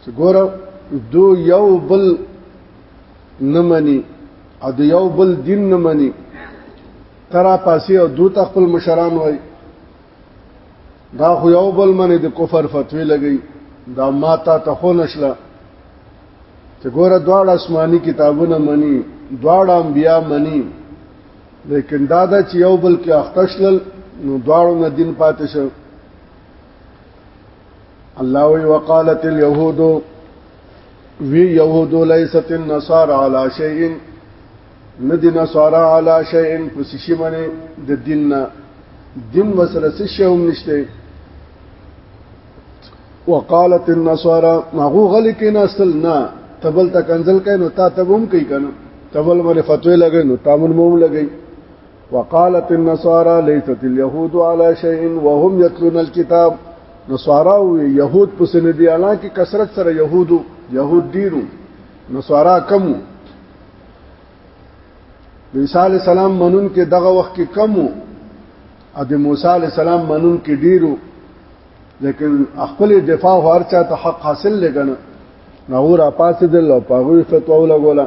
چې ګوره دو یو بل نه مني او د یو بل دین نه مني ترا پاسې او دو تخپل مشران وای دا خو یو بل منی د کفر فتوی لګی دا ماتا ته خو نشله چې ګوره دواړه آسماني کتابونه مني دواړه انبیا مني لیکن دا دا چې یو بل کې اختشل نو دواړو نه دین پاتې شو الله وی وقالت اليهود وی يهود ليست النصارى على شيء ندی نصارى على شيء پس شي منه د دین دین وسره څه شی هم نشته وقالت النصارى مغو غلی کین اصل نه تبل تکنزل کین او تا تبوم کوي کنه تبل مر فتوی لګی نو تامن موم لګی وقالت النصارى ليست اليهود على شيء وهم يتلون الكتاب نصارا او يهود په سن دي اعلان کې کثرت سره يهودو يهود ډیرو نصارا کم د عیسی علی السلام منون کې دغه وخت کې کم او د موسی علی السلام منون کې ډیرو لیکن خپل دفاع هر چا ته حق حاصل لګنه نو را پاسې د لو پاغوي فتوا ولګوله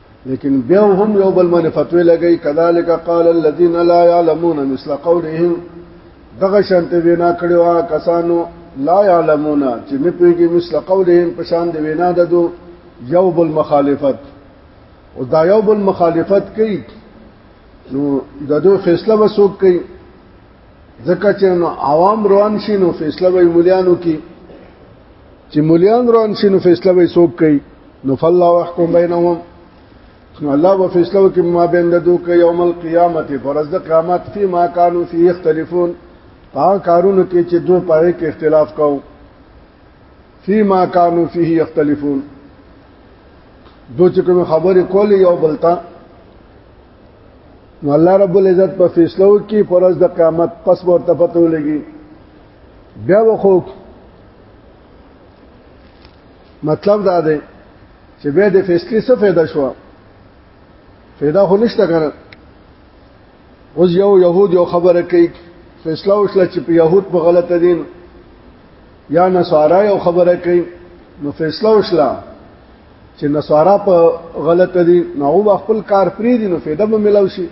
لیکن بیا هم یو بل باندې فتوی لګی کذالک قال الذين لا يعلمون مثل قولهم دغه شانته وینا کړي وا کسانو لا يعلمون چې نه پیږي مثل قولهم په شان دی وینا ددو یو بل مخالفت او دا یو بل مخالفت کوي نو ددو فیصله وسوک کوي ځکه چې نو عوام روان شي نو فیصله وي مليانو کې چې مليان روان شي نو فیصله وي سوک کوي نو فالله يحكم بينهم نو الله به فیصله وکړي ما بین د دوی کې یوم القیامت فرض د قیامت فی ما کانوا فی اختلافون هغه کارونه کې چې دوی پاره کې اختلاف کوو فی ما کانوا فی اختلافون دوی چې کوم خبرې کولې یو بلتا نو الله رب العزت په فیصله وکړي فرض د قیامت پس ورته پته ولګي بیا وخو مطلب دا دی چې به د فیصله څه فایده شو فایده خو نشته کنه اوس یو يهود یو خبره کوي فیصله وشله چې په يهود په غلطه دین یا نصارا یو خبره کوي نو فیصله وشله چې نصارا په غلطه دي نو خپل کار پری دي نو فایده به ملو شي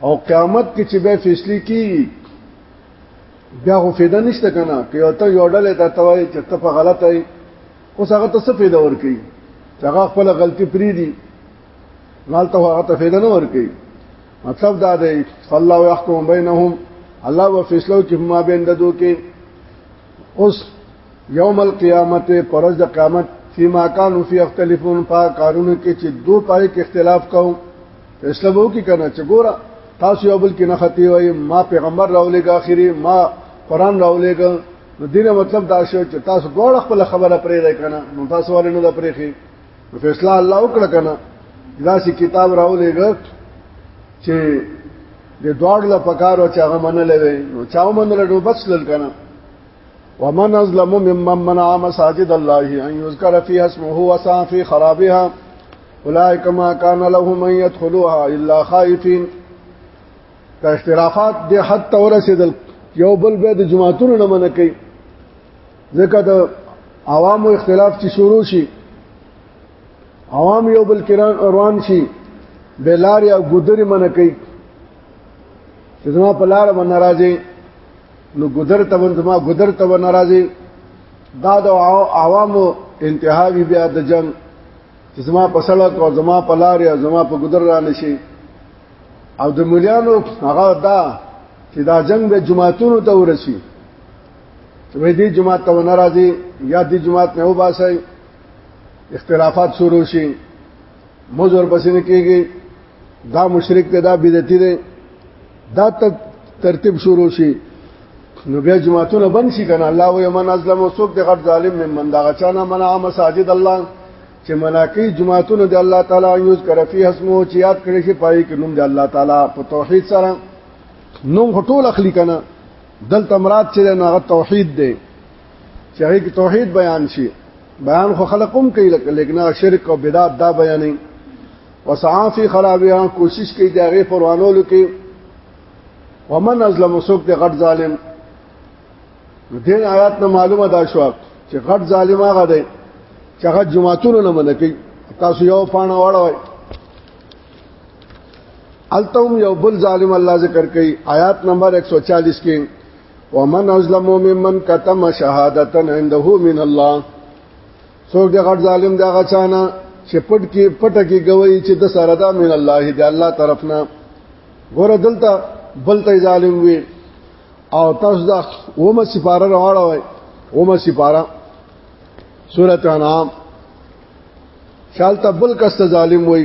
او قیامت کې چې به فیصله کیږي بیا خو فایده نشته کنه که یو ته یو ډلې ته توای چې ته په غلطه یې اوس هغه ته څه فایده ورکړي چې هغه خپل غلطي پری دي مال ته هغه ته فایده نه ورکړي مطلب دا دی الله يحكم بينهم الله و فیصلو کې ما بین ددو کې اوس یوم القیامت پرز د قیامت فيما كانوا في اختلافون پا کارونه کې چې دو پای کې اختلاف کوو فیصله وو کې کنه چې ګوره تاسو یو بل کې نه ختی وای ما پیغمبر راولېګ اخیری ما قران راولېګ نو دینه مطلب دا شو چې تاسو ګوره خپل خبره پرې ده کنه نو تاسو ولې نه پرې خې فیصله الله وکړه کنه دا چې کتاب راولېګ چې د دوړ له پکارو چې هغه منلې وي نو چاو منل نو بس لل کنه ومن ازلم ممن منع مساجد الله ان يذكر فيها اسمه وسعى في خرابها اولئك ما كان لهم ان يدخلوها الا خائفين که اختلافات د حد ته ورسېدل یو بل به د جماعتونو نه منع کوي ځکه د عوامو اختلاف چې شروع شي عوام یو بل کران روان شي بلار یا ګودري منع کوي چې زما په لار باندې راځي نو ګذر ته ونځما ګذر ته وناراضي دا د عوامو انتهاوی بیا د جنگ چې زما په سړک او زما په لار یا زما په ګذر را نشي او د مليانو هغه دا چې دا جنگ به جماعتونو ته ورسی چې وې دې جماعت ته وناراضي یا دې جماعت نه وباسي اختلافات شروع شي موږ ورپسې نه کېږي دا مشرک دی دا بدعتي دی دا ترتیب شروع شي نو بیا جماعتونه بند شي کنه الله و یمن ازلم وسوک د غټ ظالم من من دا غچانا منع مساجد الله چې مناکی جماعتونه د الله تعالی یوز کړ فی اسمو چې یاد کړی شي پای کې نوم د الله تعالی په توحید سره نوم ټول اخلي کنه دلته مراد چې نه توحید دی چې هغه کې توحید بیان شي بیان خو خلق هم کوي لیکن شرک او بدعت دا بیانې وسعافي خرابیا کوشش کوي د هغه پروانولو کې ومن ازلم سوک د غټ ظالم دین آیات نه معلومه دا شو چې غټ ظالم هغه دی چې هغه جماعتونو نه منې کوي تاسو یو پاڼه واړوي التم یو بل ظالم الله ذکر کوي آیات نمبر 140 کې ومن ازلم ممن کتم شهادتا عنده من الله څوک د غټ ظالم دا غچانا چې پټ کې پټه کې گوي چې د سره دا من الله دی الله طرفنا ګوره دلته بل ته ظالم وي او تاسو دا ومه سپاره راوړل وي ومه سپاره سورۃ انعام شالته بل کس ته ظالم وي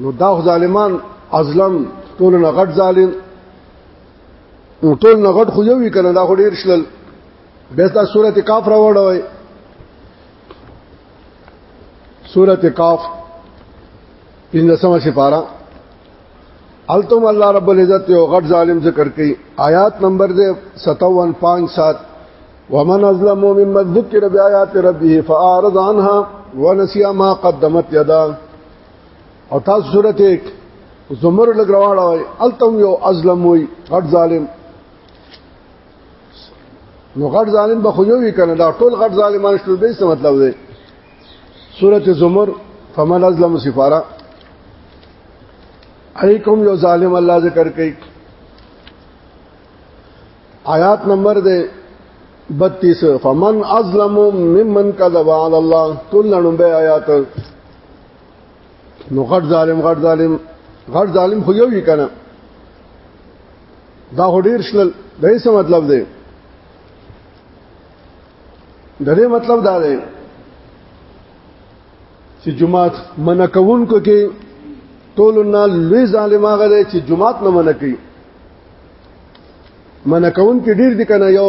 نو دا ظالمان ازلم ټول نه غټ ظالم او ټول نه غټ خو یو وی کنه دا خو ډیر شلل به دا سورته کاف راوړوي سورته کاف پنځمه سپاره التم الله رب العزت یو غټ ظالم ذکر کوي آیات نمبر دې 5757 ومن ازلم ممن ذکر بیاات ربه فاعرض عنها ونسي ما قدمت يداه او تاسو سورته زمر لګراواړه وي التم یو ازلم وي غټ ظالم نو غټ ظالم به خو یو وی کنه دا ټول غټ ظالمان شته دې څه مطلب دی سورته زمر فمن ازلم سفاره علیکم یو ظالم الله ذکر کوي آیات نمبر دے 32 فمن ازلم ممن کذب علی الله ټول نړم به آیات نو غټ ظالم غټ ظالم غټ ظالم خو یو یې کنه دا هډیر شل دا څه مطلب دی د دې مطلب دا دی چې جمعات منع کوونکو کې ټول نه لوی ظالم هغه دی چې جمعات نه منع کوي منع کوون کې ډیر دي کنه یو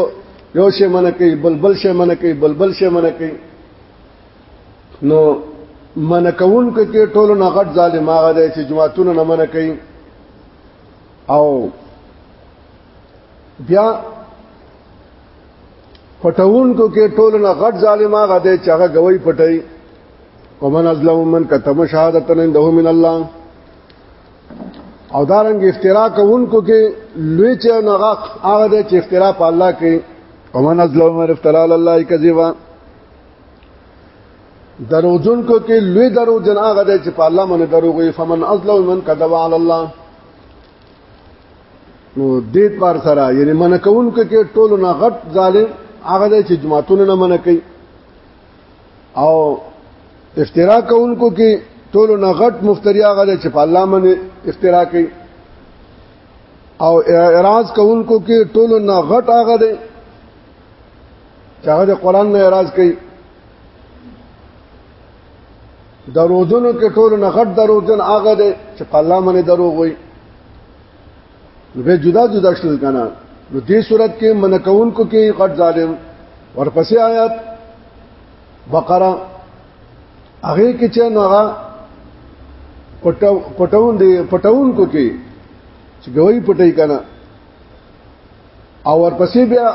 یو شی منع کوي بلبل شی منع کوي بلبل شی منع کوي نو من کون کې ټولو نه غټ ظالم هغه دی چې جماعتونه نه من کوي او بیا پټونکو کې ټول نه غټ ظالم هغه دی چې هغه غوي پټي ومن ازلم من کتم شهادت عنده من الله او دارنګ افترا کوونکو کې لوی چې نه هغه دی چې افترا په الله کوي ومن ازلم من افترا الله کذبا دروجن کو کې لوی درو جن هغه دی چې په الله باندې دروغي فمن ازلو من کذب علی الله نو دې پر سره یعنی من کون کو کې ټول نه غټ ظالم هغه دی چې جماعتونه نه من کوي او افترا کون کو کې ټول نه غټ مفتری هغه دی چې په الله باندې افترا کوي او اعراض کون کو کې ټول نه غټ هغه دی چې هغه د قران نه اعتراض کوي دروځنو کې ټول نه غټ دروځن هغه دی چې په الله باندې دروغ وي نو به جدا جدا شول کنه نو دې صورت کې منکون کو کې غټ ظالم ورپسې آیات بقره هغه کې چې نو هغه پټاون دی پټاون کو کې چې ګوي پټي کنه او ورپسې بیا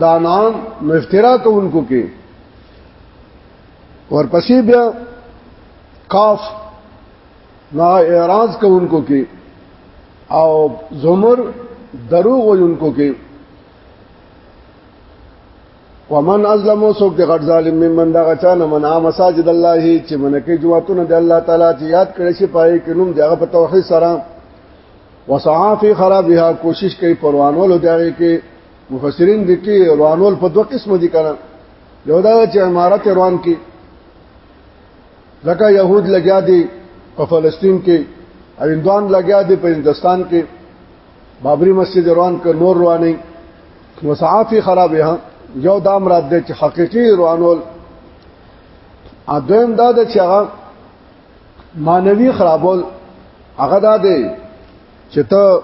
دا نام نو افترا کوونکو کې ورپسې بیا قاف نا اعراض کوونکو کې او زمر دروغ وونکو کې ومن ازلم سوک دی غټ ظالم ممن دا غچانه من عام مساجد الله چې منکه جواتونه د الله تعالی چې یاد کړی شي پای کې نوم دی هغه په توحید سره وسعا فی خرابها کوشش کوي پروانولو دغه کې مفسرین دي کې روانول په دوه قسم دي کړه یو دا چې امارت روان کې لکه يهود لګیا دي په فلسطین کې او اندوان لګیا دي په هندستان کې بابری مسجد روان ک نور رواني وسعافي خرابه یو دا مراد ده چې حقيقي روانول ادم دا د چې هغه مانوي خرابول هغه دا دی چې ته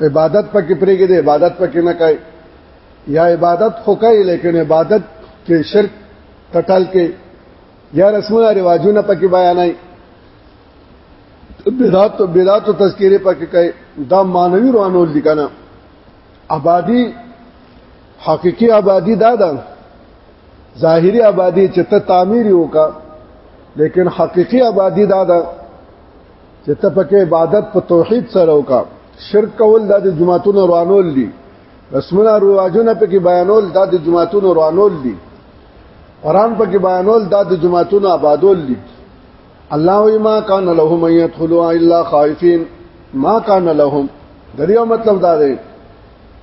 عبادت پکې پرېږې دې عبادت پکې نه کوي یا عبادت خو کوي لیکن عبادت کې شرک کټل کې یا رسمونه رواجونه پکې بیانای بدعت او بدعت او تذکيره پکې کوي دا مانوي روانو لیکنه آبادی حقيقي آبادی دا ده ظاهري آبادی چې ته تعمیر وکړه لیکن حقيقي آبادی دا ده چې ته پکې عبادت په توحید سره وکا شرک کول د جماعتونو روانول دي رسمونه رواجونه پکې بیانول د جماعتونو روانول دي قران پکې بیانول د جماعتونو آبادول دي الله وما كان لهم ان يدخلوا الا خائفين ما كان لهم دریو مطلب دا دی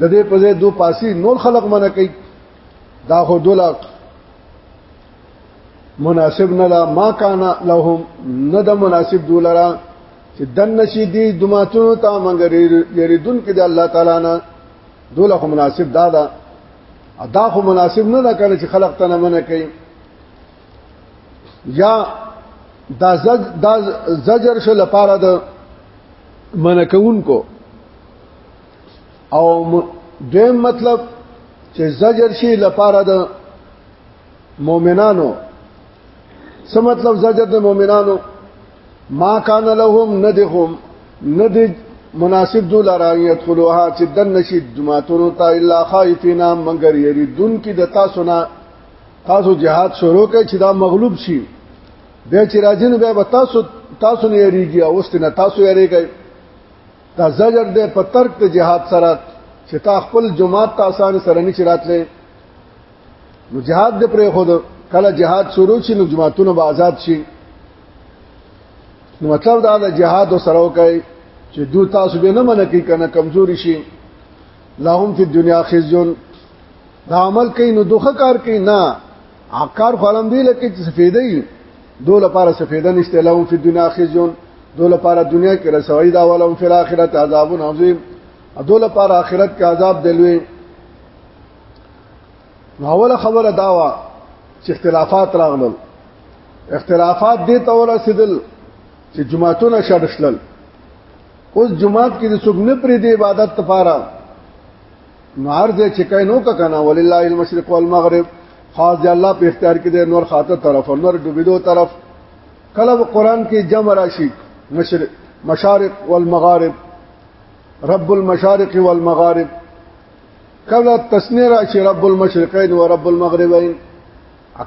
د دې په ځای دو پاسي نور خلق منه کوي دا خو دولا مناسب نه لا ما کان لهم نه د مناسب دولرا چې دن نشي دي دماتونو ته منګر یریدون کې د الله تعالی نه دوله خو مناسب دا ده ادا خو مناسب نه ده کړ چې خلق ته نه منه کوي یا دا زج دا زجر شل لپاره د منکون کو او دویم مطلب چې زجر شي لپاره د مؤمنانو څه مطلب زجر د مؤمنانو ما کان لهم ندهم ند مناسب دو لرا يدخلوها چې دن نشي دماتونو ته الا خائفین مگر یریدون کې د تاسو نه تاسو جهاد شروع کړئ چې دا مغلوب شي به چې راځي نو به تاسو تاسو نه یریږي او واست نه تاسو یریږئ دا زجر دې په ترک ته جهاد سره چې تا خپل جماعت ته آسان سره نه چراتلې نو جهاد دې پرې خود کله جهاد شروع شي نو جماعتونه به آزاد شي نو مطلب دا د جهاد سره وکړي چې دو تاسو به نه منکی کنه کمزوري شي لهم فی الدنیا خزیون دا عمل کوي نو دوخه کار کوي نه عقار خلم دی لکه چې سفیدې دوله لپاره سفیده نشته لهم فی دنیا خزیون دوله لپاره دنیا کې رسوي دا ولهم فی الاخرت عذاب عظیم دوله لپاره اخرت کې عذاب دلوي نو اوله خبره داوا چې اختلافات راغلل اختلافات دې ته ورسېدل چې جماعتونه شړشلل اوس جماعت کې د څوک نه پرې د عبادت لپاره نو ارزه چې کای نو کنه ولله المشرق والمغرب خاص دی الله په اختیار کې دی نور خاطر طرف او نور ډوبیدو طرف کله قرآن کې جمع راشي مشرق مشارق والمغارب رب المشارق والمغارب کله تسنیه راشي رب المشرقین و رب المغربین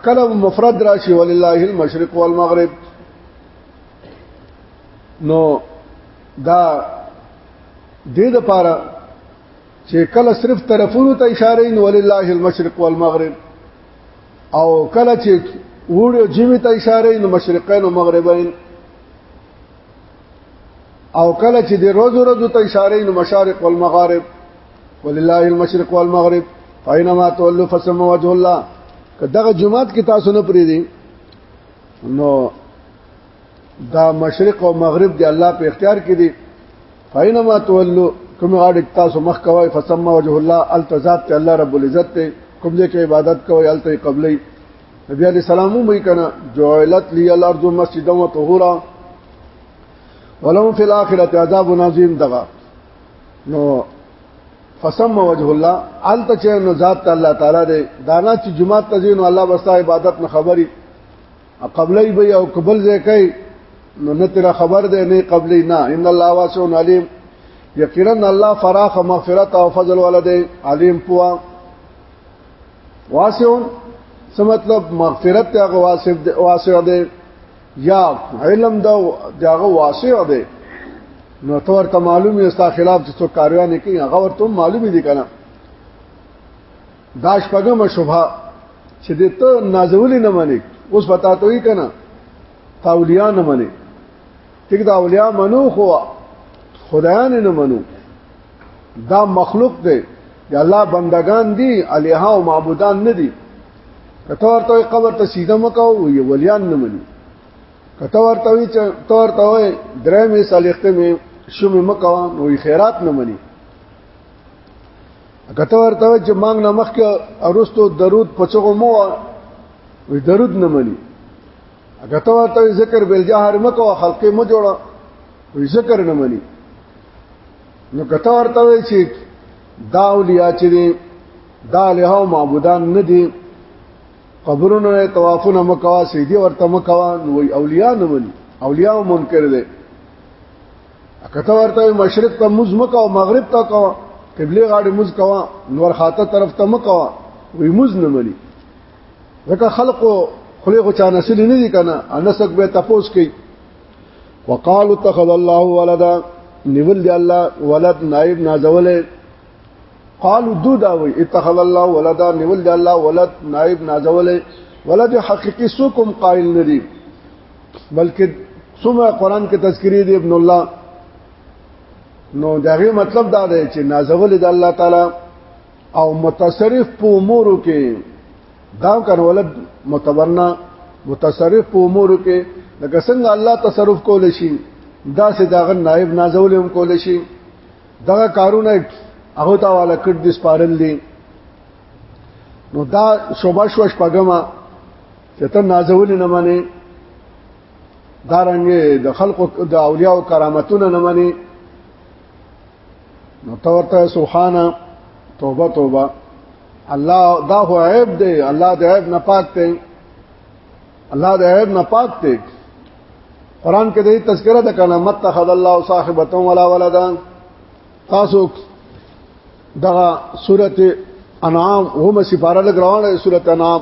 کله مفرد راشي ولله المشرق والمغرب نو دا د دې لپاره چې کله صرف طرفونو ته اشاره ان ولله المشرق والمغرب او کله چې وړو جمی ته اشاره ان مشرقین او مغربین او کله چې د روز روز ته اشاره ان مشارق والمغارب ولله المشرق والمغرب فاینما تولوا فسم وجه الله کداغه جمعات کې تاسو نه پری دي نو دا مشرق او مغرب دی الله په اختیار کې دي فینما تولو کوم غاډ تاسو مخ کوي فسمى وجه الله التزات الله رب العزت ته کوم ځای کې عبادت کوي الته قبلې نبی عليه السلام مې کنه جعلت لي الارض مسجدا وطهورا ولهم في الاخره عذاب عظیم دغه نو فسم وجه الله الته چې نو ذات الله تعالی دې دانا چې جمعه تزين الله بس عبادت نه خبري قبلې به او قبل ځکای نو نه تر خبر ده نه قبلې نه ان الله واسع علیم یقینا الله فراخ مغفرت او فضل ولده علیم پوا واسع څه مطلب مغفرت هغه واسع ده واسع ده یا علم دا هغه واسع ده نو تور ته معلومه استا خلاف چې څو کاروان کوي هغه ورته معلومه دي کنه دا شپږم شوبه چې د ته نازولې نه منې اوس پتا ته وی کنه تاولیا نه منې ټیک دا اولیا منو خو خدایان نه منو دا مخلوق دی یا الله بندگان دي الیها او معبودان نه دي کته ورته قبر ته سیده مکو وی ولیان نه مني کته ورته وی چې تور ته وی درې می صالحته می شوم مکو نو خیرات نه مني کته ورته چې مانګ نه مخکې ارستو درود پچغو مو وي درود نه مني کته ورته ذکر بل جهر مکو خلق مو جوړه وي ذکر نه مني نو کته ورته چې دا اولیاء چې دي دا له معبودان نه دي قبرونو نه طوافونه مکوا سیدی ورته مکوا نو اولیاء نه مني اولیاء منکر دي کته ورته مشرق ته موز مکه او مغرب ته کو قبله غاړي موز کوا نور خاطه طرف ته مکوا وی موز نه ملي ځکه خلقو خلی خو چا نسل نه دي کنه انسک به تپوس کوي وقالو اتخذ الله ولدا نیول دی الله ولد نائب نازول قالو دو دا وی اتخذ الله ولدا نیول دی الله ولد نائب نازول ولد حقيقي سو کوم قائل ندي بلکې څومره قران کې تذکری دی ابن الله نو دغه مطلب دا دی چې نازول د الله تعالی او متصرف په امور کې دا کارول متبنا متصرف په امور کې لکه څنګه الله تصرف کول شي دا سه داغه نائب نازول هم کول شي دغه کارونه هغه تا والا کټ د سپارل دي نو دا شوبه شوش پګما چې ته نازول نه منې دارنګ د خلقو د اولیاء او کرامتونه نه منې نو تورته سبحانه توبه توبه الله دا هو عیب دی الله د عیب نه پاک دی الله د عیب نه پاک دی قران کې د تذکرہ د کلام متخذ الله صاحبته ولا ولدا تاسو دغه سورته انعام هم سپاره لګراوړل سورته انعام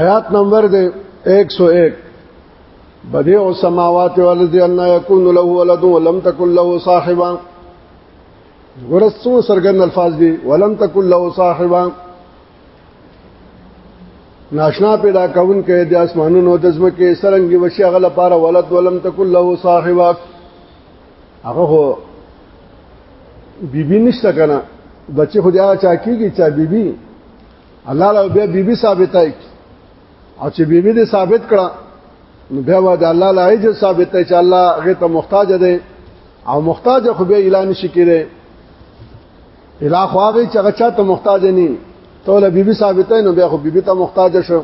آیات نمبر دے 101 بدیع السماوات والارض ان یکون له ولد ولم تکن له صاحبہ ورسو سرګن الفاظ دي ولم تکل له صاحبا ناشنا پیدا کون کې د اسمانونو د زمکه سرنګي وشي غل پاره ولد ولم تکل له صاحبا هغه هو بیبي نشته کنه بچي خو دا چا کیږي چا بیبي الله له بیا بیبي ثابتای او چې بیبي دې ثابت کړه نو بیا و د الله له ایجه ثابتای چې الله هغه ته محتاج دی او محتاج خو به اعلان شي کړي اله خو هغه چې هغه چاته محتاج نه ته له بیبي ثابتای نو بیا خو بیبي ته محتاج شو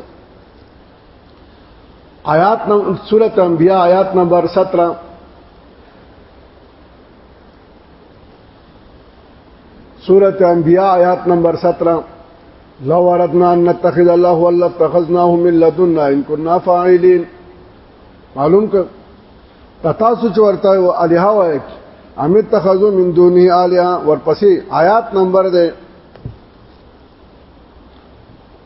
آیات نو سورۃ انبیاء آیات نمبر 17 سورۃ انبیاء آیات نمبر 17 لو اردنا ان نتخذ الله ولا اتخذناه من لدنا ان كنا فاعلين معلوم ک تاسو چې ورته او الها وای ام اتخذوا من دونه الها ورپسې آیات نمبر ده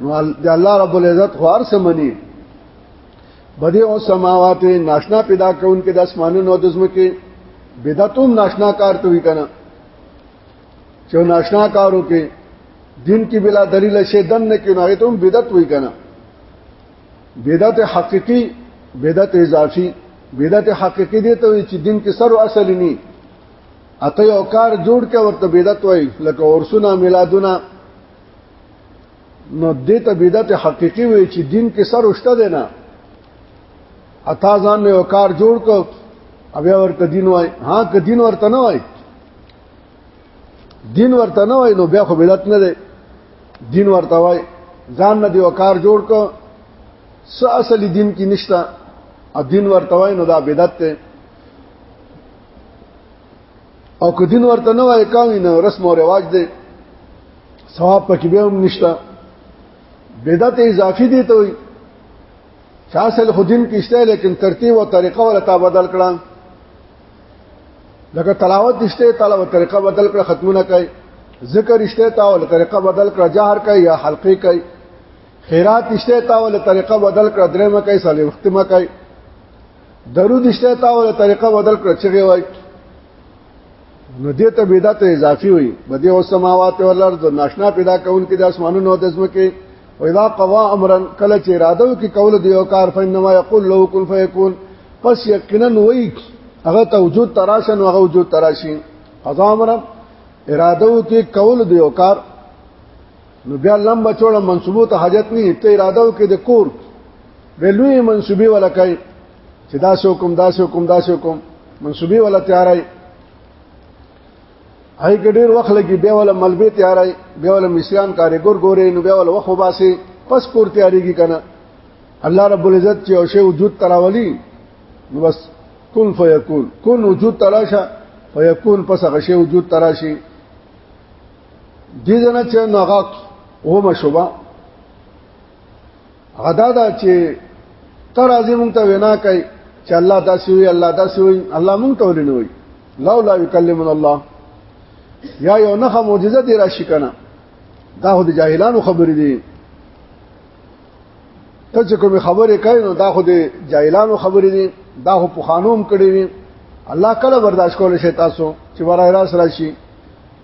نو الله رب العزت خو هر څه مني بدی او سماوات ناشنا پیدا کون کې د اسمانونو د زمکه بدعتوم ناشنا کار ته وی کنه چې ناشنا کارو کې دین کې بلا دلیل شي دن نه کې نه ته بدعت وی کنه بدعت حقيقي بدعت اضافي بدعت حقيقي دي ته چې دین کې سر او اصل نه اته یو کار جوړ کې ورته بدعت وای لکه ورسونه میلادونه نو دې ته بدعت حقيقي وي چې دین کې سر وشته دی نه اتا ځان له کار جوړ کو بیا ورته دین وای ها که دین ورته نه وای دین ورته نه وای نو بیا خو بدعت نه دی دین ورته وای ځان نه دی وکار جوړ کو س اصل دین کې نشتا ا دین ورته وای نو دا بدعت ته او که دین ورته نه وای کاوی نه رسم او رواج دی ثواب پکې به هم نشته بدعت اضافي دي ته وي چې اصل خو دین کې شته لیکن ترتیب او طریقه ولا تا بدل کړه لکه تلاوت شته تلاوت طریقه بدل کړه ختمونه کوي ذکر شته تا ول طریقه بدل کړه جهر کوي یا حلقې کوي خیرات شته تا ول طریقه بدل کړه درېمه کوي صالح وختمه کوي درود شته تا ول طریقه بدل کړ چې وای نو دې ته بدعت اضافي وي بدی او سماوات او الارض ناشنا پیدا کون کې د اسمانونو او د زمکه او اذا قوا امرا کله چې اراده وکي کول دی او کار فینما یقول له کن فیکون پس یقینا وای هغه ته وجود تراشن او هغه وجود تراشین قضا امرا اراده وکي کول دی او کار نو بیا لمبه چوړه منسوبو ته حاجت نه ته اراده وکړي د کور بلوي منسوبي ولا کوي چې دا سو کوم دا سو کوم دا سو کوم منسوبي ولا تیارای هاي ګډیر وخت لګي بیا ولا ملبي تیارای بیا ولا مصریان کارګور ګورې نو بیا ولا وخت وباسي پس کور تیاریږي کنه الله رب العزت چې او شی وجود تراولي نو بس کن فیکون کن وجود تراشه فیکون پس هغه شی وجود تراشي دې جنا چې نوغه و مشوبا غدا دا چې تر ازي مونږ ته وینا کوي چې الله داسې وي الله داسې وي الله مونږ ته ولینو وي لولا یکلمن الله یا یو نه معجزه دی راشي کنه دا خو د جاهلانو خبرې دي ته چې کوم خبرې کوي نو دا خو د جاهلانو خبرې دي دا خو پخانوم کړی وي الله کله برداشت کول شي تاسو چې ورای راس راشي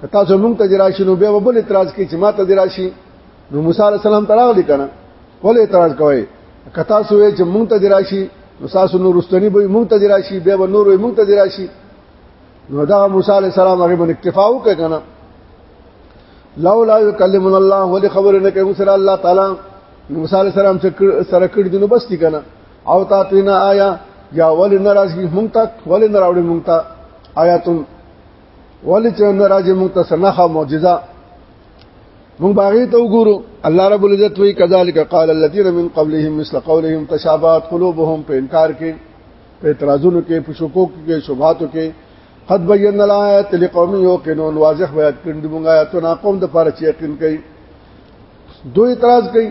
که تاسو مونږ ته دراشي نو بیا به بل اعتراض کوي چې ما ته دراشي نو موسی عليه السلام تراغ دي کنه ول اعتراض کوي که تاسو یې چې مونږ ته دراشي نو تاسو نور رستنی به مونږ ته دراشي بیا به نور مونږ ته دراشي نو دا موسی عليه السلام هغه باندې اکتفا وکړه کنه لولا يكلمنا الله ولي خبر نه کوي سره الله تعالی موسی عليه السلام سره کړ دي نو بس دي کنه او تاتینا آیا یا ول ناراض مونږ ته ول ناراوړي مونږ ته آیاتم ولی چې نه راځي موږ ته سنخه معجزه موږ باغی ته وګورو الله رب العزت وی کذالک قال الذين من قبلهم مثل قولهم تشابهت قلوبهم په انکار کې په اعتراضونو کې په شکو کې شبهاتو کې قد بین الایات لقوم یوقنون واضح بیان کړي موږ آیاتونه قوم د پاره چې یقین کوي دوی اعتراض کوي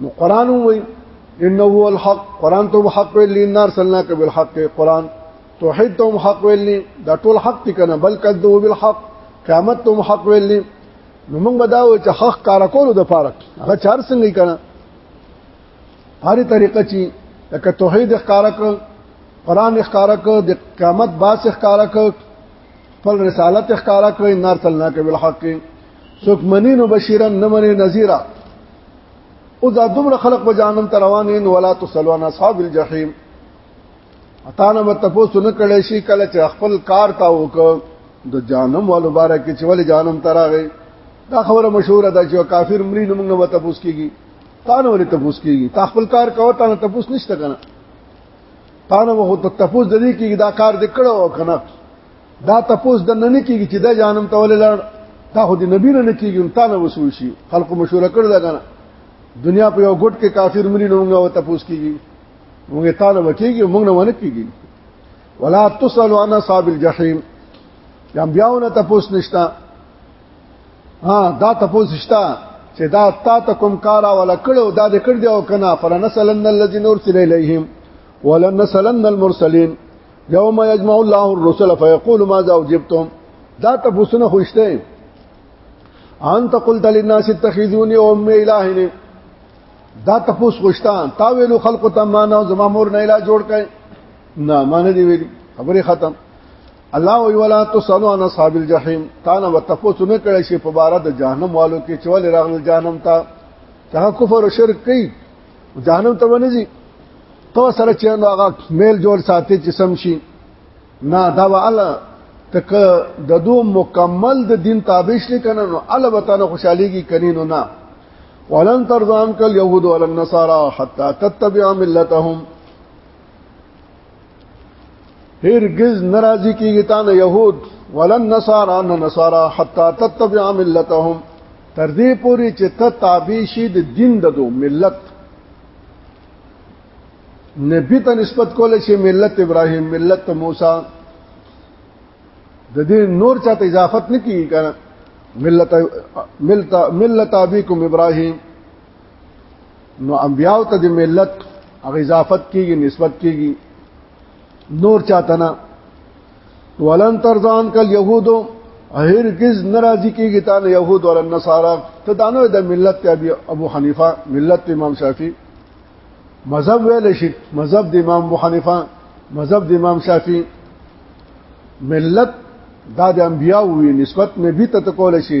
نو قران وای انه هو الحق قران ته حق ویل لنار سلنا کبل حق قران توحید ته حق ویل دا ټول حق دي کنه بل کذو بالحق قیامت ته حق ویل نو موږ بداو چې حق کار کولو د فارق هغه چار څنګه کنه هرې طریقه چې لکه توحید ښکارا کړ قران ښکارا کړ د قیامت باس ښکارا کړ خپل رسالت ښکارا کړ نار تلنا کې بالحق سوک منین وبشیرا نمر نذیرا او دا دومره خلق په جهنم ته روانین ولا تسلون اصحاب الجحیم اتانه متفوس نه کړي شي کله چې خپل کار تا وک د جانم والو باره کې چې ول جانم تراغه دا خبره مشهوره ده چې کافر مری نه موږ وته پوس کیږي تا نه ولې تپوس کیږي تا خپل کار کوه تا نه تپوس نشته کنه تا نه وو ته تپوس د دې کیږي دا کار دې کړو کنه دا تپوس د نن کېږي چې دا جانم ته ولې لړ دا خو د نبی نه کېږي ان تا نه وسول شي خلکو مشوره کړ دا کنه دنیا په یو ګټ کې کافر مري نه موږ او تپوس کېږي موږ تعالی وکېږي موږ نه ونه کېږي ولا تسلوا عن اصحاب الجحیم یا بیاونه تپوس نشتا ها دا تپوس نشتا چې دا تا ته کوم کارا ولا کړو دا دې کړ دی او کنه فلنسلن الذين ارسل اليهم ولنسلن المرسلين یوم یجمع الله الرسل فیقول ماذا اجبتم دا تاسو خوشته انت قلت للناس اتخذوني امي الهين دا تاسو خوشته تا ویلو خلق ته ما نه زما مور نه اله جوړ کړي نه ما نه دی ویلي خبره ختم الله وی ولا تسلو عن اصحاب الجحیم تا نه تاسو نه کړی شي په بار د جهنم والو کې چول راغل جهنم ته ته کفر او شرک کوي جهنم ته ونځي تو سره چې نو هغه میل جوړ ساتي چې سم شي نه دا والا تک د دو مکمل د دین تابع شې کنه نو البته نه خوشحالي کی کني نو نه ولن ترضان کل يهود ولن نصارى حتى تتبع ملتهم هرگز ناراضی کیږي تا نه يهود ولن نصارا نه نصارا حتا تتبع ملتهم تر دې پوري چې ته تابع شي د دین د دو ملت نبی ته نسبت کول شي ملت ابراهيم ملت موسی د دې نور چاته اضافت نه کیږي کنه ملت ملت ملت ابيكم ابراهيم نو انبیاء ته د ملت غضافت کیږي نسبت کیږي نور چاته نه ولن ترزان کل يهودو هرگز ناراضي کیږي تا نه يهود ولا نصارا ته دانو د ملت ابي ابو حنيفه ملت امام شافعي مذهب ویل شي مذهب د امام ابو حنيفه مذهب د امام شافعي ملت دا د انبیاء وی نسبت نبی ته کول شي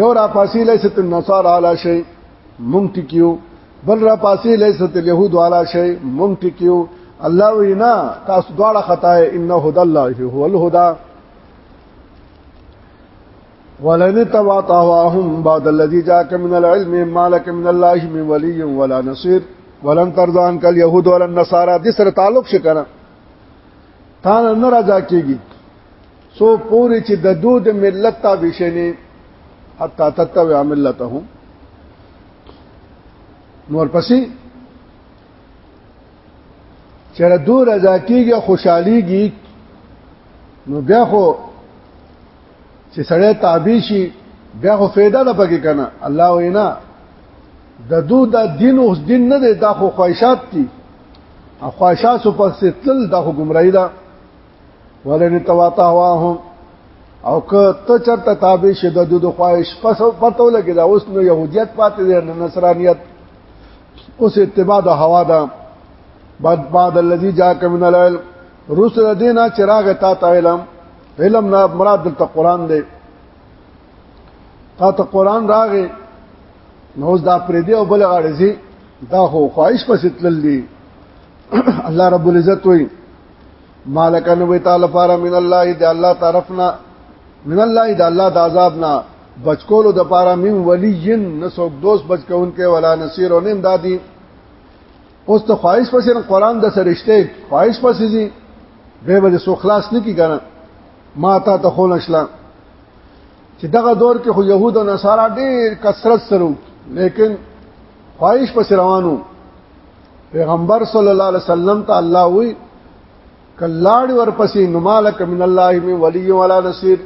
یو را پاسی لیست النصارى علی شی مونږ ټکیو بل را پاسی لیست اليهود علی شی مونږ ټکیو الله وینا تاسو دواړه خطا ان هدى الله هو الهدى ولن تبعت هواهم بعد الذي جاءك من العلم ما لك من الله من ولي ولا نصير ولن ترضى عنك اليهود ولا النصارى دې سره تعلق شي کنه تا نه راځه کیږي سو پوری چې د دو د ملت تابع شنه حتا تتبع ملتهم نور پسې چر دو رضا کیږي خوشحاليږي نو بیا خو چې سړی تابع شي بیا خو فایده ده پکې کنه الله وینا د دو د دین اوس دین نه دی دا خو خواهشات دي خواهشات په ستل دا خو گمراهی ده ولن تواتا هواهم او که ته چرته تابع شې د دود خواهش پس او پته ولګي دا اوس نو يهوديت پاتې دی نه نصرانيت اوس اتباع د هوا ده بعد بعد الذي جاءك من العلم رسل دینا چراغ تا ته علم علم نه مراد د قران دی تا ته قران راغې نو دا پر دې او بل غاړې دا هو خواهش پس تلل دي الله رب العزت وایي مالکن وی تعالی فار من الله دی الله طرفنا من الله دی الله د عذاب نه بچکولو د پاره من ولی نه څوک دوست بچکون کې ولا نصير ونم دادی اوس ته خواهش پسې قرآن د سرشته خواهش پسې دي به به سو خلاص نه کی کنه ما تا ته خو نشلا چې دغه دور کې خو يهود او نصارا ډېر کثرت سره لیکن خواهش پسې روانو پیغمبر صلی الله علیه وسلم ته الله وی کلاړ ورپسې نو مالک من الله می ولی ولا نصير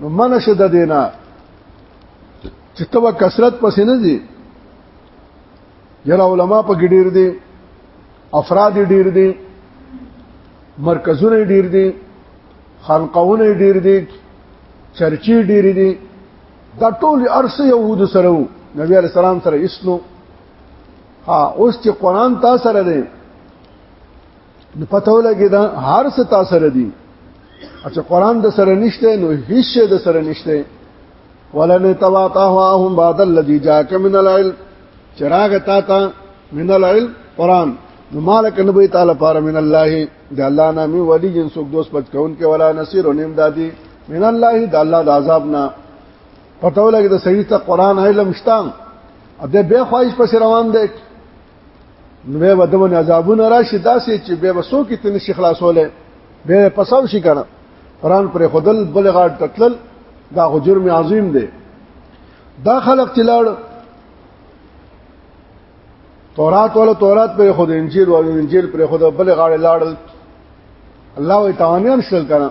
نو من شد دینا چې تو کثرت پسې نه دي یلا علما په ګډیر دي افراد ډیر دي مرکزونه ډیر دي خانقاونه ډیر دي چرچی ډیر دي دا ټول ارسه يهود سره نبی عليه السلام سره اسنو ها اوس چې قران تاسو سره دی نو پته ولګی دا هر څه تاسو سره دی چې قران د سره نشته نو هیڅ شی د سره نشته ولن تواتاهم بعد الذي جاءك من العلم چراغ تا تا من العلم قران نو مالک نبی تعالی پار من الله د الله نامي ولی جن سوک دوست پچ کون کې ولا نصير نیم دادی من الله د الله د عذاب نه پتو لګي د صحیح ته قران علم شتان اته به خواهش پس روان دی نو به ودمن عذابونه راشي داسې چې به وسو کې تن شي خلاصولې به پساو شي کنه قران پر خودل بل غاټ تتل دا غو جرم عظیم دی دا خلق تلاړ تورات ولا تورات پر خود انجیل ولا انجیل پر خود بل غاړه لاړل الله وی تاوانیان شل کنه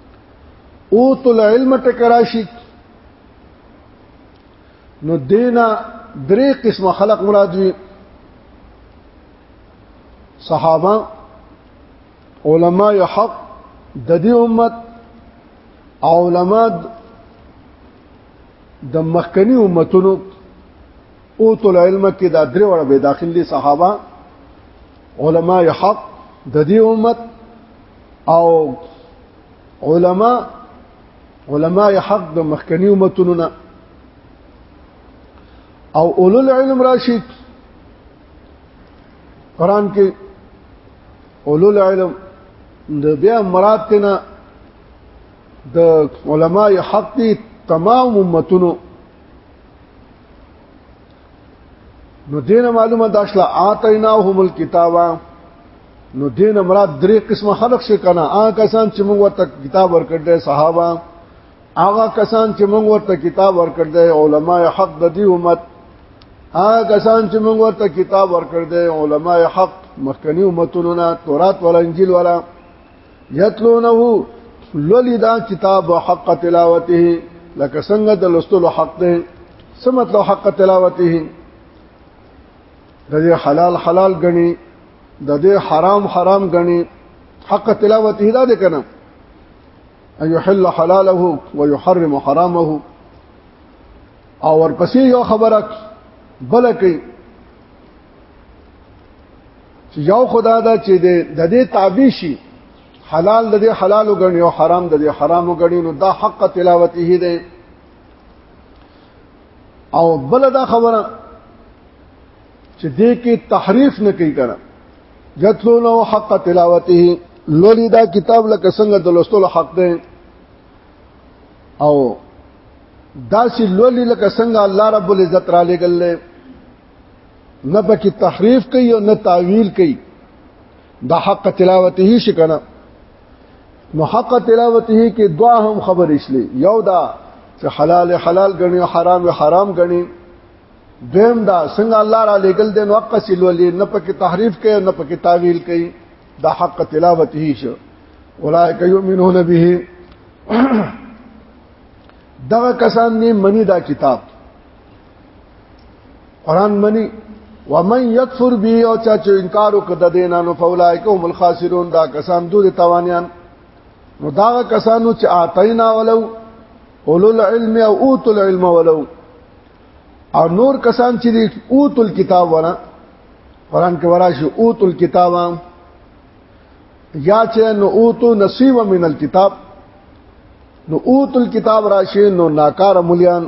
او تل علم ټکراشي نو دینا درې قسم خلق مراد وي صحابه علما حق د دې امت علما د مخکنی امتونو او تل علم کې دا درې وړ به داخلي صحابه علما حق د دې امت او علما علما حق د مخکنی امتونو نه او اولو العلم راشد قران کې اولو العلم د بیا مراد تینا د علما حق دي تمام امتونو نو دینه معلومه داشله اعطیناهم الكتابا نو دینه مراد درې قسمه خلق شي کنه آ کسان چې موږ ورته کتاب ورکړل صحابه هغه کسان چې موږ ورته کتاب ورکړل علما حق د دې امت هغه کسان چې موږ ورته کتاب ورکړل علما حق مخکنی امتونو نه تورات ولا انجیل ولا یتلونه لولی دا کتاب حق تلاوته لکه څنګه د لستلو حق دی څه مطلب حق تلاوته د دې حلال حلال غني د دې حرام حرام غني حق تلاوته دا دې کنه ان يحل حلاله ويحرم حرامه او ورپسې یو خبره بلکې یو خدا دا چې د دې تابع شي حلال د دې حلال وګڼي او حرام د دې حرام وګڼي نو دا حق تلاوته دی او بل دا خبره چې دې کې تحریف نه کوي کنه یتلونه حق تلاوته لولي دا کتاب لکه څنګه د لوستلو حق دی او دا چې لولي لکه څنګه الله رب العزت را لګل نه پکې تحریف کوي او نه تعویل کوي د حق تلاوته شي کنه نو حق تلاوته کې دوا هم خبرې شلې یو دا چې حلال حلال غني او حرام حرام غني دیم دا څنګه الله را لګل دین وقت سیل ولې نه پکې تحریف کوي نه پکې تعویل کوي د حق تلاوته شي اولئک یؤمنون به دغه کسان نه منی دا کتاب قران منی ومن یکفر به او چا چې انکار وکړ د دینانو فولایک هم الخاسرون دا کسان دوی توانیان نو دا کسانو چې اعطینا ولو اولو العلم او اوتو العلم ولو او نور کسان چې دي اوتو الكتاب ورا قران کې ورا شي اوتو الكتاب یا چې نو اوتو نصیب من الكتاب نو اوتو الكتاب راشي نو ناکار مليان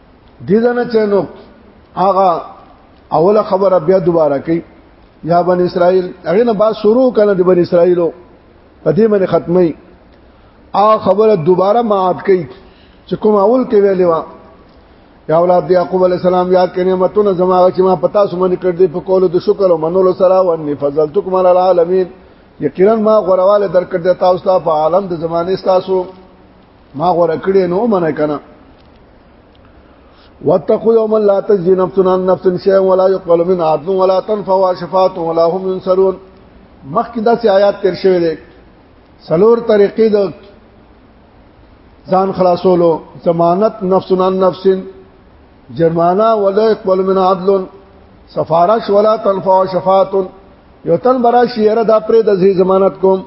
دې دنه چینو هغه اوله خبره بیا دوباره کوي یا بن اسرائیل هغه نه با شروع کنه د بن اسرائیلو په دې باندې ختمي ا خبره دوباره مات کوي چې کوم اول کې ویلې وا یا اولاد دی یعقوب علی السلام یاد کړي نعمتونه زما چې ما پتا سمونه کړ دې په کولو د شکر او منولو سره او ان فضلتکم علی العالمین یقینا ما غرواله درکړ د تاسو ته په عالم د زمانه تاسو ما غوړه کړې نو منه کنه واتقوا يوما لا تجزي نفس عن نفس شيئا ولا يقبل منها عدل ولا تنفع شفاعه ولا هم ينصرون مخکې دا سي آیات تیر شوی دی سلور طریقې د ځان خلاصولو ضمانت نفس عن نفس جرمانه ولا يقبل منها عدل سفارش ولا تنفع شفاعه یو تن برا شیره دا پرې د ضمانت کوم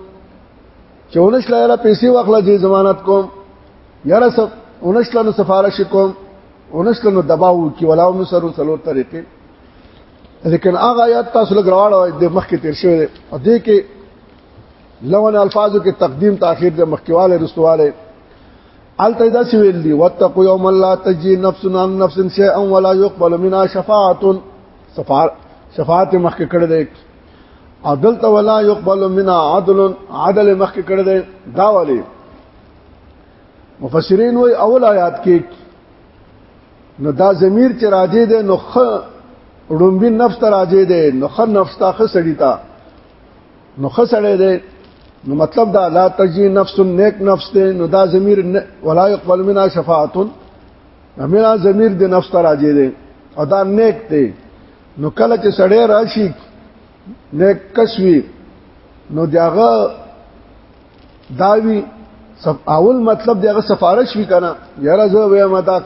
چې اونش لاله پیسې واخله چې ضمانت کوم یاره سب اونش لاله سفارش کوم اونش لاله دباو کې ولاو نو سرو سلو طریقې لیکن هغه آیات تاسو لګراوړ د مخ کې تیر شوی دی او دې کې لون الفاظو کې تقدیم تاخير د مخکیواله رسواله الته دا سی ویل دي واتقوا يوم لا تجي نفس عن نفس شيئا ولا يقبل منها شفاعه شفاعت مخکې کړی دی عدل ته ولا يقبل منا عدل عدل مخک کړه دی دا ولی مفسرین وای اول آیات کې نو دا ضمیر چې راځي دی نو خ ړومبي نفس ته راځي دی نو خ نفس ته خ سړی ته نو خ سړی دی نو مطلب دا لا تجي نفس نیک نفس دی نو دا ضمیر ولا يقبل منا شفاعت میرا ضمیر د نفس ته راځي دی او دا نیک دی نو کله چې سړی راشي نیک کسوي نو داغه داوی اول مطلب دغه سفارش وی کنه یاره زه وایم دا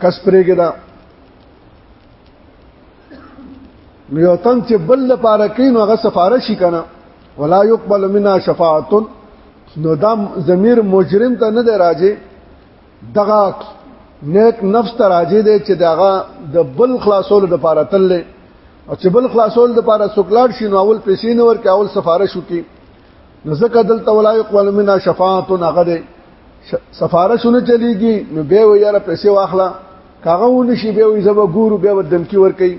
کس پرېګه دا نو یو تن چې بل لپاره کین هغه سفارش وی کنه ولا يقبل منا شفاعت نو دا ضمیر مجرم ته نه دی راځي دغه نیک نفس ته راځي دی چې دغه د بل خلاصولو د پاره تل او چې بل خلاصول د پاره سوکلاړ شي نو اول پیسې نه ورکې اول سفارش وکي نو ځکه دلته ولایق ولمنا شفاعت هغه دی سفارش نه چلیږي نو به ویره پیسې واخلا کاغه ونشي به وي زب ګورو به ودمکی ور کوي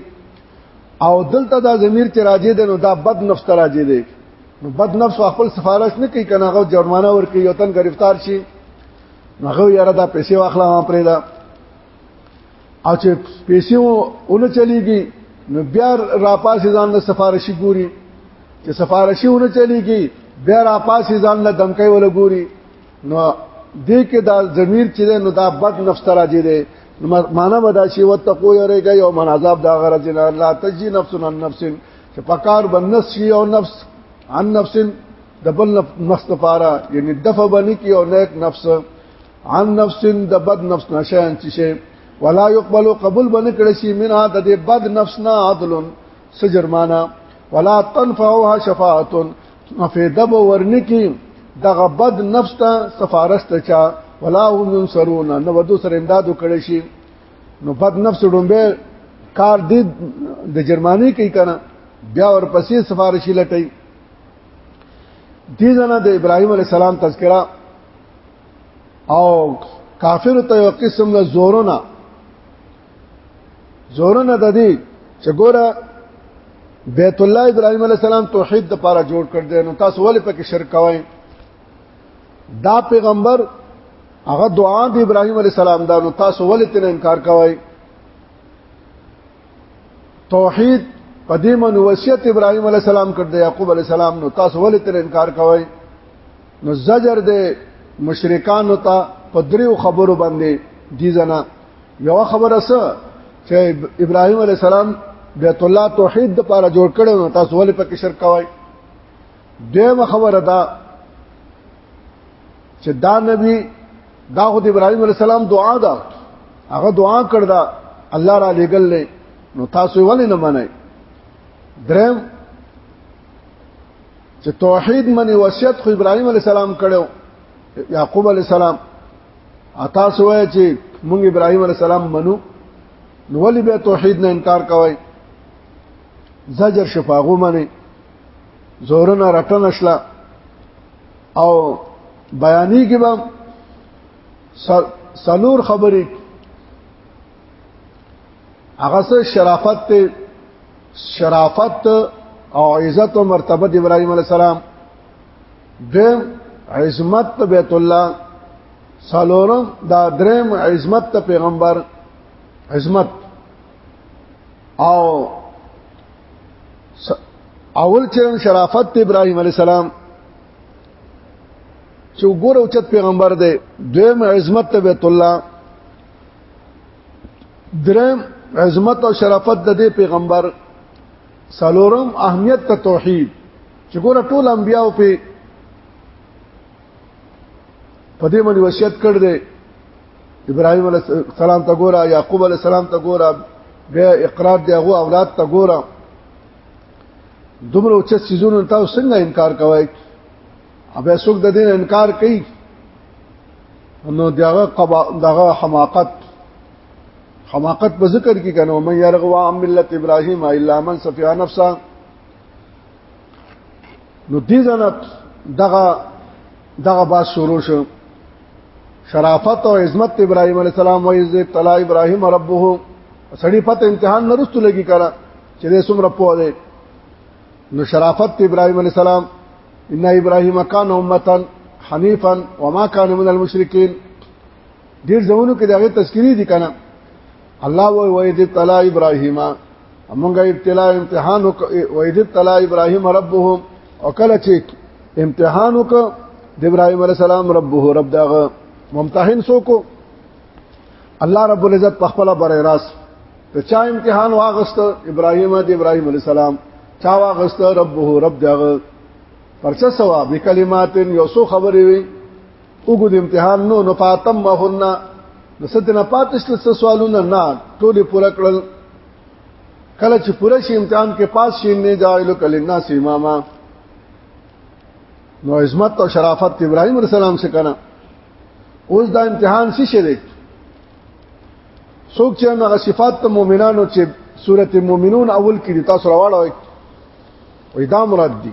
او دلته دا ضمیر چې راځي دی نو دا بد نفس راځي دی نو بد نفس خپل سفارش نه کوي کنه هغه جرمانه ور کوي یو تن گرفتار شي هغه یاره دا پیسې واخلا ما پرې دا او چې پیسې ونه چلیږي نو بیا راپاسې ځان له سفارشي ګوري چې سفارشي ونه چلیږي بیا راپاسې ځان له دمکې ولا ګوري نو دې کې دا ضمیر چې نو دا بد نفس تراجه دی معنا بدا شي وتقو یریګا یو من عذاب دا غرض نه لا تجي نفس عن نفس چې پکار بنس شي او نفس عن نفس د بل نفس لپاره یعنی دفع بنی کی او نیک نفس عن نفس د بد نفس نشان چې شي ولا يقبل قبول بنه کړي شي منها د بد نفس نه عدل سجرمانه ولا تنفعها شفاعت مفیده به ورنی کی دغه بد نفس ته سفارش ته چا ولا هم ينصرون نو ودو سره امداد وکړي شي نو بد نفس ډومبه کار دې د جرمانی کوي کنه بیا ورپسې سفارشي لټي دې ځنه د ابراهيم عليه السلام تذکرہ او کافر ته یو قسم له زورونه زورونه د دې چې ګوره بیت الله ابراهيم عليه السلام توحید د پاره جوړ کړ دې نو تاسو ولې پکې شرک کوئ دا پیغمبر هغه دعا د ابراهيم عليه السلام دا نو تاسو ولې تنه انکار کوئ توحید په دې منو وصیت ابراهیم علی السلام کړ دی یعقوب علی السلام نو تاسو ولې تر انکار کوئ نو زجر دی مشرکان ته په دریو خبرو باندې دي زنه یو خبره سره چې ابراهیم علی السلام بیت الله توحید د پاره جوړ کړو نو تاسو ولې پکې شرک کوئ دیمه خبره ده چې دا نبی دا خو د ابراهيم عليه السلام دعا ده هغه دعا کړدا الله را لګل نو تاسو ولې نه منئ درم چې توحید منی وصیت خو ابراهيم عليه السلام کړو يعقوب عليه السلام اتا سوې چې مونږ ابراهيم عليه السلام منو نو ولې به توحید نه انکار کوي زجر شفاغو منی زورنا رټنه شله او بیانې کې به سلور خبرې هغه سره شرافت ته شرافت او عزت او مرتبه ابراهيم عليه السلام د عظمت بیت الله سلورم دا درم عظمت پیغمبر عظمت او اول چرن شرافت ته ابراهيم عليه السلام چې ګور او چت پیغمبر دی دویم عظمت ته بیت الله درم عظمت او شرافت د دې پیغمبر سلورم اهمیت ته توحید چې ګور ټول انبیاو په پدې باندې وصیت کړ دې ابراهيم عليه السلام ته ګوره يعقوب عليه السلام ته ګوره بیا اقرار دی هغه اولاد ته ګوره دومره چې سيزونو تاسو څنګه انکار کوئ ابه څوک د دین انکار کوي نو دغه قبا دغه حماقت حماقت په ذکر کې کنه من يرغوا عن ملت ابراهيم الا من سفيا نفسه نو دې ځنه دغه دغه با شروع شو شرافت او عظمت ابراهيم عليه السلام او عزت تعالی ابراهيم ربه سړی پته امتحان نه رسول لګي کړه چې دې سم رب په دې نو شرافت ابراهيم عليه السلام ان ابراهيم كان امه حنيفا وما كان من المشركين ډیر زمونو کې دغه تذکری دي کنه الله وی وید تلا ابراهیم امونګه ابتلا امتحان وک وید تلا ابراهیم ربهم او کله چې امتحان وک د ابراهیم علی السلام ربه رب داغه ممتحن سوکو الله رب العزت په خپل بر راس ته چا امتحان واغست ابراهیم د ابراهیم علی السلام چا واغست ربه رب داغه پرڅه سوا بکلمات یو سو خبرې وي وګو د امتحان نو نو فاطم مهن نو ستنه پاتش له سوالونه نه ټوله پوره کړل کله چې پوره شي امتحان کې پاس شي نه جاهل کله الناس اماما نو عظمت او شرافت ابراهيم عليه السلام څخه کنا اوس دا امتحان څه شي دی څوک چې هغه صفات ته مؤمنانو چې سورته مؤمنون اول کې تاسو راوړل وي دا مراد دي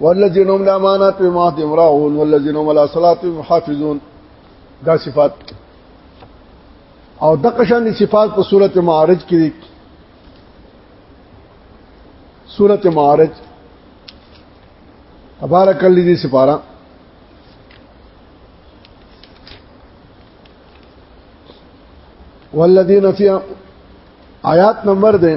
والذین هم لامانات په مات امراون والذین هم علی صلات محافظون دا صفات او د قشان صفات په صورت معارج کې دي صورت معارج تبارک الذی سپارا والذین فی آیات نمبر دیں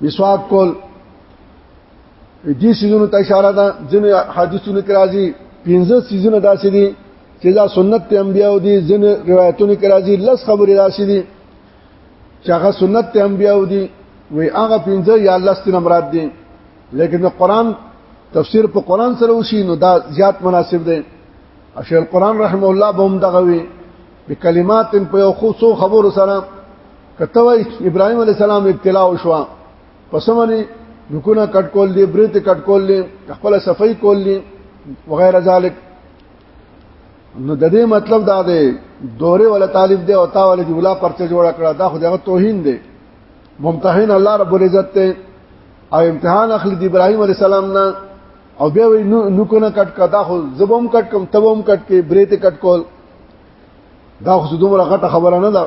مسواک کول دې سيزونو ته اشاره ده ځینې حدیثونو کې راځي پنځه سيزونه داسې دي چې دا سنت ته انبيو دي ځینې روایتونو کې راځي لس خبرې داسې دي چې هغه سنت ته انبيو دي وی هغه پنځه یا لس تن مراد دي لیکن قرآن تفسیر په قرآن سره وشي نو دا زیات مناسب دی اشیخ القرآن رحم الله به هم دغه وي بکلمات په یو خو څو خبرو سره کته وای ابراهيم عليه السلام ابتلا وشو پسمنه نکونه کټ کول دي بریت کټ کول دي خپل صفائی کول دي وغیرہ ذالک نو د دې مطلب دا دی دوره ولا طالب دی او تا ولا دی ولا پرچه جوړ کړه دا خو دغه توهین دی ممتحن الله رب العزت ته او امتحان اخلي د ابراهيم عليه السلام نه او بیا نو کنه کټ کدا خو زبوم کټ کم تبوم کټ کې بریت کټ کول دا خو دومره غټه خبره نه ده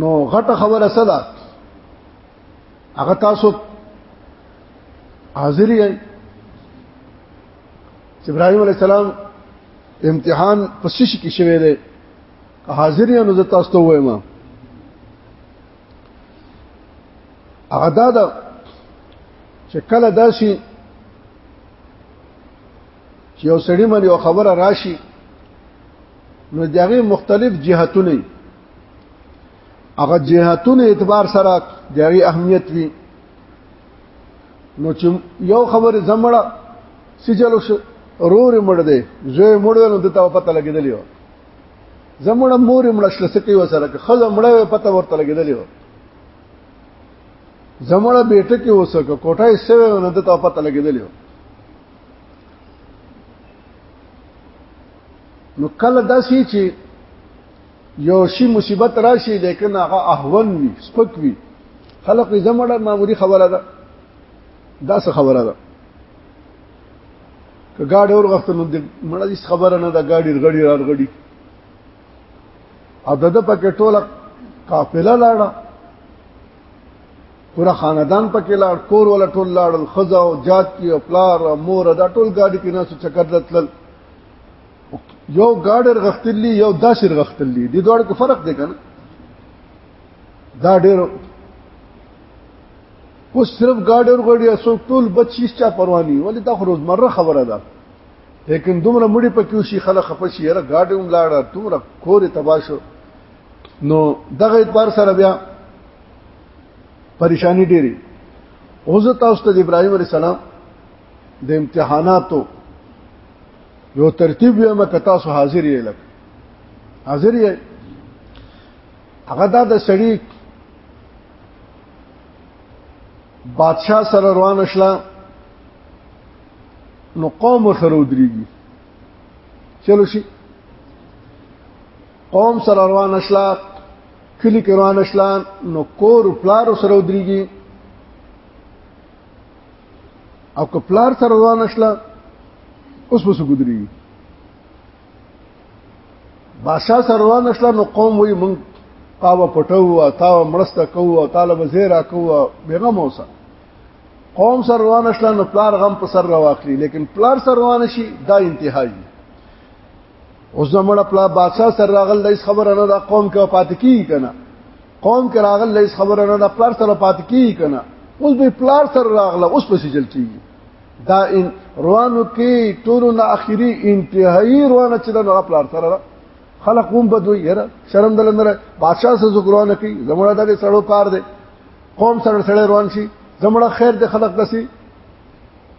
نو غټه خبره څه ده هغه تاسو حاضر یې ابراهيم عليه السلام امتحان په شش کې شوی دی حاضر یې نو تاسو ته وایم هغه دا چې کله داسي چې یو سړی من یو خبره راشي نو دغه مختلف جهتونه هغه جهتونه اعتبار سره دغه اهمیت وي نو چې یو خبره زمړه سجلو رور مړ دی زوی مړ دی نو دته پته لګیدلی و زمړه مور مړ شل سکی و سره که خزه مړ پته ورته لګیدلی و زمړه بیٹه کې اوسه کوټه یې سوي نو دته پته لګیدلی و نو کله داسې چې یو شی مصیبت راشي لیکن هغه احون وي سپک وي خلق یې زمړه معمولی خبره ده دا څه خبره ده که گاډي اور وخت نو مړه دې خبره نه ده گاډي غړي را غړي او دغه پکې ټوله قافله لاړه پورا خاندان پکې لاړ کور ولا ټول لاړ خزا او جات کی او پلار او مور دا ټول ګاډي کې نه څه چکر لتل یو ګاډر غختلی یو داسر غختلی دي دوړ کې فرق دی کنه دا ډېر کو صرف ګاډر غړي اسو ټول بچی چا پرواني ولې دا روزمره خبره ده لیکن دومره مړي پکې شي خلک خپشي یره ګاډي هم لاړه دومره کور تباشو نو دغه اعتبار سره بیا پریشانی ډیری اوس تاسو ته ابراهيم عليه السلام د امتحاناتو یو ترتیب یې مکه تاسو حاضر یې لک حاضر یې هغه دا د سړی بادشاہ سره روان شله نو قوم سره ودرېږي چلو شي قوم سره روان شلا کلی کې روان شلا نو کور پلار سره ودرېږي او که پلار سره روان شلا اوس وسو ګدرېږي بادشاہ سره روان شلا نو قوم وي مونږ تاو پټو او تاو مرسته کوو او طالب زیرا کوو بیغم اوسه قوم سر روان شلن پلار غم په سر راوخلی لیکن پلار سر روان شي دا انتهایی اوس زموږ خپل بادشاہ سره راغل د خبره نه د قوم کې پاتې کی کنه قوم کې راغل د خبره نه د پلار سره پاتې کی کنه اوس به پلار سره راغله اوس په سجل کیږي دا ان روانو کې ټولو نه اخیری انتهایی روانه چې د پلار سره خلق هم بدوي یره شرم دلندر بادشاہ سره ذکرونه کوي زموږ د سړو کار دی قوم سره سړی روان شي زموږ خیر د خلق دسی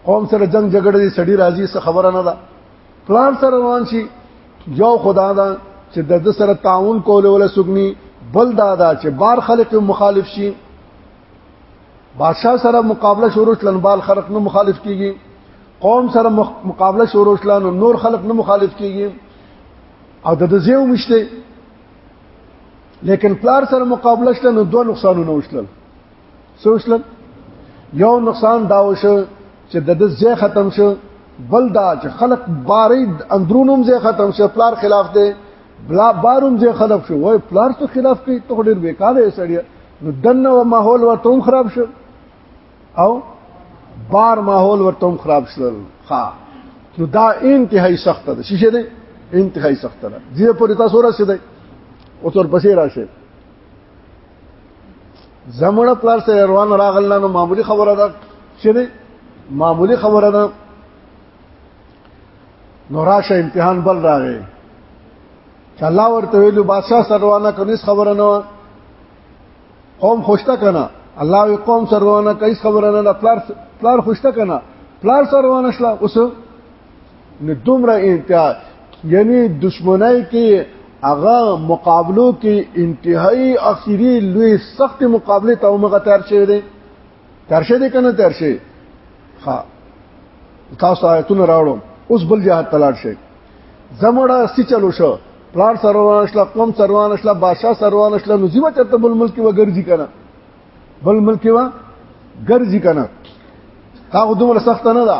قوم سره جنگ جګړه دي سړی راضي څه خبره نه ده پلان سره روان شي یو خدا دا چې د د سره تعاون کول ولا سګني بل دا دا چې بار خلک مخالف شي بادشاہ سره مقابله شروع شلن بال خلق نه مخالف کیږي قوم سره مقابله شروع شلن نور خلق نه مخالف کیږي او د دزیو مشته لیکن پلار سره مقابله شلن دوه نقصانونه وشلن سوشل یو نقصان دا وشو چې د د ځای ختم شو بل دا چې خلق باري اندرونم ځای ختم شو پلار خلاف دی بلا باروم ځای خلاف شو وای پلار ته خلاف کوي ته ډیر وکاله سړی نو دنه ماحول ورته هم خراب شو او بار ماحول ورته هم خراب شو ها نو دا انتهایی سخت ده شیشه ده انتهایی سخت ده دې پورې تاسو راځي ده اوس ورپسې راشه زموږ پلار سره روان راغل نو معمولی خبره ده چې نه معمولی خبره ده نو راشه امتحان بل راغی چې الله ورته ویلو بادشاہ سره روانه کونیس خبره نه قوم خوشته کنه الله وی قوم سره روانه کیس خبره نه پلار پلار خوشته کنه پلار سره روانه شله اوس نو دومره انتها یعنی دشمنای کې هغه مقابلو کې انتهایی اخیری لوی سخت مقابله ته موږ تیار شوی دی تیار شوی دی کنه تیار شوی ها تاسو آیتونه راوړو اوس بل جهاد تلاړ شي زموړه سی چلو شو پلار سروان شل قوم سروان شل بادشاہ سروان شل نو زیمه چرته بل ملک و ګرځي کنه بل ملک و ګرځي کنه هغه دومره سخت نه ده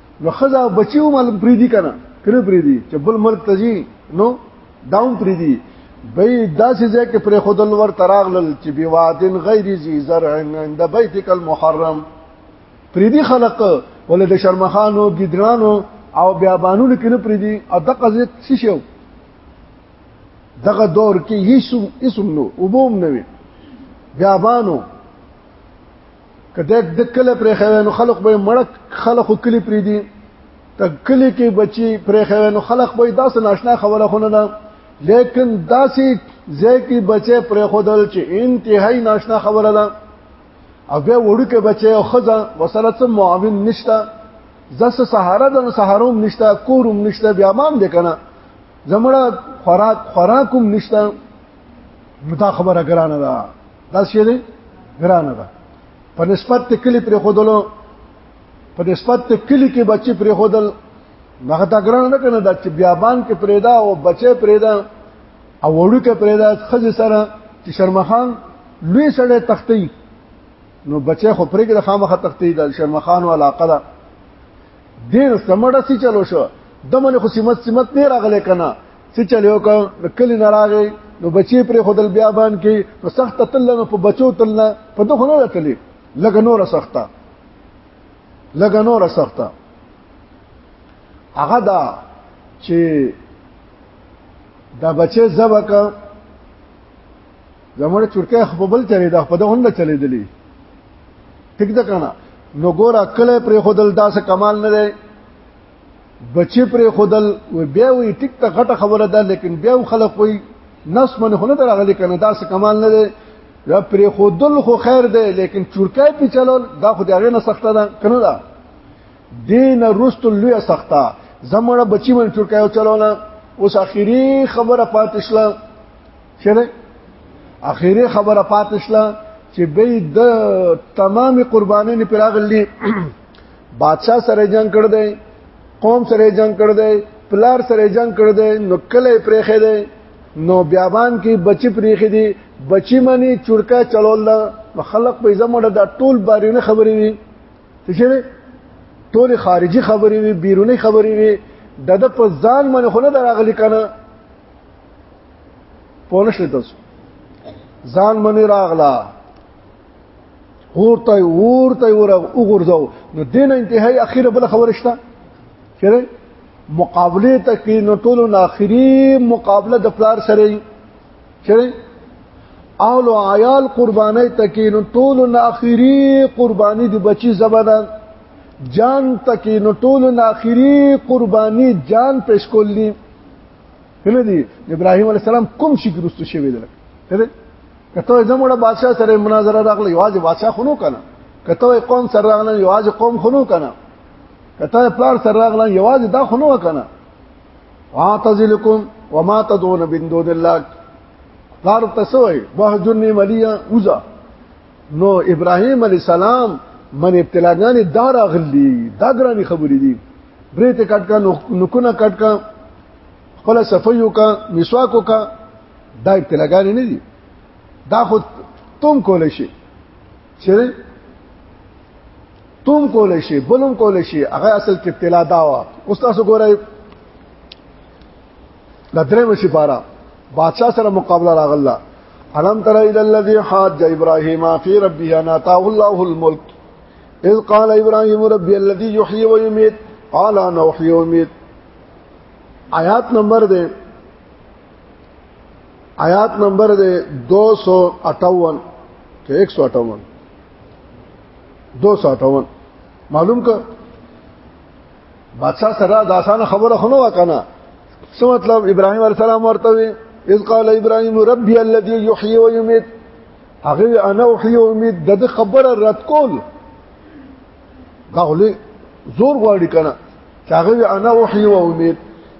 نو خزا بچیو مال پریدي کنه کړه پریدي چې بل ملک ته ځي نو داون پریدي به داسې ځای کې پر خودل ور تراغلل چې بوادن غیر ذی زرع عند بیتک المحرم پریدي خلق ولې د شرمخانو ګدرانو او بیابانونو کې نه پریدي او دغه ځای څه شو دغه دور کې هیڅ اسم نو وبوم نه وي بیابانو کله د کله پرې خوي نو خلق به مړک خلق کلی پرې دي ته کلی کې بچي پرې خوي نو خلق به داسې ناشنا خبره خونه ده لیکن داسې ځکه بچي پرې خودل چې انتهائی ناشنا خبره ده او بیا وړوکه بچي او خزه وسره څه معاون نشته زس سهاره د سهاروم نشته کوروم نشته بیا مام دې کنه زمړه خوراک خوراکوم نشته متا خبره ګرانه ده دا څه دی ګرانه ده په نسبت ته کلی پر خودلو په نسبت ته کلی کې بچي پر خودل هغه دا ګران نه کنه دا چې بیابان کې پرېدا او بچي پرېدا او وړو کې پرېدا خځه سره چې شرمخان لوی سړی تختی نو بچي خو پرېګه خامخه تختی د شرمخان او علاقه ده ډیر سمړه سي چلو شو دمن خو سیمت سیمت نه راغله کنه سي چلو کله نه راغی نو بچی پر خودل بیابان کې نو سخت تل نو په بچو تل نه په دغه نور تلې لګ نور سخته لګ نور سخته هغه دا چې دا بچی زبک زموږ چورکه خپل چلی دا په دغه نه چلی دلی ټیک ده کنه نو ګور عقل پر خودل دا څه کمال نه دی بچی پر خودل و بیا وی ټیک ته غټه خبره ده لیکن بیا خلک وی نس من هونه درغلی کنه دا څه کمال نه دی یا پر خودل خو خیر دی لیکن چورکای په چلول دا خو دغه نه سخته ده کنه دا دین رست لوی سخته زموږ بچی من چورکای چلول اوس اخیری خبره پاتشله چیرې اخیری خبره پاتشله چې به د تمام قرباني نه پراغلی بادشاہ سره جنگ کړ دی قوم سره جنگ کړ دی پلار سره جنگ کړ دی نو کله پرېخې دی نو بیابان کې بچی پرېخې دی بچی منی چورکا چلول نو خلق په زموږ د ټول بارینه خبرې وي چې ټول خارجي خبرې وي بیرونی خبرې وي د د په ځان منه خو نه دراغلی کنه پوه شئ تاسو ځان منی راغلا ورته ورته ور وګرځاو نو دین انتهای اخیره بل خبره شته چیرې مقابله ته کې نو ټول نو اخیری مقابله د پلار سره چیرې اول عیال قربانای ته کې نو ټول نو اخیری قربانی د بچی زبدان جان ته کې نو ټول نو اخیری قربانی جان پیش کولی کله دی ابراهيم عليه السلام کوم شي ګرستو شوی دی کله کته زموږه بادشاہ سره مناظره راغلی واځي بادشاہ خونو کنه کته قوم سره راغلی یوازې قوم خونو کنه کته پلار سره راغلی یوازې دا خونو کنه واعتزلکم وما تدعون من دون الله پلار تسوي بهجنی ملیا وزا نو ابراهيم عليه السلام من ابتلاګانې دار اغلي دا ګراني خبرې دي برې ته کټکا نکونه کټکا خپل صفيو کا مسواکو کا دا ابتلاګانې نه دي دا خود تم کول شي چې تم کول شي بلم کول شي هغه اصل کې ابتلا دا وا اوس تاسو ګورئ د درېمه سپاره بادشاہ سره مقابله راغله علم تر الى الذي حاج ابراهيم في ربه انا تاه الله الملك اذ قال ابراهيم ربي الذي يحيي ويميت قال انا احيي ويميت آیات نمبر دے آیات نمبر دے 258 تے 158 258 معلوم کا بادشاہ سره د اسانه خبره خنو وکنه څه مطلب ابراهيم عليه السلام ورته وي اذ قال ابراهيم ربي الذي يحيي ويميت هغه انا احيي ويميت د خبره رد کول دا ولي زور غواړي کنه چې هغه انا احيي ويميت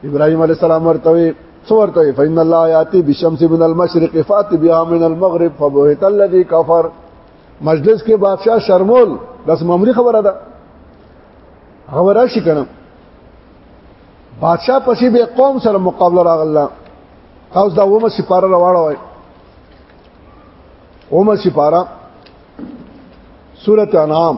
ابراهيم عليه السلام ورته وي څو ورته فإن الله ياتي بالشمس من المشرق فات بها من المغرب فبهت الذي كفر مجلس کې بادشاہ شرمول داس معمولی خبره ده هغه ورشي کنه بادشاہ پسې به قوم سره مقابله راغله او دا ومه سپاره راوړل وای ومه سپاره سورته انعام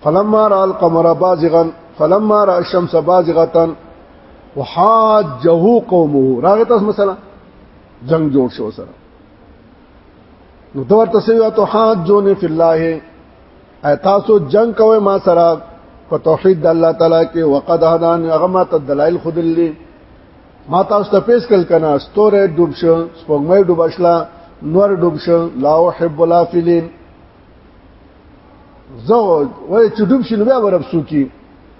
فلما را القمر بازغا فلما را الشمس بازغه وحاجه قومه راغه تاسو مثلا جنگ جوړ شو سره نو دور تسوی تو حاجون فی الله تاسو جنگ کوي ما سره په توحید الله تعالی کې وقد هدان هغه ما ته دلایل خود للی ما تاسو ته پیش کل کنا ستوره ډوب شو سپوږمۍ ډوب شلا نور ډوب شو لا حب الافلین زه وای چې ډوب شي نو بیا ورب سوکي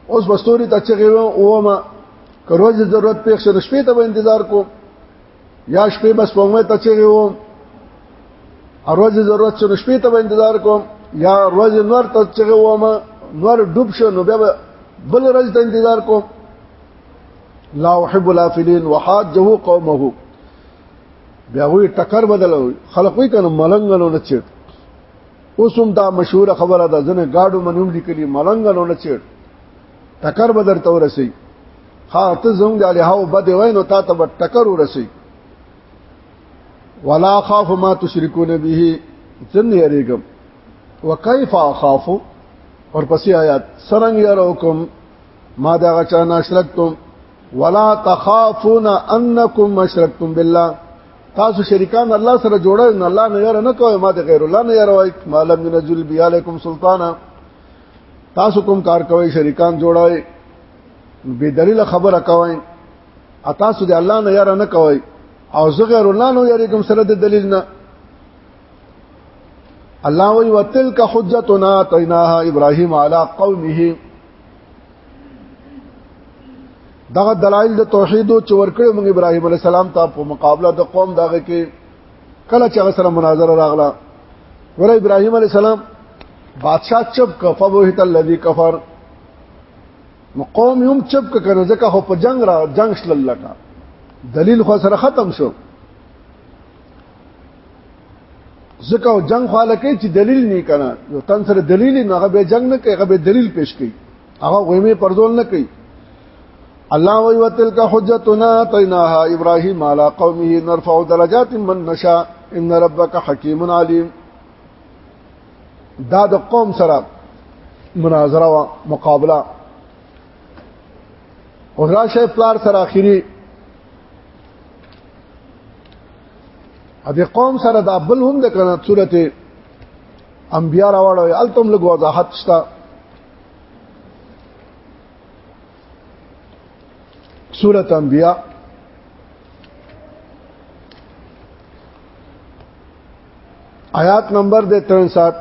اوس بستوري ته چې غو او ما کروز ضرورت پېښ شر شپې ته به انتظار کو یا شپې بس پومه ته چې غو اروز ضرورت شر شپې ته به انتظار کوم یا روز نور ته چې غو ما نور ډوب شو نو بیا بل ورځ ته انتظار کوم لا احب الافلين وحاجه قومه بیا وی ټکر بدل خلک وی کنه ملنګ نو نه چیټ اوس هم دا مشهور خبره ده ځنه گاډو منوم لیکلی ملنګ نو نه چیټ ټکر بدل تور رسي ها ته زوم دی له هاو بده وای نو تا ته ټکر ورسي ولا خاف ما تشركون به ځنه یریګم وکيف اخاف اور پسې آیات سرنګ یروکم ما دا غچا ناشرکتم ولا تخافون انکم مشرکتم بالله تاسو شریکان الله سره جوړل نه الله نه یره نه کوي ماته غیر الله نه یره وای مالم نزل بیالیکم سلطانا تاسو کوم کار کوي شریکان جوړای به دلیل خبره کوي تاسو د الله نه یره نه کوي او زه غیر الله نه یریکم سره د دلیل نه الله وی وتلک حجتنا تیناها ابراهیم علی قومه دغه دلایل د توحید او چور کړو موږ ابراهیم علی السلام ته په مقابله د قوم دغه کې کله چې سره مناظره راغله ور ابراهیم علی السلام بادشاہ چپ کفبوهت الذی کفر نو قوم هم چپ کړه ځکه خو په جنگ را جنگ شل لکه دلیل خو سره ختم شو ځکه او جنگ خاله کوي چې دلیل نه کنه یو تن سره دلیل نه هغه به جنگ نه کوي هغه به دلیل پیش کوي هغه غویمه پرځول نه کوي الله وی وتلک حجتنا تیناها ابراهیم علی قومه نرفع درجات من نشا ان ربک حکیم علیم دا د قوم سره مناظره وا مقابله او راشه پلار سره اخیری ا دې قوم سره دا بل هم د کنه صورت انبیا راوړو التم لګ وضاحت شته صورت انبیا آیات نمبر دے 63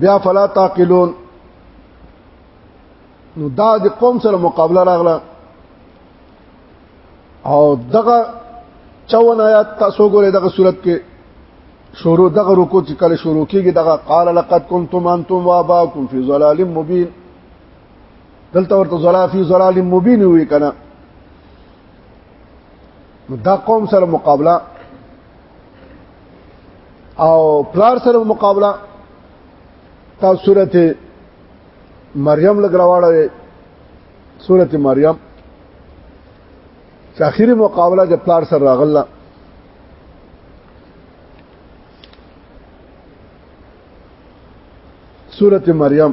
بیا فلا تعقلون نو دا د قوم سره مقابله راغله او دغه چون آیات تاسو ګورئ دغه صورت کې شروع دغه رکو چې کله شروع کیږي دغه قال لقد كنتم انتم واباكم في ضلال مبين دلته ورته ضلال في ضلال مبين وی کنه دا قوم سره مقابله او پلار سره مقابله تا سورته مریم لګراواړه سورته مریم چې اخیری مقابله د پلار سره راغله سورته مریم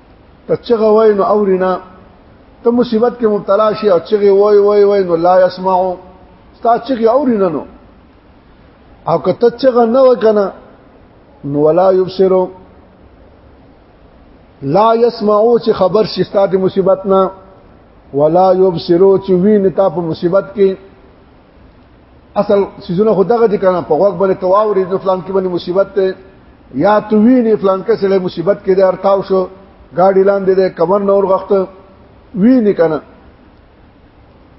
ته چغه وای نو اورینا ته مصیبت کې مبتلا شي او چغه وای وای وای نو لا يسمعو ستا چغه اورینا نو او که ته چغه نه وکنه نو ولا يبصرو لا يسمعو چې خبر شي ستا د مصیبت نه ولا يبصرو چې ویني تا په مصیبت کې اصل سيزونه خو دغه دي کنه په وګ باندې تواوري د فلان کې باندې مصیبت ته یا تو ویني فلان کې سره مصیبت کې د ارتاو شو گاډي لاندې د کمر نور وخت ویني کنه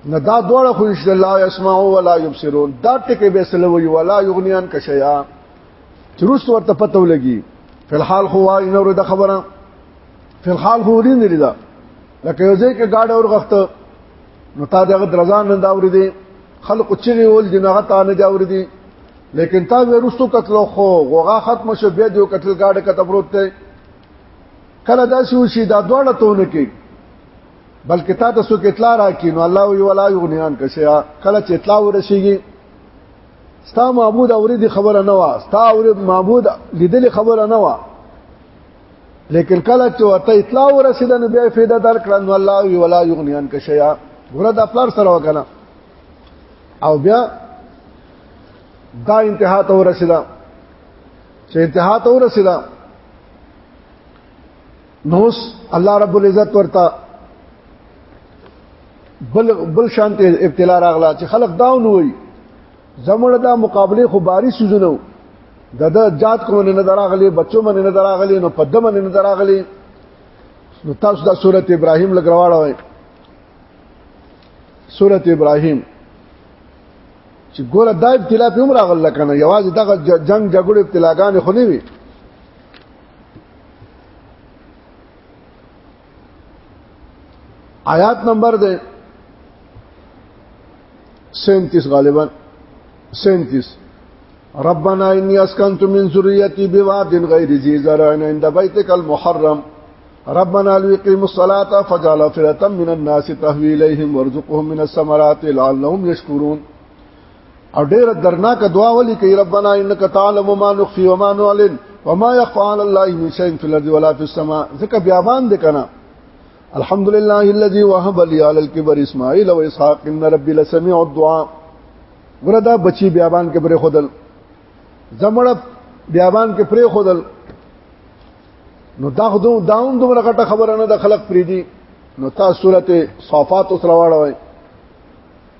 نه دا دوړه خو نشته لا يسمعوا ولا يبصرون دا ټکي به سلوي ولا يغنيان کشيا چروست ورته پته ولګي فلحال خو وای نور د خبره فلحال خو ورین لري دا لکه یو ځای کې گاډه اور غخته نو تا دغه درزان نه داوري دي خلق چغي ول جنغه تا نه داوري دي لیکن تا ورستو قتل خو غوغه ختم شو بیا دیو قتل گاډه کته پروت دی کله دا شو شي دا دوړه تونه کې بلکې تا ته څوک اطلاع راکې نو الله وی ولا یغنیان کشیا کله چې اطلاع ورشيږي ستا معبود اورې دي خبره نه وا ستا اورې معبود لیدلې خبره نه وا لیکن کله چې ورته اطلاع ورسیده نو بیا فایده درکړه نو الله وی ولا یغنی عنک شیئا ګوره دا پلار سره وکړه او بیا دا انتها ته ورسیده چې انتها ته ورسیده نوس الله رب العزت ورته بل بل شانته ابتلا راغله چې خلق داون وي زموږ دا مقابله خو باري سيزونه د د جات کوم نه دراغلي بچو من نه دراغلي نو پدم من نه دراغلي نو تاسو د سوره ابراهيم لګراواړه وای سوره ابراهيم چې ګوره دا ابتلا په عمر غل کنه یوازې دغه جنگ جګړه ابتلاګان خو نه وي آیات نمبر دے 37 غالبا 37 ربنا اني اسكنت من ذريتي بواد غير ذي زرع عند بيتك المحرم ربنا ليقيموا الصلاه فجعل فرتا من الناس تهوي اليهم وارزقهم من الثمرات لعلهم يشكرون او ډیره درناک دعا ولي کوي ربنا انك تعلم ما نخفي وما نعلن وما يخفى على الله من شيء في الارض ولا في السماء ځکه بیا باندې کنه الحمد لله الذي وهب لي على الكبر اسماعيل واسحاق ان ربي لسميع الدعاء وردا بچي بیابان کې پرې خودل زمړه بیابان کې پرې خودل نو دا خدو داون دومره غټه خبره نه د خلق پریدي نو تاسو سورته صفات اوس راوړوي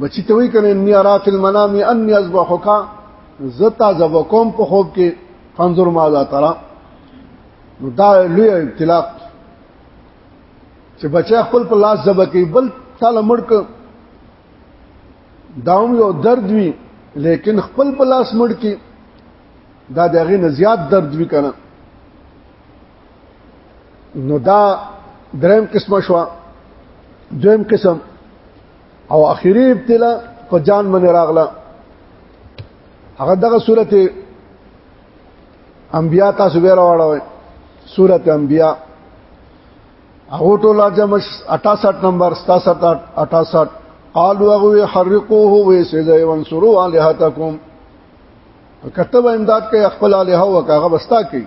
بچی ته وی کنه انی ارا فی المنام انی اذبحک زتا زبکم په خوب کې فنظر ماذا ترى نو دا لوی ابتلاء چې بچا خپل په لاس زبکی بل تعالی مړک داوم یو درد وی لیکن خپل په لاس مړکی دا دغه نه زیات درد وی کنه نو دا دریم قسمه شو دویم قسم او اخیری ابتلا په جان من راغله هغه دغه سورته انبیاء تاسو به راوړل سورته انبیاء هغه ټول جمع 68 نمبر 67 68 قالوا غو حرقوه ويسجوا وانصروا الهتكم کتب امداد کوي خپل الها او هغه بستا کوي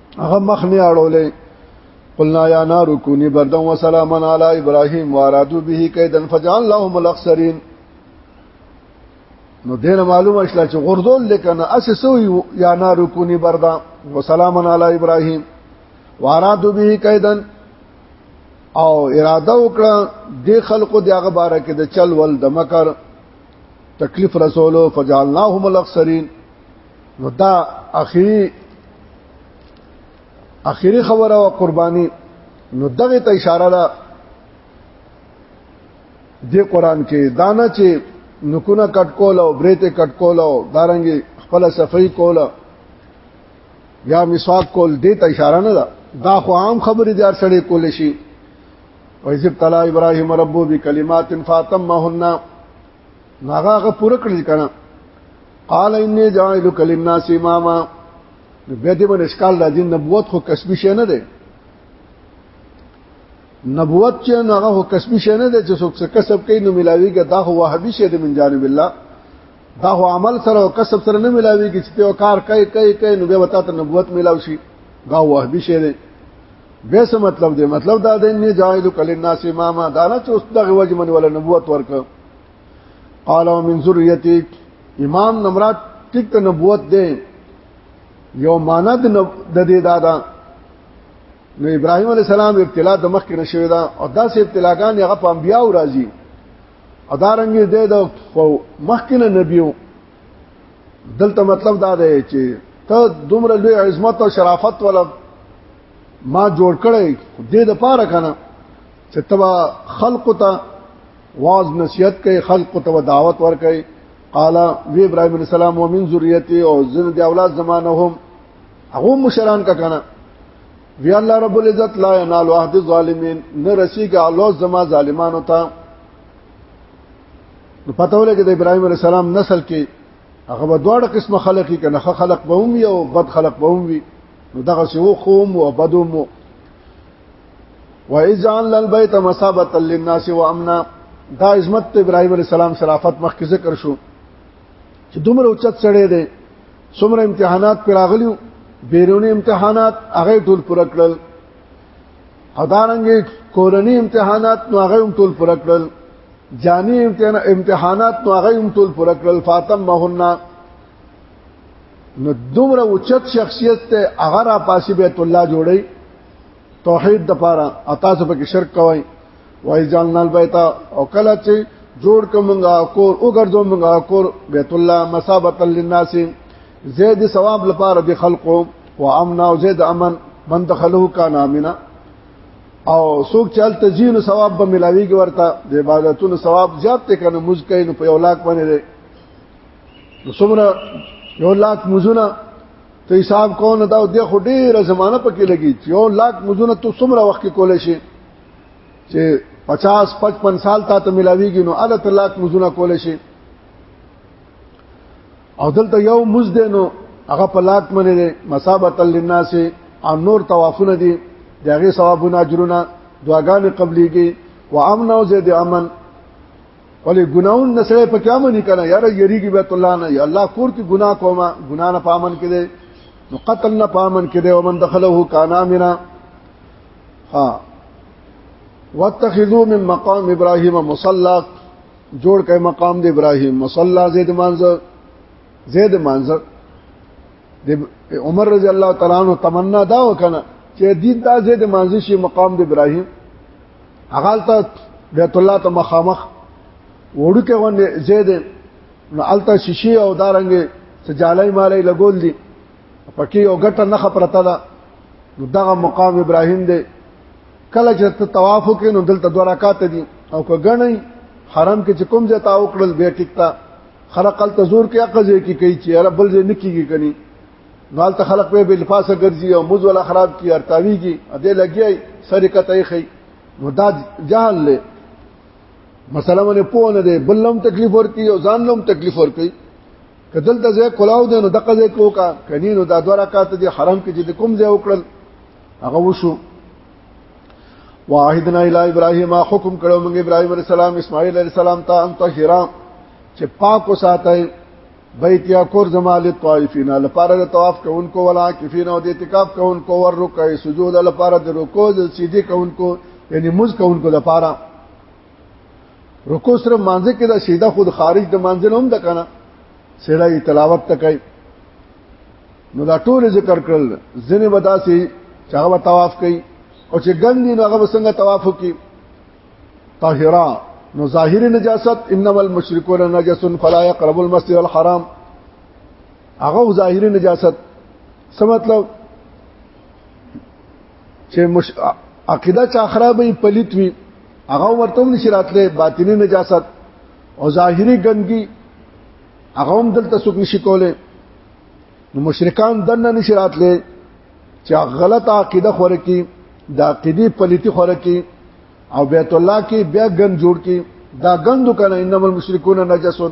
هغه مخ نه اړولې قلنا یا نار کونی بردن و سلاما علی ابراهیم و ارادو به کیدن فجعل لهم الاخسرین نو دین معلومه شله چې غردول لکنه اسسو یا نار کونی بردن و سلاما علی ابراهیم و ارادو به کیدن او اراده وکړه د خلقو دغه باره کې د چل ول د مکر تکلیف رسولو فجعلناهم الاخسرین نو دا اخیری اخیری خبره او قربانی نو دغه ته اشاره ده د قران کې دانه چې نکونه کټ کول او بریته کټ کول او دارنګي خپل صفائی کول یا مسواک کول دې ته اشاره نه ده دا خو عام خبرې دار سره کول شي وایذ تعالی ابراهیم ربو بکلمات فاطمهن هغه هغه پوره کړی کنه قال انی جاعلک للناس اماما به دې باندې اشکال راځي نبوت خو کسبی شی نه دی نبوت چې هغه خو کسبی شی نه دی چې څوک څه کسب کوي نو ملاویږي دا هو وهبي شی دی من جانب الله دا هو عمل سره او کسب سره نه ملاویږي چې ته کار کوي کوي کوي نو به وتا ته نبوت ملاوي شي دا وهبي شی دی به څه مطلب دی مطلب دا دی نه جاهل کل الناس اماما دا نه چې اوس دغه وجه من ولا نبوت ورک قال من ذریتی امام نمرات ټیک ته نبوت دی یو ماند د دې دادا نو ابراهيم عليه السلام ابتلا د مخ کې نشوي دا او داسې ابتلاګان هغه په انبياو راځي ادارنګ دې د مخ کې نه نبيو دلته مطلب دا دی چې ته دومره لوی عظمت او شرافت ولا ما جوړ کړی دې د پاره کنه چې تبا خلق ته واز نصیحت کوي خلق ته دعوت ور کوي قال وی ابراهيم عليه السلام ومن ذريتي او زن دي اولاد زمانه هم هغه مشران کا کنه وی الله رب العزت لا ينال عهد الظالمين نه رسیږي الله زما ظالمانو ته نو پته ولګي د ابراهيم عليه السلام نسل کې هغه به دواړه قسمه خلق کې نه خلق به هم وي او بد خلق به هم وي نو دغه سی وو خوم او بدوم وایجان للبیت مسابت للناس وامنا دا عظمت ابراهيم عليه السلام شرافت مخکې ذکر شو چې دومره اوچت سړی دی څومره امتحانات پر راغلیو بیرونی امتحانات هغه ټول پر کړل او دارنګ کورنی امتحانات نو هغه هم ټول پر کړل جامع امتحانات نو هغه هم ټول پر کړل فاطم مهنا نو دومره اوچت شخصیت ته هغه را پاسې بیت الله جوړي توحید د پاره اتا څه په شرک کوي وای جاننا البیت او کله چې جوړ کومنګا کور او ګرځو منګا کور بیت الله مسابت للناس زید ثواب لپاره د خلقو و امن او زید امن من دخلوه کان امنه او څوک چل تزین ثواب به ملاویږي ورته د عبادتونو ثواب زیات ته کنه مزکې نو په یو لاک باندې ده نو څومره یو لاک مزونه ته حساب کو نه دا د خو ډیره زمانہ پکې لګي یو لاک مزونه ته څومره وخت کولای شي چې 50 55 سال تا ته ملاویږي نو الله تعالی مزونه کولای شي او دلته یو مز دی نو هغه په لاک منی دی مسابت للناس او نور توافونه دي دغه ثوابونه اجرونه دعاګان قبليږي و امن او زید امن ولې ګناون نسره په قیامت نه کنه یاره یریږي بیت الله نه یا الله کور کې ګنا کوما ګنا نه پامن کې دی نو قتل نه پامن کې دی ومن دخله کان امنا ها واتخذوا من مقام ابراهيم مصلى جوړ کړي مقام د ابراهيم مصلا زید منظر زید منظر د عمر رضی الله تعالی عنہ تمنا دا وکنه چې دین دا زید منظر شي مقام د ابراهيم هغه ته بیت الله ته مخامخ وړو کې ونه زید نو الته شیشي او دارنګ سجالای مالای لګول دي پکې یو ګټه نه خبرته ده نو دغه مقام ابراهيم دی کله چې ته طواف وکې نو دلته دوه رکعات دي او که غنئ حرم کې چې کوم ځای تا وکړل بیا ټیک تا خلق ال تزور کې اقضې کې کوي چې رب بل ځای نکیږي کني نال ته خلق په بلفاسه ګرځي او موز ولا خراب کی ارتاوی کی دې لګي سره کته خي نو دا جهل له مثلا باندې پوه نه دی بلم تکلیف ورکی او ځان لوم تکلیف ورکی کدل ته ځای کلاو دی نو دغه ځای کوکا کني نو دا دوه رکعات دي حرم کې چې کوم ځای وکړل هغه وشو واحدنا الی ابراهیم حکم کړو موږ ابراهیم علی السلام اسماعیل علی السلام ته ان طاهرا چې پاک وساتای بیت یا کور زما لطائفین لپاره د طواف کوونکو ولا کفین او د اعتکاف کوونکو ور رکوع سجود لپاره د رکوع د سجدي کوونکو یعنی مز کوونکو لپاره رکوع سره مانځ کې د سیده خود خارج د مانځ نه هم د کنه سړی تلاوت تکای نو دا ټول ذکر کړل ځنه ودا سي چې هغه طواف کوي او چې ګندي نو هغه څنګه طواف کوي طاهرا نو ظاهر نجاست انما المشركون نجس فلا يقرب المسجد الحرام هغه ظاهر نجاست څه مطلب چې مش... عقیده چا خرابې پلیت وي هغه ورته هم نشي راتله باطینی نجاست او ظاهری ګندګي هغه هم دلته څوک نشي کوله نو مشرکان دنه نشي راتله چې غلط عقیده خوره کی د عقیده پلیتی خوره کی او بیت الله کې بیا ګن جوړ کی دا ګندو کنه انما المشرکون نجسون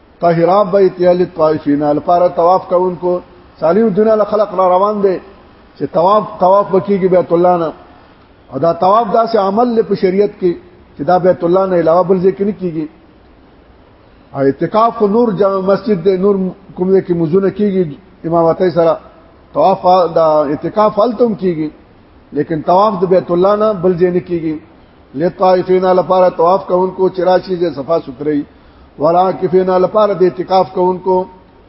طاهرا بیت یل طائفین لپاره طواف کوونکو سالم دنیا له خلق را روان دي چې طواف طواف وکيږي بیت الله نه او دا طواف داسې عمل له په شریعت کې چې دا بیت الله نه علاوه بل ځای کې نه کیږي او اعتکاف کو نور جامع مسجد دی نور کوم ځای کې مزونه کیږي امامتای سره طواف دا اعتکاف هلته هم کیږي لیکن طواف د بیت الله نه بل ځای نه کیږي لطائفین لپاره طواف کوونکو چې راشي د صفا سوتري وراکفین لپاره د اعتکاف کوونکو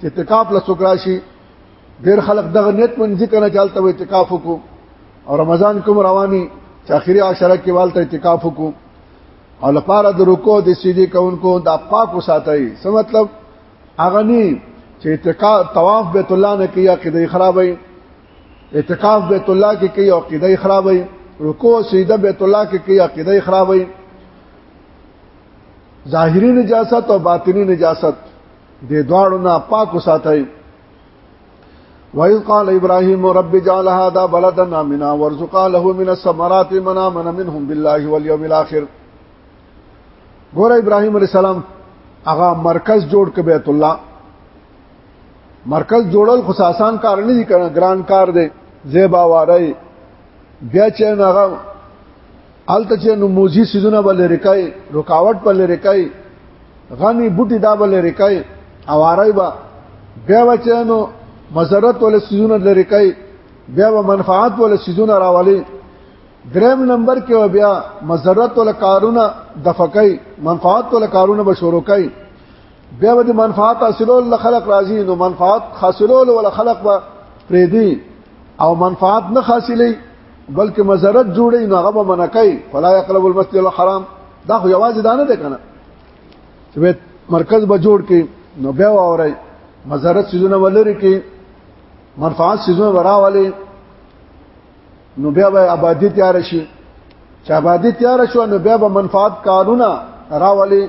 چې اعتکاف له سوکراشي ډیر خلک دغه نیت من ذکر نه چالتته و اعتکاف وکړو او رمضان کوم رواني چې اخیری عشره کې والته اعتکاف وکړو او لپاره د رکوع د سجدي کوونکو د پاک وساتای څه مطلب اغنی چې اعتکاف طواف بیت الله نه کیه کې د خرابې اعتکاف بیت الله کې کوي او قیده خرابوي رکوع سجده بیت الله کې کوي او قیده خرابوي ظاهری نجاست او باطنی نجاست د دواړو نه پاک وساتای وَإِذْ قَالَ إِبْرَاهِيمُ رَبِّ اجْعَلْ هَذَا بَلَدًا آمِنًا وَارْزُقْ لَهُ مِنَ الثَّمَرَاتِ مَنْ آمَنَ مِنْهُمْ بِاللَّهِ وَالْيَوْمِ الْآخِرِ ګور ابراهيم عليه السلام هغه مرکز جوړ ک بیت الله مرکز جوړل خو آسان کار نه دي کنه ګران کار دی زیبا وارای بیا چې هغه الته چې نو موزي سيزونه بل رکای رکاوټ بل رکای غني بوټي دا بل رکای اوارای با بیا وچنو مزرت ول سيزونه لري کوي بیا و منفعت ول سيزونه راولي دریم نمبر کې بیا مزرت ول کارونه دفقای منفعت ول کارونه به شروع کوي بیا به منفعت حاصلول له خلق راځي نو منفعت حاصلول ول خلق به پریدي او منفعت نه حاصلې بلکې مزرت جوړي نو هغه به منکای فلا يقرب المسجد الحرام دا خو یوازې دانه ده کنه چې مرکز به جوړ کې نو بیا وره مزرت سيزونه ولري کې منفعت سيزونه وراولي نو بیا به آبادی تیار شي چې آبادی تیار شو نو بیا به منفعت کارونه راولي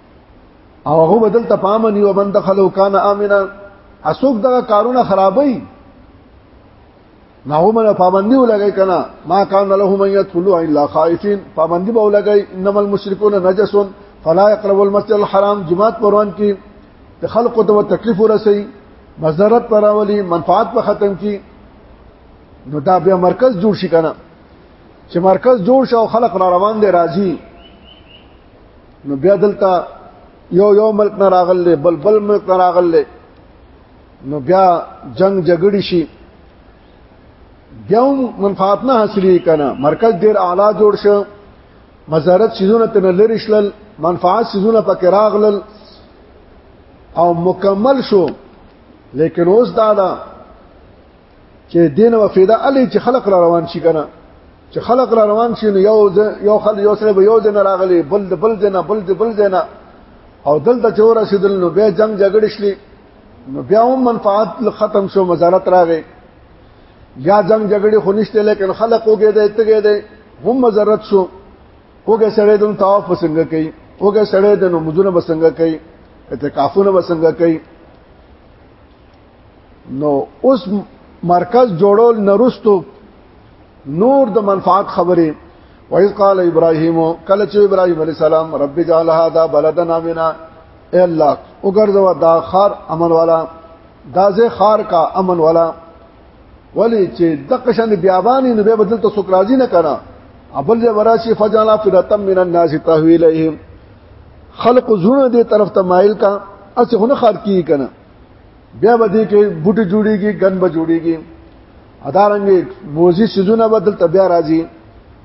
او هغه بدل ته پامن یو من دخلو کان امنا اسوک دغه کارونه خرابوي نو من پابندي ولګي کنه ما کان له من يدخلوا الا خائفين پابندي به ولګي انما المشركون نجس فلا يقربوا المسجد الحرام جماعت پروان کې د خلقو ته تکلیف ورسي مزرت پراولي منفعت په ختم کې نو دا بیا مرکز جوړ شي کنه چې مرکز جوړ شي او خلق را روان دي راځي نو بیا دلته یو یو ملک نه راغلې بل بل ملک نه راغلې نو بیا جنگ جګړې شي بیا منفعت نه حاصلې کنه مرکز ډیر اعلی جوړ شو مزارت سيزونه تن لری شلل منفعت سيزونه پکې راغلل او مکمل شو لیکن اوس دا دا چې دین او فیدا علی چې خلق را روان شي کنه چې خلق را روان شي نو یو یو خل یو سره به یو ځنه راغلی بل د بل ځنه بل د بل ځنه او دلته چې ورسېدل نو بیا جنگ جګړه شلی نو بیا هم منفعت ختم شو مزارت راغی یا جنگ جګړه خو نشته لیکن خلق وګې ده اتګې ده هم مزارت شو وګې سړې دم طواف پسنګ کوي وګې سړې د نو مزونه پسنګ کوي اعتکافونه پسنګ کوي نو اوس مرکز جوړول نرستو نور د منفعت خبره وایز قال ابراهیم کله چې ابراهیم علی السلام رب جعل هذا بلدن امنا اے الله وګرځوا دا خار امن والا دا زه خار کا امن والا ولی چې د قشن بیابانی نو به بدل ته سوک راضی نه کړه ابل جب راشی فجانا فرتم من الناس تحویلهم خلق زونه دې طرف ته مایل کا اسه هونه خار کی کنه بیا به دې کې بوټي جوړيږي ګن به جوړيږي ادارنګ موزي سيزونه بدل تبیا راځي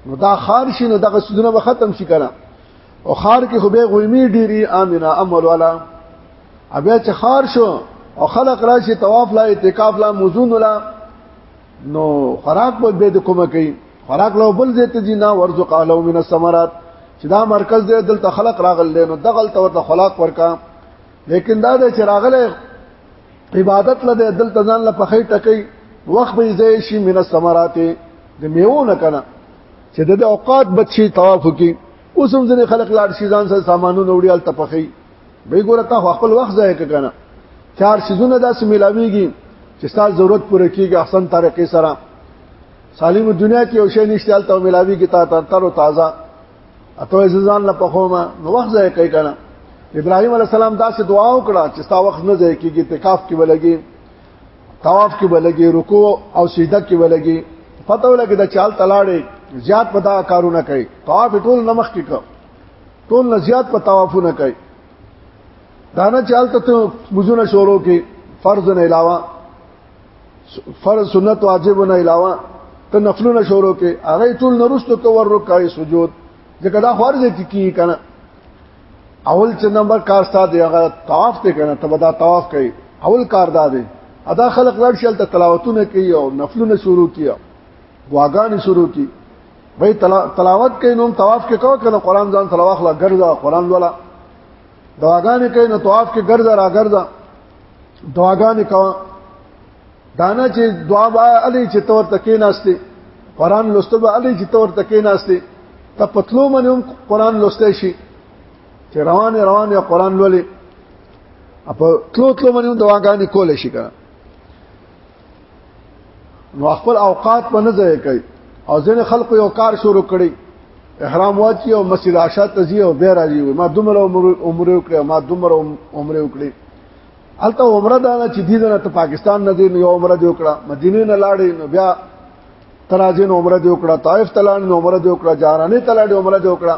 نو دا خار شي نو دغه سيزونه به ختم شي کنه او خار کې خو به غويمي ډيري امينا عمل والا بیا چې خار شو او خلق راشي طواف لا اعتکاف لا موزون ولا نو خوراک به به د کومه کوي خوراک لو بل دې ته جنا ورزق علو من الثمرات چې دا مرکز دې دلته خلق راغل دي نو دغل تور ته خلاق ورکا لیکن دا د چراغله عبادت لده دل تزان له پخې ټکې وخت به زې شي من الثمرات د میوه نه کنه چې د اوقات بچي طواف کی اوس هم ځنې خلک لاړ شي ځان سره سامانونه وړي ال تپخې به ګوره تا خپل وخت ځای کنه چار سيزونه داسې ملاويږي چې ستاسو ضرورت پوره کیږي احسن طریقې سره سالم دنیا کې یو شی نشته تل ملاويږي تا تر تر تازه اته ځان لا په خوما نو وخت ځای کوي کنه ابراهيم عليه السلام دا سه دعا وکړه چې تا وخت نه ځای کیږي اعتکاف کې ولګي طواف کې ولګي رکوع او سجده کې ولګي پته ولګي دا چال تلاړې زیات پتا کارونه کوي طواف ټول نمخ کې کو ټول نه زیات په طوافونه کوي دا نه چالت ته مزونه شروع کې فرض نه علاوه فرض سنت واجب نه علاوه ته نفلونه شروع کې هغه ټول نرستو کو ور رکای سجود ځکه دا فرض دي کی کنه اول چې نمبر کار ساده دی هغه طواف ته کنه ته دا طواف کوي اول کار دا دی ادا خلق لړ شل ته تلاوتونه کوي او نفلونه شروع کیه دعاګانې شروع کی وای تلاوت کوي نو طواف کې کو کنه قران ځان تلاوت لا ګرځا قران ولا دعاګانې کوي نو طواف کې ګرځا را ګرځا دعاګانې کوه دانا چې دعا به علي چې تور تکې ناشته قران لوستل به علي چې تور تکې ناشته ته پتلو باندې هم قران لوستل شي چې روان روان یا قران لولې په تلو تلو باندې دعاګانې کول شي کنه نو خپل اوقات په نه ځای کوي او ځینې خلکو یو کار شروع کړي احرام واچي او مسجد عائشہ ته ځي او بیا راځي ما دومره عمر وکړي ما دومره عمر وکړي الته عمره دا نه چې دیدنه ته پاکستان نه دی یو عمره دی وکړه مدینه نه لاړې نو بیا تراجین عمره دی وکړه طائف تلان عمره دی وکړه جارانه تلان عمره دی وکړه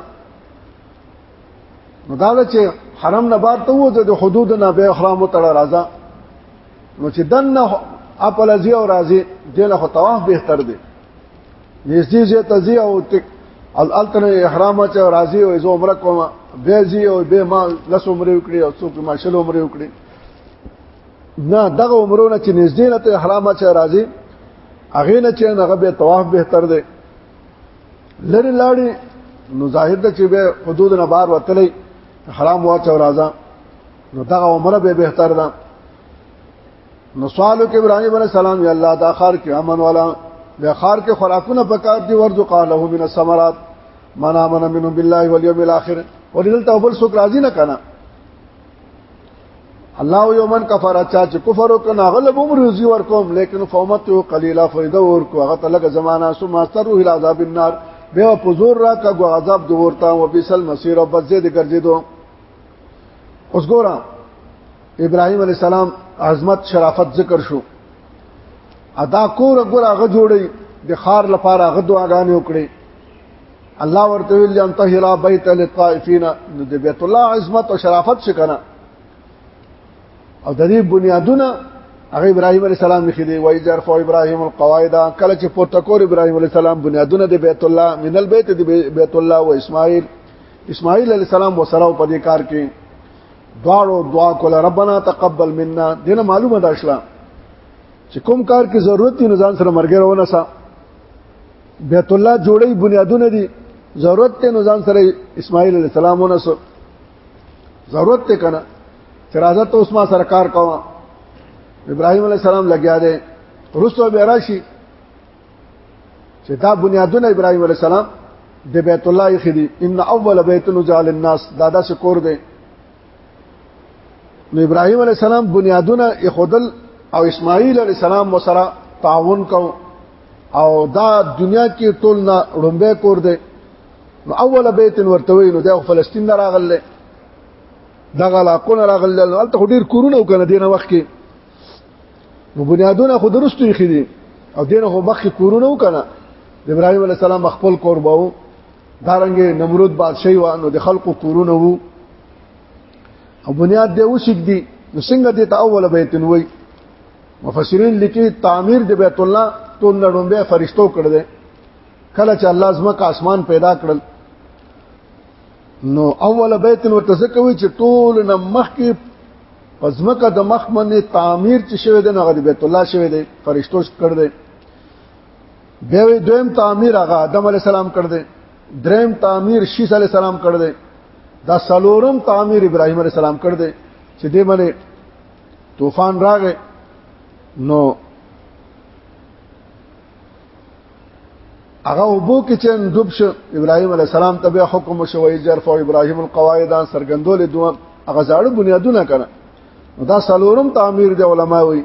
نو دا چې حرم نه بار ته وځه د حدود نه به احرام تړ راځه نو چې دنه خپل ازي او راځي دله خو طواف به تر دي نږدې زه تزي او تک الالتن احرام چې راځي او زه عمره کوم به زی او به ما لس عمره وکړي او څوک ما شل عمره وکړي نه دغه عمرونه چې نږدې نه ته احرام چې راځي اغه نه چې هغه به طواف به تر دي لری لاړی نو ظاهر د چې به حدود نه بار وتلی حرام واچو راځه نو دا عمره به بهتر ده نو سوالو کې ابراهيم عليه السلام یا الله دا خار کې امن والا د خار کې خوراکونه پکار دي ورځو قاله من الثمرات من امن منهم بالله واليوم الاخر ولذلته بل سوک راضي نه کنه الله یو من کفر چا چې کفر وکړ نه غلب هم روزي ورکوم لیکن فومت یو قلیلا فیدا ورکو هغه تلګ زمانہ سو ماستر روح العذاب النار به په زور را کګو عذاب د ورتا او بیسل مسیر او بزید ګرځیدو اوس ګورا ابراهیم علی السلام عظمت شرافت ذکر شو ادا کور ګور هغه جوړي د خار لپاره هغه دعاګانې وکړي الله ورته ویل ان طهرا بیت للطائفین نو د بیت الله عظمت او شرافت شکنه او د دې بنیادونه هغه ابراهيم عليه السلام مخې دی وای ځر فو ابراهيم القواعد کله چې پورته کور ابراهيم عليه السلام بنیادونه د بیت الله من البيت د بیت الله او اسماعیل اسماعیل عليه السلام وسره په دې کار کې دواړو دعا کول ربنا تقبل منا دنه معلومه ده اسلام چې کوم کار کې ضرورت دی نزان سره مرګ راونه سره بیت الله جوړي بنیادونه دي ضرورت ته نو ځان سره اسماعیل علی السلام ونسو ضرورت ته کنه چې راځه ته اوس ما سرکار کوه ابراهيم عليه السلام لګیا دی رسو به راشي چې دا بنیادونه ابراهيم عليه السلام د بیت الله یې خدي ان اول بیت نجعل الناس دا داسې کور دی نو ابراهيم عليه السلام بنیادونه یې خودل او اسماعیل عليه السلام وسره تعاون کوو او دا دنیا کې ټول نه ړومبه کور دی نو اوله بیت ورته وی نو د فلسطین نه راغله دغه علاقونه راغله نو الته ډیر کورونه وکنه دینه وخت کې نو بنیادونه خو درستو یې خېدي او دینه خو مخکې کورونه وکنه د ابراهیم علی السلام خپل کور باو دارنګ نمرود بادشاہي و نو د خلقو کورونه وو او بنیاد دی وسګ دی نو څنګه دې ته اوله بیت وی مفسرین لیکي تعمیر د بیت الله تو لړومبه فرشتو کړ دې کله چې الله زمک اسمان پیدا کړل نو اول بیت نو تزکوي چې ټول نه مخ کې پزمکه د مخ باندې تعمیر چې شوی دی نو غری بیت الله شوی دی فرشتو کړ دې بیا وی دویم تعمیر هغه آدم علی السلام کړ دې دریم تعمیر شیس علی السلام کړ دې دا سلورم تعمیر ابراهیم علی السلام کړ دې چې دې باندې طوفان راغې نو هغه وبو کې چې ډوب شو ابراهيم عليه السلام ته به حکم شوی جرف او ابراهيم القواعد سرګندول دوه هغه زړه بنیادونه کړه دا سلورم تعمیر دی علما وي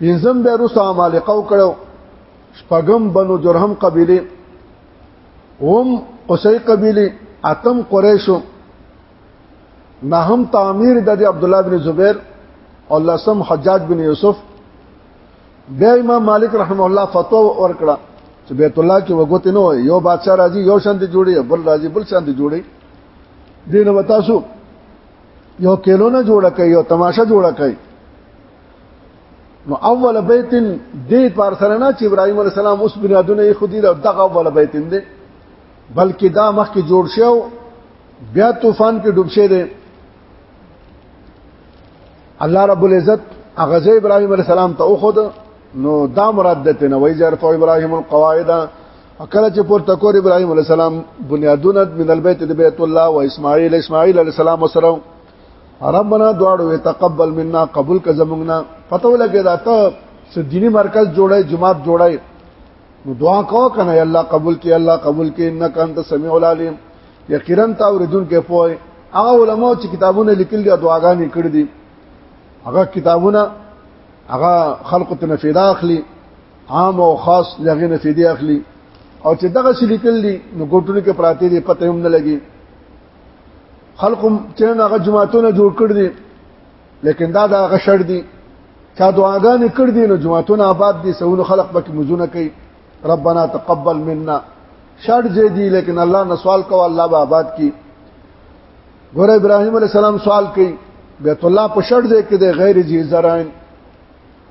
پنځم به رسو عمالقه وکړو شپږم بنو جرهم قبيله هم قصي قبيله اتم قريشو نه هم تعمیر د عبد الله بن زبیر او لسم حجاج بن یوسف بیا امام مالک رحم الله فتوا ورکړه چې بیت الله کې وګوت نه یو بادشاہ راځي یو شان دي جوړي بل راځي بل شان دي جوړي دین وتاسو یو کېلو نه جوړه کوي یو تماشه جوړه کوي نو اول بیت دې پر سره نه چې ابراهيم عليه السلام اوس بنیادونه یې خودي دغه اول بیت دی بلکې دا مخکې جوړ شو بیا طوفان کې ډوب شه دي الله رب العزت اغزه ابراهيم عليه السلام ته وخد نو دا مراد ده ته نوې ظرف ابراهيم القواعد کله چې پر تکور ابراهيم عليه السلام بنیادونه من البيت د بیت الله او اسماعیل اسماعیل عليه السلام سره ربنا دعاو تقبل منا قبول ک زمونږنا پته ولګی دا ته سدینی مرکز جوړای جماعت جوړای نو دعا کو کنه الله قبول کی الله قبول کی انک انت سمیع العلیم یقینا تا اوریدون کې پوي هغه علما چې کتابونه لیکل دي دعاګانې کړې دي هغه کتابونه هغه خلق ته نفیدا اخلي عام او خاص لغې نفیدي اخلي او چې دغه شي لیکل دي نو ګوټونو کې پراته دي پته هم نه لګي خلق چې هغه جماعتونه جوړ کړ دي لیکن دا دا غشړ دي چا دعاګانې کړ دي نو جماعتونه آباد دي سونو خلق پکې مزونه کوي ربنا تقبل منا شړ جې دي لیکن الله نه سوال کو الله به آباد کی ګور ابراهيم عليه السلام سوال کوي بیت الله په شړ دې کې د غیر جی زراین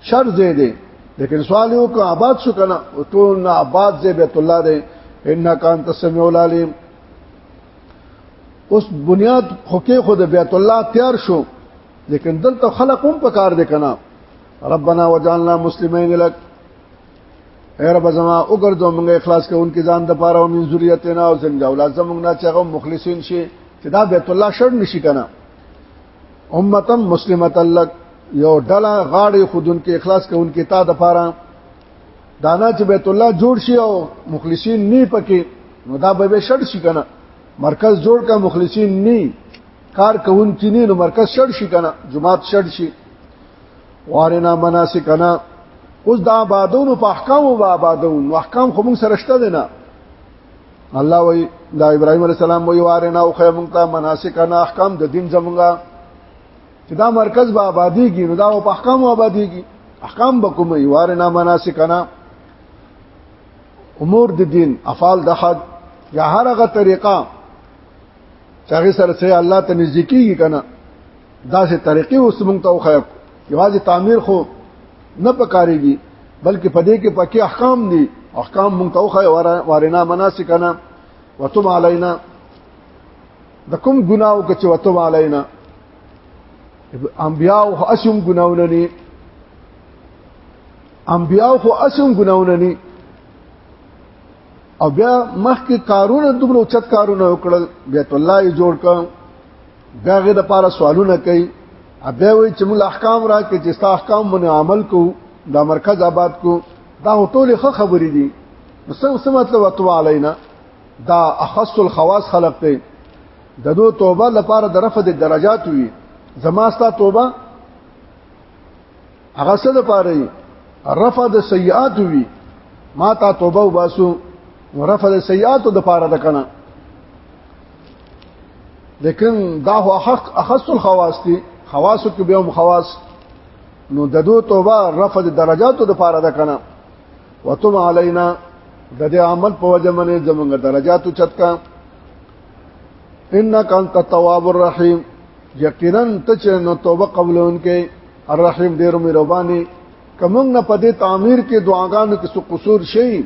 شر زه دې لیکن سوال یو کو آباد شو کنه او ټول نه آباد زه بیت الله دې انک انت سميع العليم اوس بنیاد خوکه خود بیت الله تیار شو لیکن دلته خلق هم پکار دې کنه ربنا وجعلنا مسلمین لك اے رب زما وګرځو موږ اخلاص کوونکې ځان د پاره او من ذریتنا او زموږ اولاد زموږ نه چې هغه مخلصین شي چې دا بیت الله شر نشي کنه امه مسلمه لک یو ډله غاړي خودن کې اخلاص کوونکې تا د پاره دانا چې بیت الله جوړ شي او مخلصین نه پکې نو دا به شر شي کنه مرکز جوړ کا مخلصین نه کار کوونکې نه نو مرکز شر شي کنه جماعت شر شي وارنا مناسکنا اوس دا آبادونو په احکام او آبادون احکام خو موږ سره شته دي نه الله وی دا ابراهيم عليه السلام وی وارنا او خیر موږ ته مناسکنا احکام د دین زمونږه چې دا مرکز به آبادیږي نو دا په احکام آبادیږي احکام به کوم وی وارنا مناسکنا امور د دین افعال د حد یا هرغه طریقه چې هغه سره سره الله ته نزدیکی کنه دا سه طریقې اوس مونږ ته وخایو یوازې تعمیر خو نه پکاريږي بلکې پدې کې پکې احکام دي احکام مونږ ته وخایو وارنا مناسکنا وتب علینا د کوم ګناو کې چې وتب علینا انبیاء خو اسیم ګناونه نه انبیاء خو اسیم ګناونه نه او بیا مخکې کارونه دومره چت کارونه وکړل بیت الله یې جوړ کړ داغه د پاره سوالونه کوي ابه وي چې موږ احکام را کې چې ستا احکام باندې عمل کو دا مرکز آباد کو دا ټول ښه خبرې دي څه څه مطلب وتو علینا دا اخص الخواص خلق ته د دو توبه لپاره د رفع د درجات وي زماستا توبه هغه څه لپاره رفع د سیئات وي ما تا توبه وباسو رفع د سیئات د لپاره د کنه لیکن دا هو حق اخص الخواص دي خواصو کې به هم خواص نو ددو توبه رفع درجاتو د پاره ده کنه وتم علینا د دې عمل په وجه منې زمونږ درجاتو چتکا انک انت التواب الرحیم یقینا ته چې نو توبه قبولون کې الرحیم ډیر مهرباني کومنګ نه پدې تعمیر کې دعاګانو کې څو قصور شي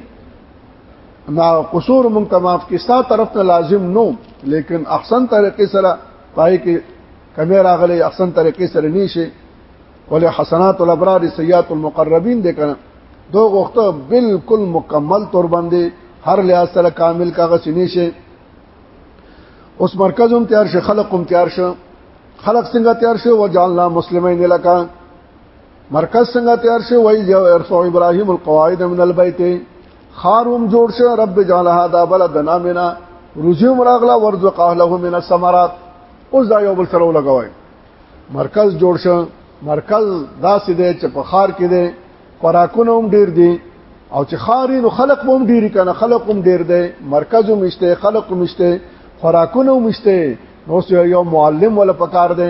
ما قصور مونږ ته معاف کی ستا طرف ته لازم نو لیکن احسن طریقې سره پای کې کمی راغلی احسن طریقې سره نشي ولې حسنات الابرار سیئات المقربین دې کنه دو غوخته بالکل مکمل تور باندې هر لحاظ سره کامل کاغه سینې شي اوس مرکز هم تیار شي خلق هم تیار شي خلق څنګه تیار شي وجعلنا مسلمین لکه مرکز څنګه تیار شي وای جو ارفع ابراهيم القواعد من البيت خاروم جوړ شي رب جعل هذا بلدنا منا رجوم راغلا ورزق اهله من الثمرات اوس دا یو بل سره لګوي مرکز جوړ شي مرکز داسې دی چې په خار کې دی خوراکونه هم ډیر دي او چې خاري نو خلق هم ډیر کنه خلق هم ډیر دی مرکز هم مشته خلق هم مشته خوراکونه هم مشته نو یو معلم ولا پکار دی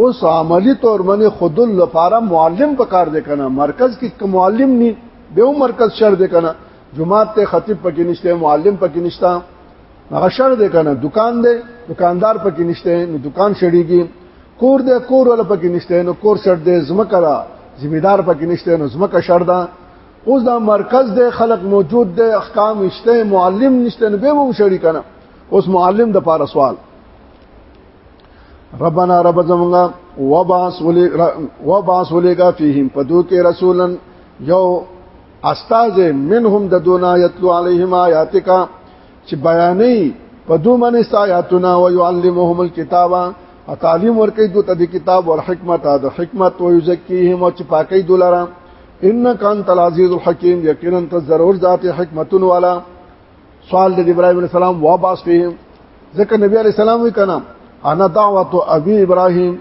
اوس عملی طور باندې خودل لپاره معلم پکار دی کنه مرکز کې کوم معلم ني به مرکز شر دی کنه جمعه ته خطیب پکې نشته معلم پکې نشته هغه شر دی کنه دکان دی دکاندار پکې نشته نو دکان شړیږي کور دی کور ول پکې نشته نو کور شر دی زمکه را ذمہدار پکې نشته نو زمکه شر ده اوس دا مرکز دی خلق موجود دی احکام نشته معلم نشته نو به مو شړی کنه اوس معلم د پاره سوال ربنا رب زمونږه وباس ولي وباس وليګا فيهم پدو کې رسولن یو استاد منهم د دونا یتلو علیهم آیاتک چې بیانې پدو منې آیاتنا او يعلمهم الكتاب او تعلیم ورکې دوی ته د کتاب او حکمت او حکمت او یزکیهم او چې پاکې دولاره انک انت العزیز الحکیم یقینا ته ضرور ذات حکمتون والا سوال د ابراهيم عليه السلام واباس فيهم ځکه نبی عليه السلام وی کنه انا دعوت ابي ابراهيم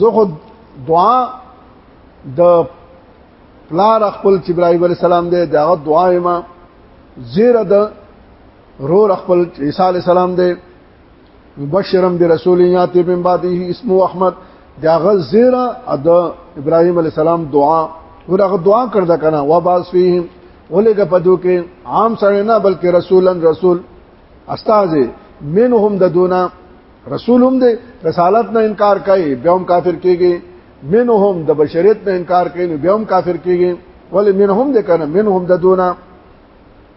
زه خو دعا د پلار خپل چې ابراهيم عليه السلام دی دغه دعا ما زیره د رور خپل عيسى عليه السلام دی مبشرم برسول یاتی من بعده اسمو احمد دا غزیرا د ابراهیم علی السلام دعا ورغه دعا کړ دا کنه وا باس فیهم ولګه پدو کې عام سره نه بلکې رسولن رسول استاد منهم د دونه رسول هم دی رسالت نه انکار کوي بیا هم کافر کیږي منهم د بشریت نه انکار کوي بیا هم کافر کیږي ولې منهم د کنه منهم د دونه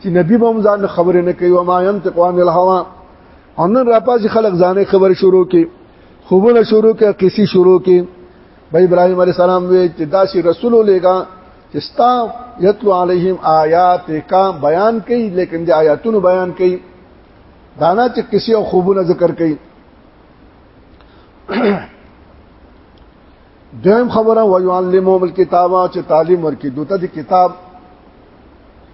چې نبی به هم ځان خبرې نه کوي او ما ينطق عن الهوا ان راپاسي خلق ځانې خبرې شروع کړي خوبونه شروع کړي قصې شروع کړي به ابراهيم عليه السلام وی چې داسې رسول لګا چې ستا یتلو علیهم آیات کا بیان کوي لیکن د آیاتونو بیان کوي دانا چې قصې او خوبونه ذکر کوي دویم خبره ويعلمهم الكتاب چې تعلیم ورکړي دوته د کتاب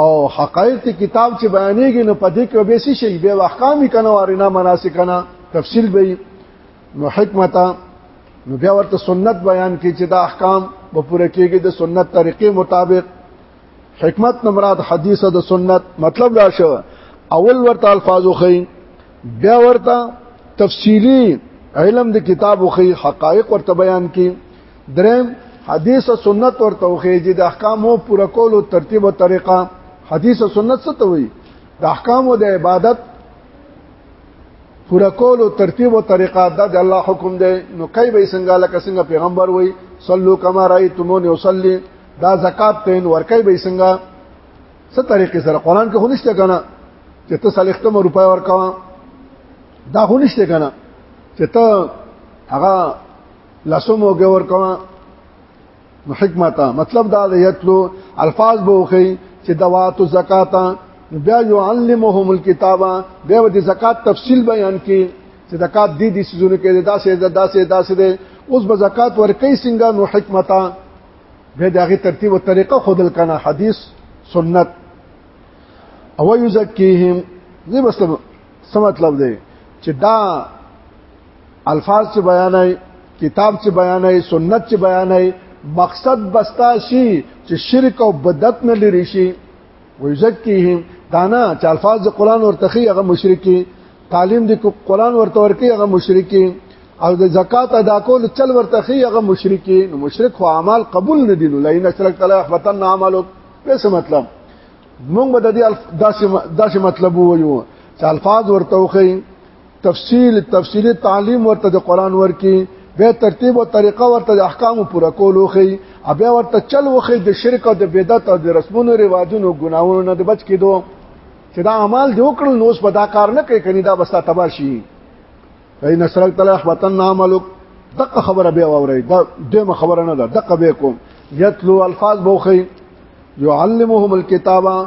او حقایق کتاب چې بیانېږي نو په دې کې به سي شي به احکام کنه وارنا مناسک نه تفصیل به نو حکمت نو بیا ورته سنت بیان کی چې دا احکام به پوره کېږي د سنت طریقې مطابق حکمت نمراد حدیثه د سنت مطلب دا شو اول ورته الفاظو خي بیا ورته تفصیلی علم د کتاب خي حقایق ورته بیان کی درم حدیث او سنت ورته وخی چې د احکامو پوره کول او ترتیب او طریقه حدیث او سنت څه ته وایي د احکامو د عبادت پورا کول او ترتیب او طریقه د الله حکم دی نو کای به څنګه لکه څنګه پیغمبر وای صلو کما رایتمون یصلی دا زکات تین ورکای به څنګه څه طریقې سره قران کې هونښت کنه چې ته صالحته مو روپای ورکوا دا هونښت کنه چې ته هغه لسمو کې ور کوم نو حکمت مطلب دا د یتلو الفاظ به وخی چې دوات زکات بیا يعلمهم الكتاب بیا د زکات تفصیل بیان کی چې زکات دې دې سيزونه کې دا سه دا سه دا سه دې اوس به زکات ورکې څنګه نو حکمت به دغه ترتیب او طریقه خودل کنه حدیث سنت او یزکیهم زی بس څه مطلب دی چې دا الفاظ چې بیانای کتاب چې بیانای سنت چې بیانای مقصد بستا شي چې شرک او بدعت نه لري شي ويزکیهم دانا چې الفاظ د قران ورتخي هغه مشرکی تعلیم د قران ورته ورکی هغه مشرکی او د زکات ادا کول چل ورته خي هغه مشرکی نو مشرک خو اعمال قبول نه دي نو لئن اشرک تعالی احبطن عملک څه مطلب مونږ به د دې داسې مطلب وایو چې الفاظ ورته وخی تفصیل تفصیلی تعلیم ورته د قران ورکی به ترتیب او طریقه ورته د احکام پوره کول وخی بیا ورته چل وخی د شرک او د بدعت او د رسمونو رواجونو ګناونو نه بچ کیدو چې دا اعمال دی وکړل نو اوس په دا کار نه کوي کني دا بستا تبا شي اي نصرک تعالی احبطن عملک دغه خبره به اوري دا دمه خبره نه ده دغه به کوم یتلو الفاظ بوخی يعلمهم الكتابه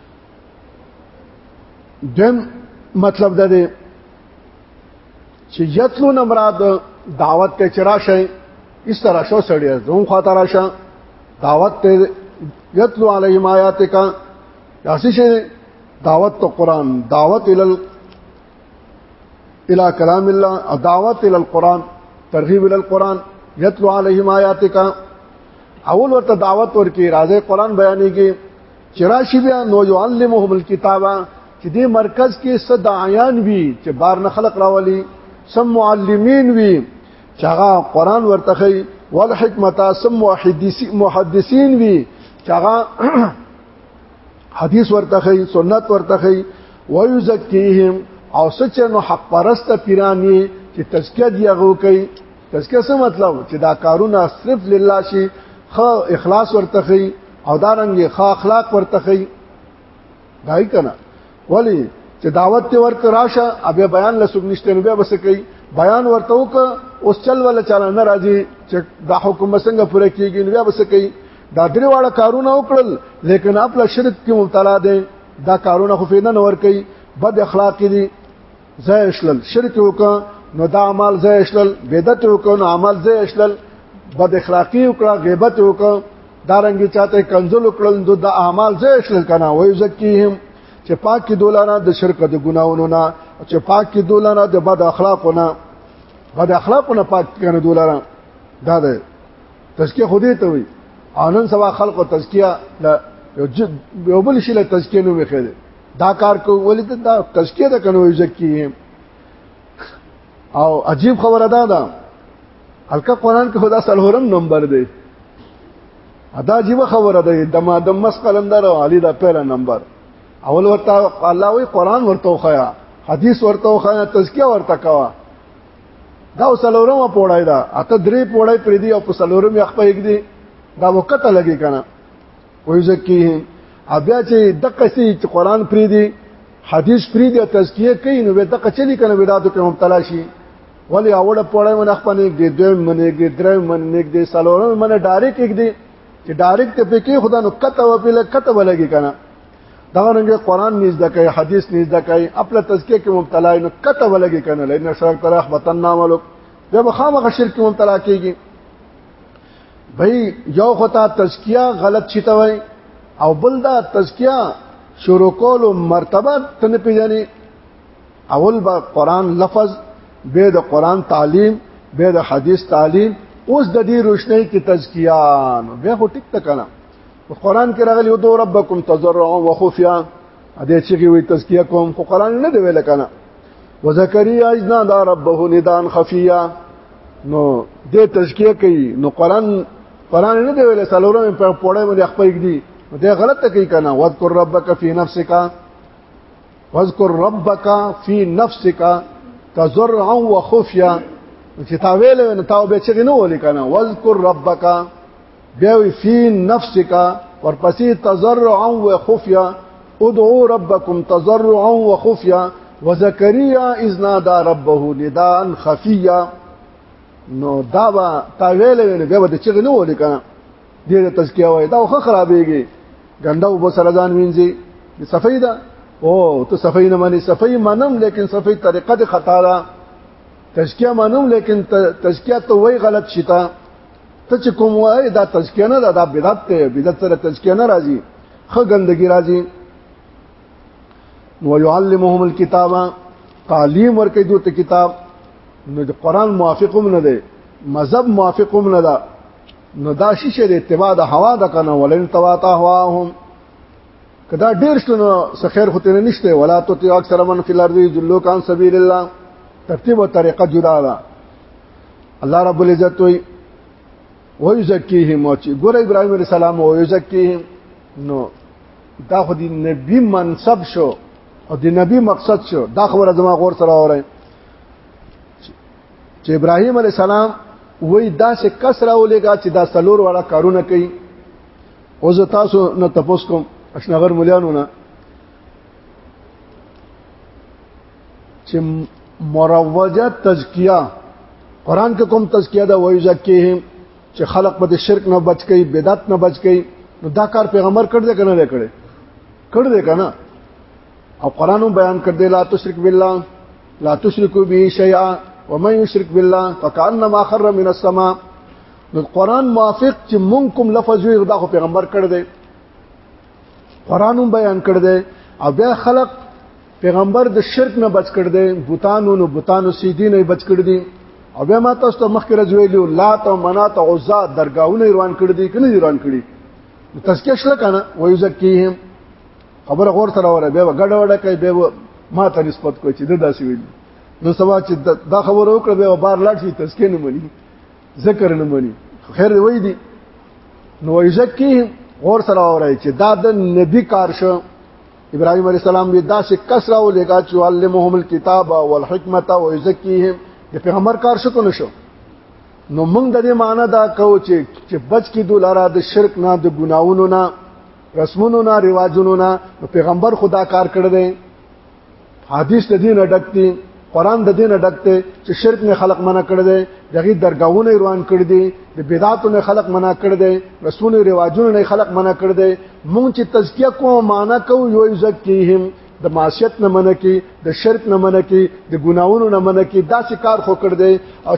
دیم مطلب دا دی چې یتلو نه مراد دعوت ته چرآ شي اس طرح شو سړی زوم خاطر راشه دعوت ته یتلو علیهم آیاتک داسې شي دعوت ته قران دعوت ال الى کلام الله دعوت ال القران ترغیب ال القران یتلو علیهم آیاتک اول ورته دعوت ورکی راځي قران بیانېږي چې راشي بیا نو يعلمهم الكتاب چې دې مرکز کې صد عیان وي چې بار نه خلق راولي سم معلمین وي چې هغه قران ورته خي ول حکمت سم محدثین وي چې هغه حدیث ورته خي سنت ورته خي ويزکیهم او سچ نو حق پرست پیرانی چې تزکیه دیغه کوي تزکیه څه مطلب چې دا کارونه صرف لله شي خو اخلاص ورته خي او دا رنګ ښه اخلاق ورته خي دای کنه ولی چې دعوت ته ورک راشه ابه بیان لسوک نشته نو بیا بس کوي بیان ورته وک اوس چل ولا چل نه راځي چې دا حکم څنګه پوره کیږي نو بیا بس کوي دا درې واړه کارونه وکړل لیکن خپل شرک کې مبتلا دي دا کارونه خو فیدنه ور کوي بد اخلاق دي ځای شلل شرک وکړه نو دا عمل ځای شلل بدعت وکړه نو عمل ځای شلل بد اخلاقی وکړه غیبت وکړه دارنګي چاته کنزل وکړل نو دا عمل ځای شلل کنه وای زکیهم چې پاک کې دولانه د شرک د ګناونو نه چې پاک کې دولانه د بد اخلاقو نه بد اخلاقو نه پاک کنه دولانه دا ده تزکیه خو دې ته وي انن سوا خلق او تزکیه لا یو بل شي له تزکیه نو مخې دا کار کو ولې ته دا تزکیه د کنوې ځکیه او عجیب خبره ده دا الکه قران کې خدا سلورم نمبر دی ادا عجیب خبره ده د مادم مس قلندر او علی دا پهلا نمبر اول ورته الله وی قران ورته خیا حدیث ورته خیا تزکیه ورته کوا دا سلورم پوړای دا اته درې پوړای پرې دی او په سلورم یخ په یک دی دا وخت لګی کنه ويزکيهم بیا چې دغه سي چې قران پری دی حدیث پری دی تزکیه کوي نو دغه چلی کنه ولادت کې مبتلا شي ولی اوړه پړې من خپل نه کې دوی من کې درې من نه کې سلورم من ډایرک کې دی چې ډایرک ته پکې خدا نو کته و په لکته ولګي کنه دا رنګ قران نيز دکای حدیث نيز دکای خپل تزکیه کې مبتلا نو کته ولګي کنه لنه شرک ترخ وطن ناملک جب خامخ شرک مبتلا کیږي بھئی یو خطا تزکیه غلط چیته وای او بل دا تزکیه شروع کول او مرتبه تن پیژنې اول با قران لفظ به د قران تعلیم به د حدیث تعلیم اوس د دې روشنۍ کې تزکیه نو به هو ټیک تکنه قران کې راغلی او دو ربکم تضرعا وخفیا ا دې چې وی تزکیه کوم خو قران نه دی ویل کنه وزکریا اذنا دا ربه ندان خفیا نو دې تزکیه کوي نو قران قران نه دی ویل سلورم په پوره باندې خپل کړي دې غلط کوي کنه واذکر ربک فی نفسک واذکر ربک فی نفسک تزرعا وخفیا چې تا ویل نو تا به چې نه ولې کنه واذکر ربک بیا وی فی نفسک ورپسې تزرعا و خفیا ادعو ربکم تزرعا و خفیا وزکریا اذ نادى ربه نداء خفیا نو دا با تا ویل ویل بیا به چې نه ولې کنه ډیره تزکیه وای دا خو خرابېږي ګنده وب سره ځان وینځي صفای دا او ته صفای نه مانی صفای منم لیکن صفای طریقه د خطا ده تزکیه منم لیکن تزکیه ته وای غلط شتا ته چې کوم وای دا تزکیه نه ده دا بدعت ته بدعت سره تزکیه نه راځي خه ګندګي راځي نو يعلمهم الكتاب تعلیم ورکې دوی ته کتاب نو د قران موافقم نه ده مذهب موافقم نه ده نو دا شیشه د اتباع د هوا د کنه ولن تواتا هواهم کدا ډیر شنو سخیر خو تیر نشته ولا تو تی اکثر من فی الارض جلو کان سبیل الله ترتیب او طریقه جدا ده الله رب العزت وی ويزکیهم او چې ګور ابراهيم عليه السلام او يزکیهم نو دا خو دی نبی منصب شو او دی نبی مقصد شو دا خبره زما غور سره اورئ چې ابراهيم عليه السلام وای دا څه کس راولېګا چې دا سلور والا کارونه کوي او زه تاسو نه تپوس کوم اشنغر مليانو نه چې مروجه تزکیه قران کې کوم تزکیه دا وایي زکیهم چې خلق به شرک نه بچ کی بدعت نه بچ کی نو دا کار پیغمبر کړ دې کنه کړ کړ دې کنه او قران بیان کړ دې لا تشرک بالله لا تشرکو به شیئا ومن یشرک بالله فکانما خر من السماء نو قران موافق چې مونږ کوم لفظ وي دا خو پیغمبر کړ دې قران بیان کړ دې او بیا خلق پیغمبر د شرک نه بچ کړ دی بوتانو نو بوتانو سیدی نه بچ کړ دی او بیا ما تاسو ته مخکې راځویلو لات او منات او عزا درگاهونه روان کړ دي کنه روان کړي تزکیه شل کنه ويزکیهم خبر غور سره وره بیا غډ وډه کوي بیا ما ته نسبت کوي چې د داسې ویل نو سبا چې دا خبر وکړه بیا بار لاړ شي تزکیه نه مني ذکر نه مني خیر وای دي نو ويزکیهم غور سره وره چې دا د نبی کار شو ابراهيم عليه السلام به داسې کس راو لګا چې علمهم الكتاب والحکمت ويزکيهم د پیغمبر کار شو کنه شو نو موږ د دې معنی دا کوو چې چې بچ کی دولاره د شرک نه د ګناوونو نه رسمونو نه رواجونو نه پیغمبر خدا کار کړی دی حدیث د دین ډک دي قران د دین ډک دی چې شرک نه خلق منع کړ دی دغه درگاہونه روان کړ دي د بدعاتو نه خلق منع کړ دی رسول رواجونو نه خلق منع کړ دی مونږ چې تزکیه کوو معنا کوو یو زکیهم د معصیت نه منع کی د شرک نه منع کی د ګناونو نه منع کی دا څه کار خو کړ دی او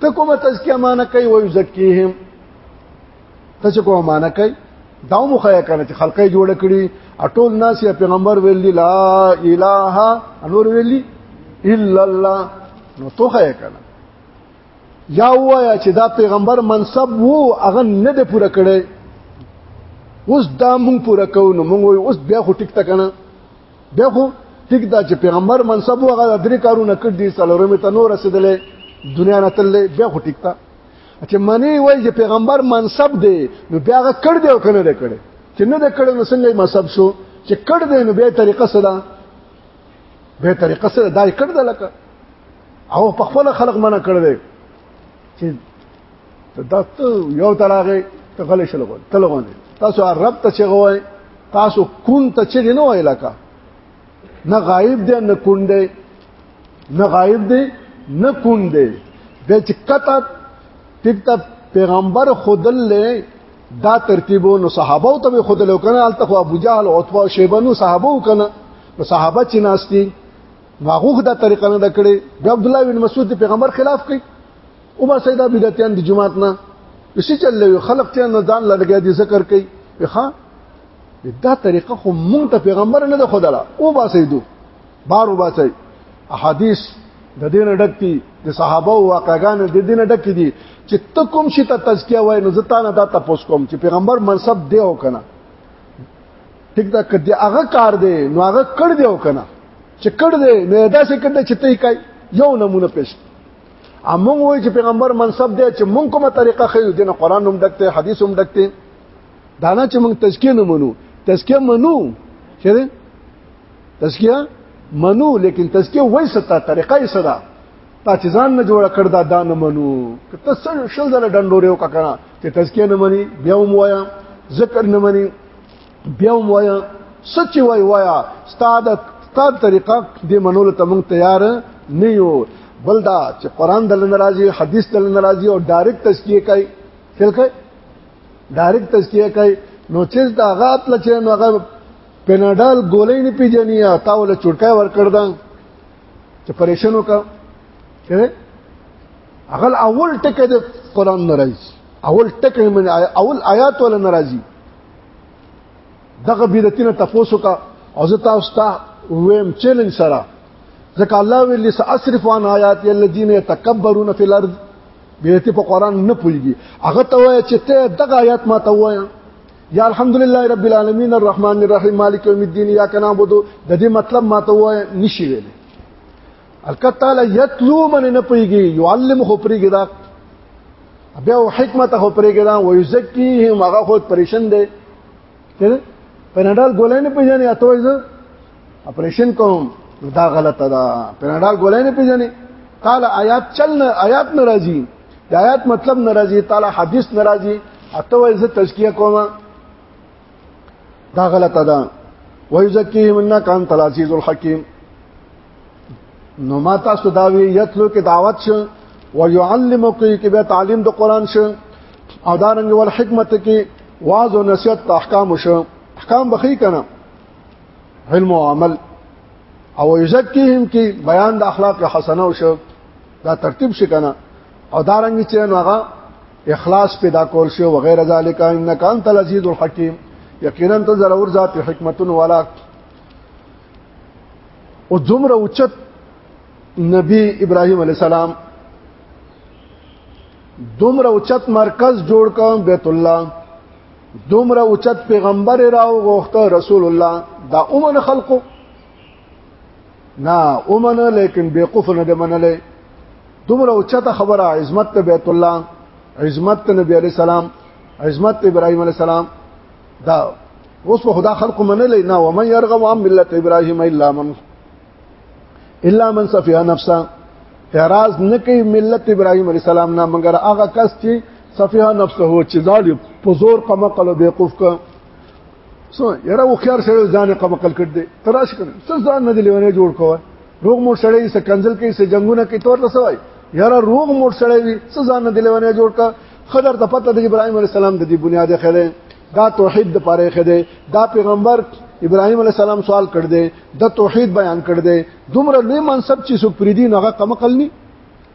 ته کومه تزکیه معنا کوي وای زکیهم ته چې کومه معنی کوي دا مو خیا کنه چې خلقې جوړ کړي اټول ناس یا پیغمبر ویل دي لا اله انور ویل دي الا الله نو تو خیا کنه یا وایا چې دا پیغمبر منصب وو هغه نه دی پوره کړی اوس دا مونږ پوره کوو نو مونږ اوس بیا خو ټیک تا کنه بیا خو ټیک دا چې پیغمبر منصب وو هغه درې کارونه کړ دي څلورمه ته نور رسیدلې دنیا نه تللې بیا خو ټیک تا چې منی وای چې پیغمبر منصب دی نو بیا هغه کړ دی او کنه دی کړ چې نه دی کړ نو څنګه منصب شو چې کړ دی نو به طریقه سره به طریقه سره دای کړ دی لکه او په خپل خلق منه کړ دی چې دا ته یو تراغه ته غلې شل غو تلغونه تاسو رب ته چې غوای تاسو کون ته چې نه وای لکه نه غایب دی نه کون دی نه غایب دی نه کون دی د چې قطع ټیک ته پیغمبر خودل له دا ترتیبو نو صحابه او ته خودل کنه الته خو ابو جهل او عتبه او شیبه نو صحابه کنه نو صحابه چې ناشتي ماغوخ دا طریقه نه کړې د عبد الله بن مسعود پیغمبر خلاف کړي او ما سیدا بدعتيان د جماعت نه اسی چل له خلق ته نه ځان لګیا دي ذکر کوي ښا دا طریقه خو مونږ ته پیغمبر نه ده خدلا او باسي دو بار او باسي احادیث د دین ډک دي د صحابه او واقعګان د دین ډک دي چې ته کوم شي ته تزکیه وای نو زتانه دا تاسو کوم چې پیغمبر منصب دی او کنه ټیک دا کدی هغه کار دی نو هغه کړ دی او کنه چې کړ دی نو دا څه کړ دی چې ته کوي یو نمونه پېښ امون وای چې پیغمبر منصب دی چې مونږ کومه طریقه خې دین قران هم ډکته حدیث هم ډکته دا نه چې موږ تزکیه نه منو تزکیه منو چیرې تزکیه منو لیکن تزکیه وای ستا طریقه یې صدا تا چې ځان نه جوړ کړ دا دان منو که ته سر شل زره ډنډورې وکا کنه چې تزکیه نه مني بیا هم وایا ذکر نه مني بیا هم وایا سچ وای وایا استاد استاد طریقه دې منول ته موږ تیار نه یو بل دا چې قران د ناراضي حدیث د ناراضي او ډایرکټ تزکیه کوي فل کوي ډایرک تزکیه کوي نو چې دا غات لچې نو هغه پیناډال ګولې نه پیژني او تا ول چټکای ور کړ دا چې پریشن وکړه چې هغه اول ټکه د قران ناراضي اول ټکه من اول آیات ول ناراضي دغه بدعتینه تفوسو کا او زه تاسو ته ویم چیلنج سره ځکه الله ویلی سأصرف عن آیات الذین یتکبرون فی الارض به ته په قران نه پويږي هغه ته وای چې ته دغه آیات ما ته وای یا الحمدلله رب العالمین الرحمن الرحیم مالک یوم الدین یا کنا بدو د دې مطلب ما ته وای نشي ویل الکت تعالی یتلو من نه پويږي يعلم خو پرېږي دا بیا حکمت خو پرېږي دا ويزکیهم هغه خو پریشن دی پنډال ګولای نه پیژنې اته وایي اپریشن کوم دا غلطه ده پنډال ګولای نه پیژنې قال آیات چل نه آیات ناراضي د آیات مطلب ناراضي تعالی حدیث ناراضي اته وای زه تزکیه کوم دا غلطه ده ويزکیهم انک انت العزیز الحکیم نو ما تاسو دا وی یتلو کې دعوت شو ويعلمک کې به تعلیم د قران شو او دارنګ ول حکمت کې واعظ او نصیحت احکام شو احکام بخی کنه علم او عمل او یزکیهم کې بیان د اخلاق حسنه او شو دا ترتیب شکنه او دارنګ چې هغه اخلاص پیدا کول شو وغیر ذالک انک انت العزیز الحکیم یقینا ته ضرور ذات حکمت والا او دومره اوچت نبی ابراهیم علی السلام دومره اوچت مرکز جوړ کوم بیت الله دومره اوچت پیغمبر راو غوښته رسول الله دا اومن خلقو نه اومن لیکن بیقوف نه د منلې دومره اوچت خبره عظمت بیت الله عظمت نبی علی سلام عظمت ابراهيم عليه السلام دا اوس په خدا خلق منلې نه و من يرغب عن ملت ابراهيم الا من الا من صفیا نفسا اعتراض نه کوي ملت ابراهيم عليه السلام نه مګر هغه کس چې صفیا نفسه هو چې ځاړ په زور په مقل او بیقوف کا سو یره و خيار سره ځان په مقل کړ دې تراش کړ څه ځان نه دی لیونه جوړ کوه روغ مور سره یې کنزل کې سه جنگونه کې تور رسوي یاره روغ مور سره یې څه ځان نه دی لیونه جوړ کا خدر ته پته د ابراهيم عليه السلام د دې بنیاد خره دا توحید د پاره خده دا پیغمبر ابراهيم عليه السلام سوال کړ دې د توحید بیان کړ دې دومره لوی منصب چې سو پریدي نوغه کم قلني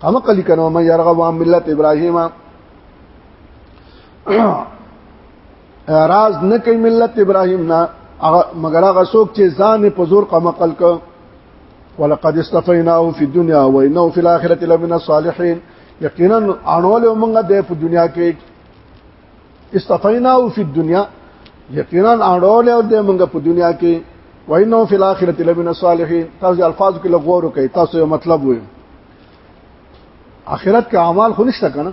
کم قلی کنو مې يرغه وام ملت ابراهيم راز نه کوي ملت ابراهيم نه مگر هغه څوک چې ځان په زور کم قل ک ولقد استفيناه في الدنيا وانه في الاخره لمن الصالحين یقینا انول موږ د دنیا کې استفینا او فی الدنیا یقینا اړول او د موږ په دنیا کې وینو فی الاخرۃ لمن الصالحین تاسو الفاظ کې لغور کوي تاسو یو مطلب وایي اخرت کې اعمال خو نشته کنه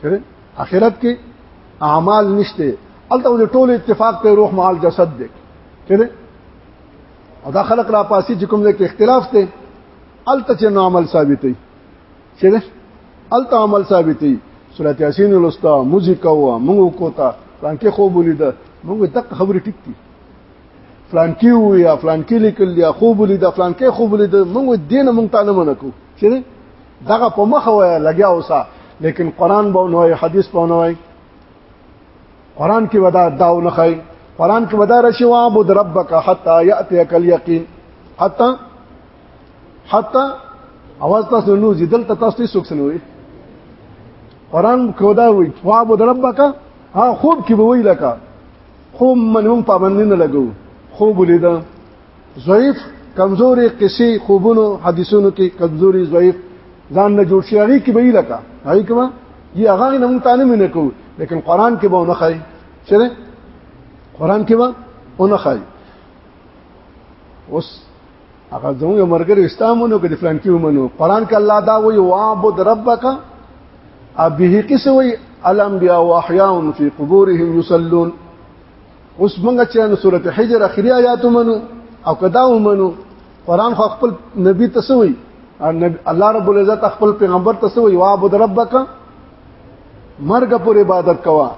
چیرې اخرت کې اعمال نشته الته د ټول اتفاق ته روح مال جسد دی چیرې او دا خلق را پاسي چې کوم ځای کې اختلاف ته الته چې نو عمل ثابتې چې ده الته عمل ثابتي سورۃ یاسین ولستا موزیک او موږ کوتا فرانکی خوب ولید موږ تک خبرې ټیک دي فلانکی و یا فلانکی لیکل یا خوب ولید فلانکی خوب ولید موږ دین موږ تعالی منکو چې دغه په مخ وای لګیا اوسه لیکن قران به نو حدیث به نو قران کې ودا داو نه خای قران کې ودا رشي وعبد ربک حتا یاتیک الیقین حتا حتی اواز تاسو نو زی دلته تاسو څوک سنوي قران کودا وي فعبد ربک ها خوب کې به وی لکه خوب منوم پابند نه لګو خوب لیدا ضعیف کمزوري قصې خوبونو حدیثونو کې کمزوري ضعیف ځان نه جوړ شي هغه کې به لکه هغه کما یي هغه نه مونږ تعلیم نه کوو لیکن قران کې به نه خای چیرې قران کې به نه خای اوس هغه زموږ مرګري استامونو کې د فلان کې ومنو قران کې الله دا وی واعبد ربک ابه کسوي الانبیاء واحیاء فی قبورهم یصلون اوس موږ چې نو سورته حجر اخري آیات منو او کدا ومنو قران خو خپل نبی تسوي الله رب العزت خپل پیغمبر تسوي واعبد ربک مرګ پر عبادت کوا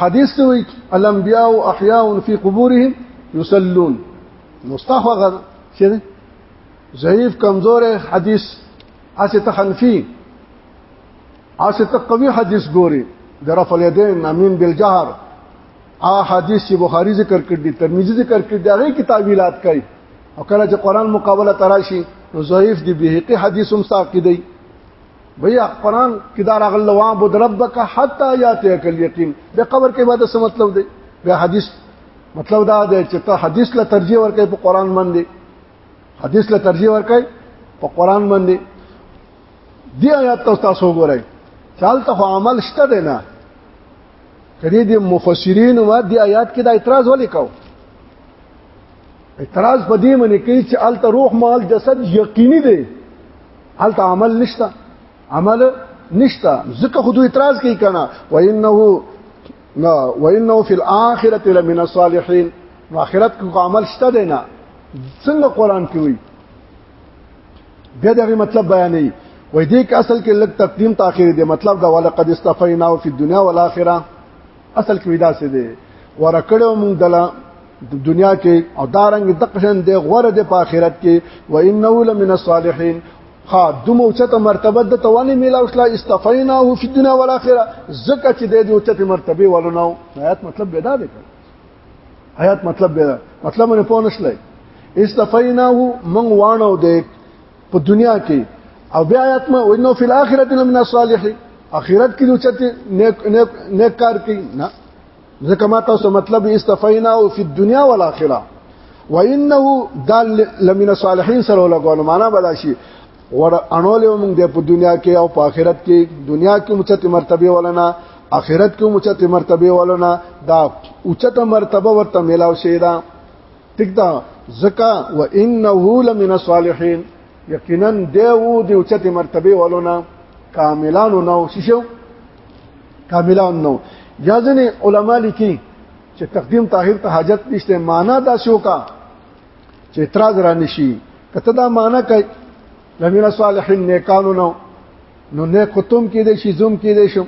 حدیث ته وی الانبیاء احیاء فی قبورهم یصلون مستخو غر چې ضعیف کمزور حدیث اسه تخنفی اسه تقوی حدیث ګوري د رفع الیدین امین بالجهر ا حدیث چې بخاری ذکر کړ دي ترمذی ذکر کړ دي هغه کتابیلات کوي او کله چې قران مقابله تراشي نو ضعیف دی به حدیث هم ساقی دی وی قرآن کې دا راغله وا بود ربک حتا یاتیک الیقین به قبر کې بعد څه مطلب دی به حدیث مطلب دا دی چې ته حدیث له ترجیح ورکې په قرآن باندې حدیث له ترجیح ورکې په قرآن باندې دی آیات ته تاسو وګورئ چال ته عمل شته دی نه کړي دي مفسرین و دې آیات کې دا اعتراض ولې کاوه اعتراض په دې منې کوي چې ال ته روح مال جسد یقیني دی ال ته عمل نشته عمل نشته ځکه خو دوی اعتراض کوي کنه وانه نو وانه فی الاخره لمن الصالحین نو اخرت کې عمل شته دی نه څنګه قران کې وي بیا دغه مطلب بیانې وای دې کې اصل کې لږ تقدیم تاخير دی مطلب دا ولقد استفینا فی الدنیا والآخرة اصل کې ودا سي دي ورکړو موږ دلا دنیا کې او دارنګ دقشن دی غوړه د په آخرت کې و انه لمن الصالحین ها دومره اوچته مرتبه د توانې میلاو شلا استفیناه فی الدنیا والآخرة زکه چې د دې اوچته مرتبه ولونو آیات مطلب بدا دی آیات مطلب بدا مطلب نه پوه نشلای استفیناه من وانو د په دنیا کې او بیا آیات ما وینو فی الاخرته لمن الصالحین اخرت کې لوچته نیک نیک نیک کار کوي نه ځکه ما تاسو مطلب استفینا او فی الدنیا والاخره وانه دال لمن الصالحین سره لګول معنا بلا شي ور انول موږ د په دنیا کې او په آخرت کې دنیا کې مچته مرتبه ولنا آخرت کې مچته مرتبه ولنا دا اوچته مرتبه ورته ملاو شي دا ټیک دا زکا و انه لمن الصالحین یقینا دیو دی اوچته مرتبه ولونه کاملانو نو شیشو کاملان نو یا ځنه علما لیکي چې تقدیم طاهر ته حاجت نشته معنا دا شو کا چې اعتراض را نشي کته دا معنا کوي لمن الصالحین نیکانو نو نو نه کوتم کې دې شي زوم کې دې شم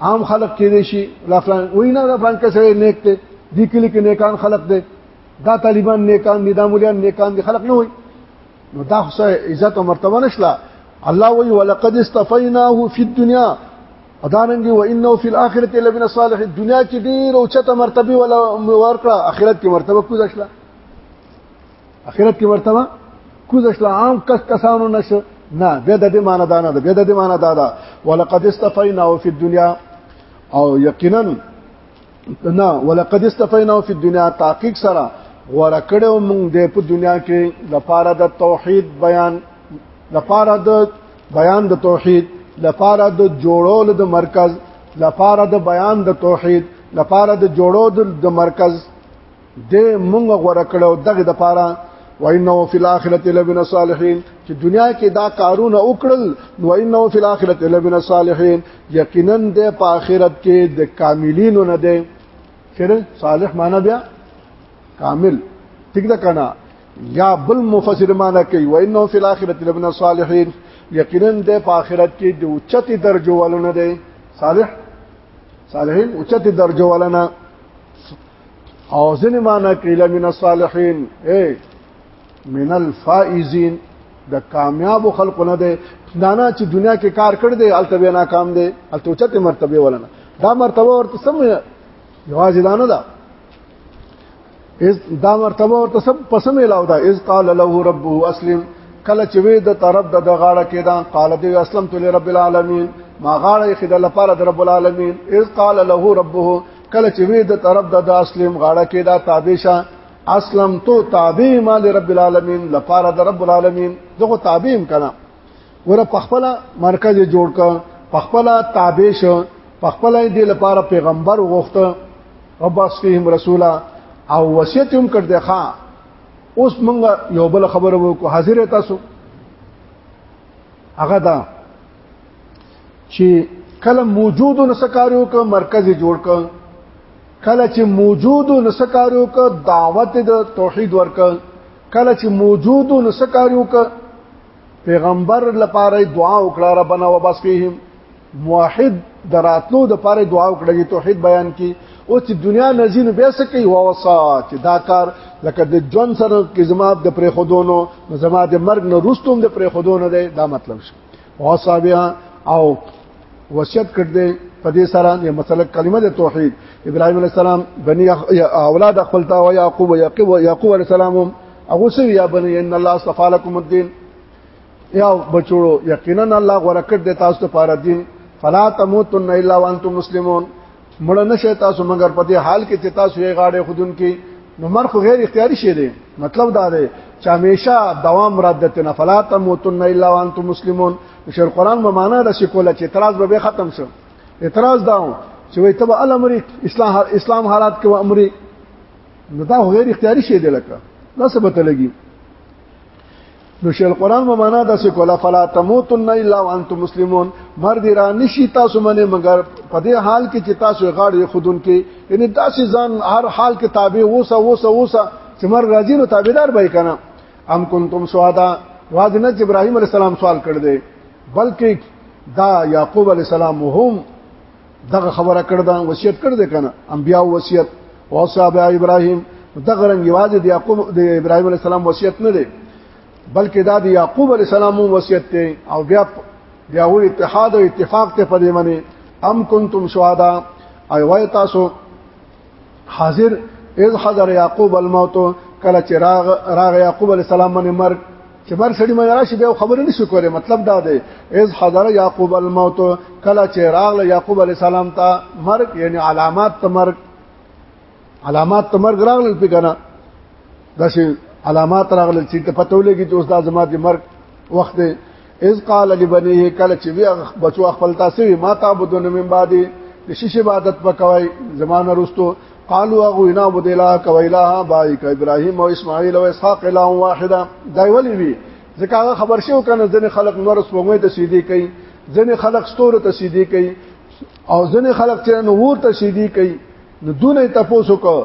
عام خلق کې دي شي لا فلان وینا دا فلان کې سره نیک ته دي کلی کې نیکان خلق دي دا طالبان نیکان دي دا مولیان نیکان دي خلق نه وي نو دا خو عزت او مرتبه نشلا الله وی ولقد استفیناه فی الدنیا اداننګ و انه فی الاخرته لمن الصالح دنیا کې ډیر او چته مرتبه ولا ورکړه اخرت کې مرتبه کوزښلا اخرت کې ورته وا کوزه شو عام کس کسانو نشو نه به د دې معنی دا نه ده به د دې معنی دا ده ولقد استفینا فی الدنیا او یقینا نه ولقد استفینا فی الدنیا تحقیق سره غوړه کړو موږ د په دنیا کې لپاره د توحید بیان لپاره د بیان د توحید لپاره د جوړول د مرکز لپاره د بیان د توحید لپاره د جوړول د مرکز دې مونږ غوړه کړو دغه د پاره وانه فی الاخرته لمن الصالحین چې دنیا کې دا کارونه وکړل نو انه فی الاخرته لمن الصالحین یقینا د په آخرت کې د کاملینو نه دی چیرې صالح معنا بیا کامل ټیک ده کنه یا بل مفسر معنا کوي وانه فی الاخرته لمن الصالحین یقینا د په آخرت کې د اوچتي درجو ولونه دی صالح صالحین اوچتي درجو ولنه او ځنه معنا کړي لمن الصالحین اے من الفائزین د کامیاب خلکو نه دی دانا چې دنیا کې کار کړ دی الته به ناکام دی الته چته مرتبه ولنه دا مرتبه ورته سم یوازې دانه ده اس دا مرتبه ورته سم پسمه لاو ده اس قال له ربه اسلم کله چې وې د طرف د غاړه کې دا قال دی اسلمت لرب العالمین ما غاړه خدای لپاره د رب العالمین اس قال له ربه کله چې وې د طرف د اسلم غاړه کې دا تابع شه اسلم تو تابع ما لرب العالمین لپاره د رب العالمین دغه تابع کنا ور په خپل مرکز جوړ ک په خپل تابع شو په خپل دې لپاره پیغمبر وغوښته وباس فيهم رسولا او وصیت هم کړ دې ښا اوس مونږ یو بل خبره وکړو حاضر تاسو هغه دا چې کله موجود نو سکاریو ک مرکز جوړ ک کله چې موجود نو سکاریو ک دعوت د توحید ورک کله چې موجود نو سکاریو ک پیغمبر لپاره دعا وکړه ربنا وبس فیهم موحد دراتلو د پاره دعا وکړه چې توحید بیان کی او چې دنیا نزین بیا سکی او وصا چې دا کار لکه د جون سره کې زما د پرې خودونو زما د مرګ نه روستوم د پرې خودونو دی دا مطلب شي واصابیا او وصیت کړ دې په دې سره د مسله کلمه د توحید ابراهیم علی السلام بنی اولاد خپل تا او یعقوب او یعقوب یعقوب علی السلام هغه سوي یا بنی ان الله اصطفى لكم الدين یا بچوړو یقینا الله غره کړ دې تاسو ته پاره دین فلا تموتن الا وانتم مسلمون مړ نه شي تاسو مګر په دې حال کې چې تاسو یې غاړې خودون کې نو مر خو غیر اختیاري شي دی مطلب دا دی چې همیشه دوام ردت نه فلا تموتن الا وانتم مسلمون شر قران به معنا د شکول چې اعتراض به ختم شو اعتراض داو چې وي تبع الامر اسلام اسلام حالات کې امر نو دا غیر اختیاري شي دی لکه دا څه به تلګي نو شیل قران په معنا د څه کولا فلا تموتن الا وانتم مسلمون مر دې را نشي تاسو باندې مگر په دې حال کې چې تاسو غاړې خودون کې یعنی تاسو ځان هر حال کې تابع وسه وسه وسه چې مر راځي نو تابعدار به کنه ام کنتم سوادا واذنه ابراهيم عليه السلام سوال کړ دې بلکې دا يعقوب عليه السلام هم دغه خبره کړ دا وصیت کړ دې کنه انبیا وصیت او صاحب ابراهیم دغه رنګ یوازې د یعقوب د ابراهیم علی السلام وصیت نه دی بلکې دا د یعقوب علی السلام وصیت دی او بیا بیا و اتحاد او اتفاق ته پدې منی ام کنتم شهدا ای وای تاسو حاضر اذ حضر یعقوب الموت کله چې راغ راغ یعقوب علی السلام باندې مرګ چې بار سړی مې راشي بیا خبرې نشو کولای مطلب دا دی از حضر یعقوب الموت کله چې راغله یعقوب علی السلام ته مرګ یعنی علامات ته مرګ علامات ته مرګ راغله په کنه دا شي علامات راغله چې ته پته ولګي چې اوس دا زما د مرګ وخت دی از قال لبنيه کله چې وی بچو خپل تاسو ما تعبدون من بعد د شیش عبادت وکوي زمانه رستو قالوا اغوینا بدلا کویلا بایک ابراهیم او اسماعیل او اسحاق الا واحده دای ولی وی ځکه هغه خبر شو کنه ځنه خلق نور سپوږمۍ ته سیدی کوي ځنه خلق ستوره ته سیدی کوي او ځنه خلق چې نور ته سیدی کوي نو دونه تاسو کو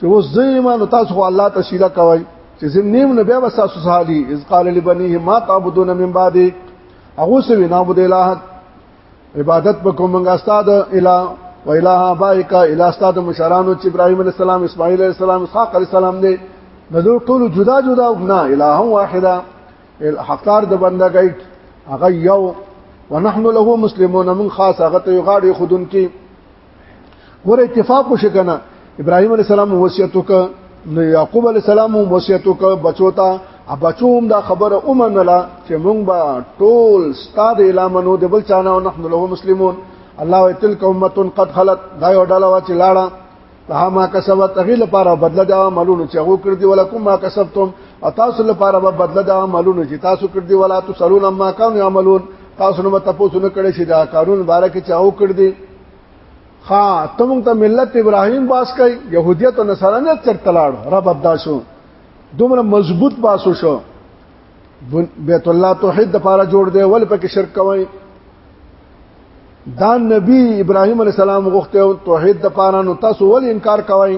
چې اوس زېما نو تاسو خو الله ته سیدا کوي چې زم نیم نو بیا وسه سهالي اذ قال لبنيه ما تعبدون من بعدي هغه سوي نعبد اله عبادت وکړو موږ استاد اله و اله ابائک اله استاد مشرانو چې ابراهيم عليه السلام اسماعيل عليه السلام اسحاق عليه السلام دي نو ټول جدا جدا نه اله واحده حقدار د بندګۍ هغه یو ونحن له مسلمون من خاص هغه ته غاړي خودن کې ګور اتفاق وشو کنه ابراهيم عليه السلام وصیت وک نو يعقوب عليه السلام وصیت وک بچو ته بچوم دا خبره اومنله چې مونږ به ټول ستاد اعلانونو د بل چانه او نحن له مسلمون الله تلک امه قد خلت دا یو ډله وا چې لاړه لها ما کسبت هغه لپاره بدله دا عملونه چې هغه کړ دي ولکم ما کسبتم او تاسو لپاره به بدله دا عملونه چې تاسو کړ دي ولا تسلون ما كانوا يعملون تاسو نو تاسو نه کړی چې دا قانون باره کې چاو کړ دي ها تم ته ملت ابراهيم باس کوي يهوديت او نصرانه چرته لاړ رب ابدا شو دومره مضبوط باسو شو بیت الله توحید د پاره جوړ دی ول پکې شرک کوي دا نبی ابراهيم عليه السلام غوښته توحید د پاره نو تاسو ول انکار کوئ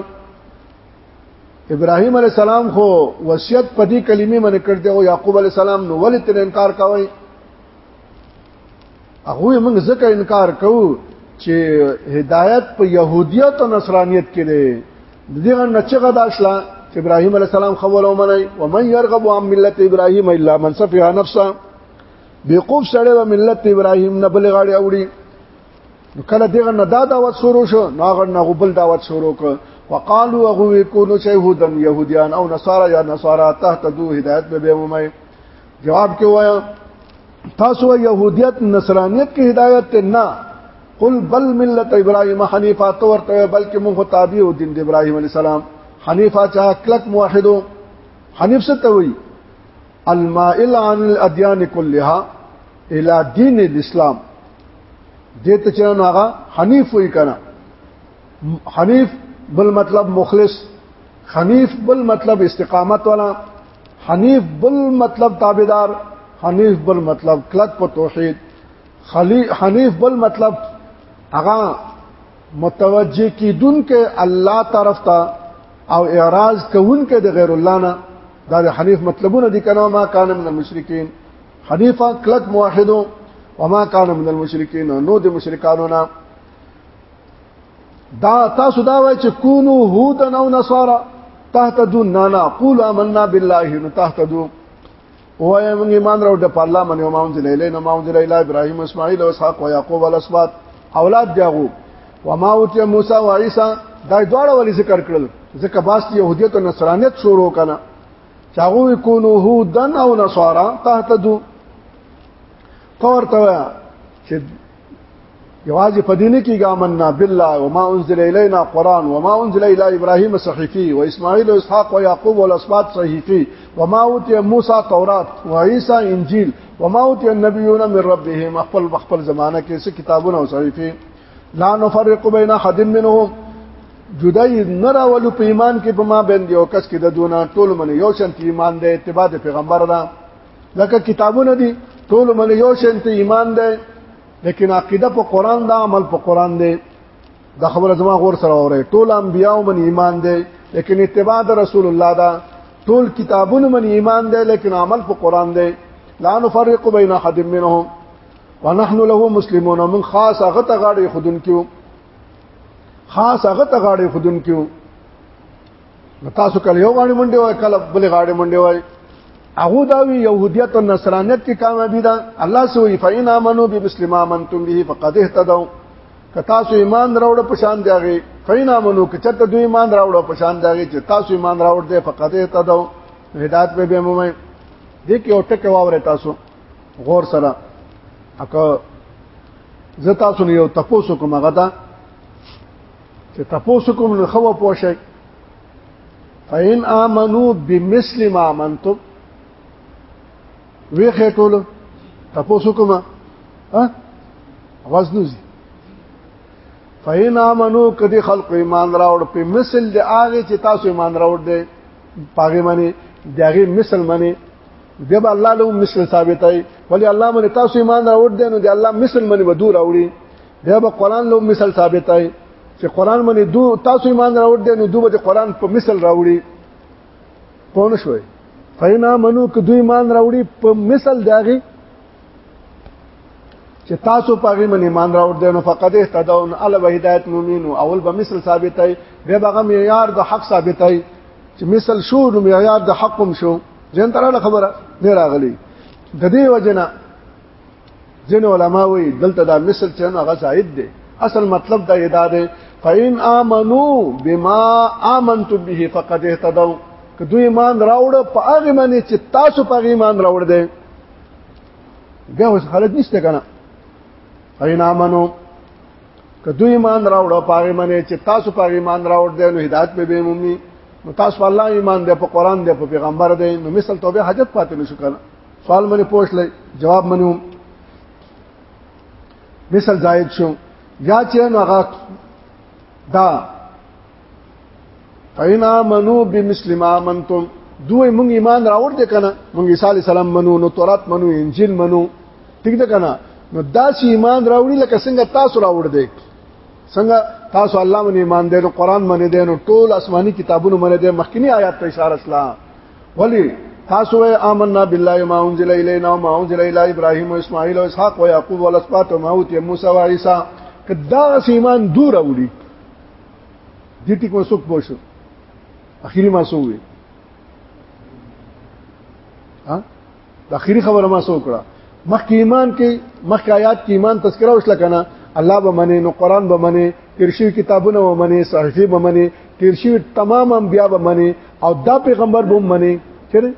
ابراهيم عليه السلام خو وصيت په دې کلمې باندې کړ دی او يعقوب عليه السلام نو ولې تر انکار کاوه هغه موږ ځکه انکار کوو چې هدایت په يهوديت او نصرانيت کې دی دغه نچغه داشلا چې ابراهيم عليه السلام خول او منای او من يرغب عن ملت ابراهيم الا من سفه نفسه بيقوف سره ملت ابراهيم نه بلغاړي اوړي نو کله دغه نه دا دعوت شروع شو نو هغه نه غبل دعوت شروع ک وقالو هغه وکونو چې يهودن يهوديان او نصارا یا نصارا تحت دو هدایت به به ومه جواب کې وایا تاسو يهوديت نصرانيت کې هدایت ته نه قل بل ملت ابراهيم حنيفه تو ورته بلکې موږ تابع او دین د ابراهيم عليه السلام حنيفه چا کلک موحدو حنيف څه ته وایي المائل عن الاديان كلها الى دين الاسلام دې ته چې نو هغه حنیف وی کنه حنیف بل مطلب مخلص حنیف بل مطلب استقامت والا حنیف بل مطلب تابعدار حنیف بل مطلب کلک په توحید حنیف بل مطلب هغه متوجه کیدون کې الله طرف ته او اعراض کوون کې د غیر الله نه دا د حنیف مطلبونه دي کنه ما کان من المشرکین حنیفا کلک موحدو وما کان من المشرکین نو د مشرکانو نه دا تاسو دا وای چې کونو هودا نو نصارا تحت دون نانا قول آمنا بالله نو تحت دون وای موږ ایمان راو د الله من یو ماون ذل الینا ماون ذل الی ابراهیم اسماعیل او اسحاق او یعقوب ول اسبات اولاد دیغو وما اوتی موسی و عیسی دا دواړه ول ذکر کړل ځکه باست يهودیت او نصرانیت شروع کنا چاغو کونو هودن او نصارا تهتدو تور ته چې یوازې په دین کې ګامننا بالله وما انزل الینا قران وما انزل الی ابراهیم صحیفی و اسماعیل و اسحاق و یعقوب والاسباط صحیفی وما اوتی موسی تورات و عیسی انجیل وما اوتی النبیون من ربهم خپل خپل زمانہ کې څه کتابونه او صحیفه لا نفرق بین احد منهم جدای نه راولو په ایمان کې په ما باندې او کس کې د دونه ټول من یو شان ایمان دی اتباع پیغمبر دا لکه کتابونه دي ټول من یو شان ایمان دی لیکن عقیده په قران دا عمل په قران دی د خبره زما غور سره وره ټول انبیاو من ایمان دی لیکن اتباع د رسول الله دا ټول کتابونه من ایمان دی لیکن عمل په قران دی لا نفرق بین احد منهم ونحن له مسلمون من خاص هغه ته غاړي خودن کیو خاص هغه ته غاړي خودن کیو تاسو کله یو غاړي منډي وای کله بل غاړي منډي وای هغه دا وی يهوديت او نصرانيت کې کامیابی ده الله سوې فإن آمنو بمسلم آمنتم به فقد اهتدوا که تاسو ایمان راوړ په شان دیږي فإن آمنو که چته دوی ایمان راوړ په شان دیږي چې تاسو ایمان راوړ دې فقد اهتدوا هدایت به به مومي دې کې او ټکه واورې تاسو غور سره اکه زه تاسو نه یو تاسو کوم هغه دا چې تاسو کوم نه خو پوه شئ فإن آمنوا بمثل ما آمنتم وی خېټول تاسو کومه ها आवाज نوزي فإن آمنوا کدي خلق ایمان راوړ په مثل د هغه چې تاسو ایمان راوړ دې پاګې باندې دغه مثل باندې بیا به الله له مثل ثابتای ولی الله من تاسو ایمان راوړ دین دی الله مثل من ودو راوړي بیا به قران له مثل ثابتای چې قران من دو تاسو ایمان راوړ دین دوی به قران په مثل راوړي پونه شوي فینا منو که دوی ایمان راوړي په مثل داغي چې تاسو په غي من ایمان راوړ دینو فقد اهتدون ال به هدایت مومین او اول به مثل ثابتای به به معیار د حق ثابتای چې مثل شو نو معیار د حقم شو جن تراله خبره نه راغلی د دې وجنه جن علما وی دلته دا مثل چې هغه زائد دی اصل مطلب دا ادا دی فین امنو بما امنت به فقد اهتدوا که دوی ایمان راوړ په هغه باندې چې تاسو په ایمان راوړ دي بیا اوس خلک نشته کنه اینا منو که دوی ایمان راوړو پاره منه چې تاسو پاره ایمان راوړ دې نو هدایت به به مومي نو تاسو الله ایمان دې په قران دې په پیغمبر دې نو مثال توبه حاجت پاتې نشو کنه سوال منه پوښ لې جواب منو مثال زائد شو یا چې نو هغه دا فإن آمنوا بمثل ما آمنتم دوی مونږ ایمان راوړ دې کنه مونږ عیسی علی السلام منو نو تورات منو انجیل منو ٹھیک ده کنه نو داسې ایمان راوړي لکه څنګه تاسو راوړ دې څنګه تاسو الله باندې ایمان دې نو قران باندې دې نو ټول آسماني کتابونو باندې دې مخکنی آیات ته اشاره اسلام ولی تاسو آمنا بالله ما انزل الینا وما انزل الی ابراهیم و اسماعیل و اسحاق و یعقوب و الاسباط و موت موسی و عیسی کدا ایمان دور اوړي دې ټیک وسوک پوه شو اخیری ما سو وی ها د اخیری خبره ما سو کړه مخکې ایمان کې مخکې آیات کې ایمان تذکرہ وشل کنه الله به منی نو قران به منی تیرشي کتابونه به منی صحیفه به منی تیرشي تمام انبیا به منی او دا پیغمبر به منی چیرې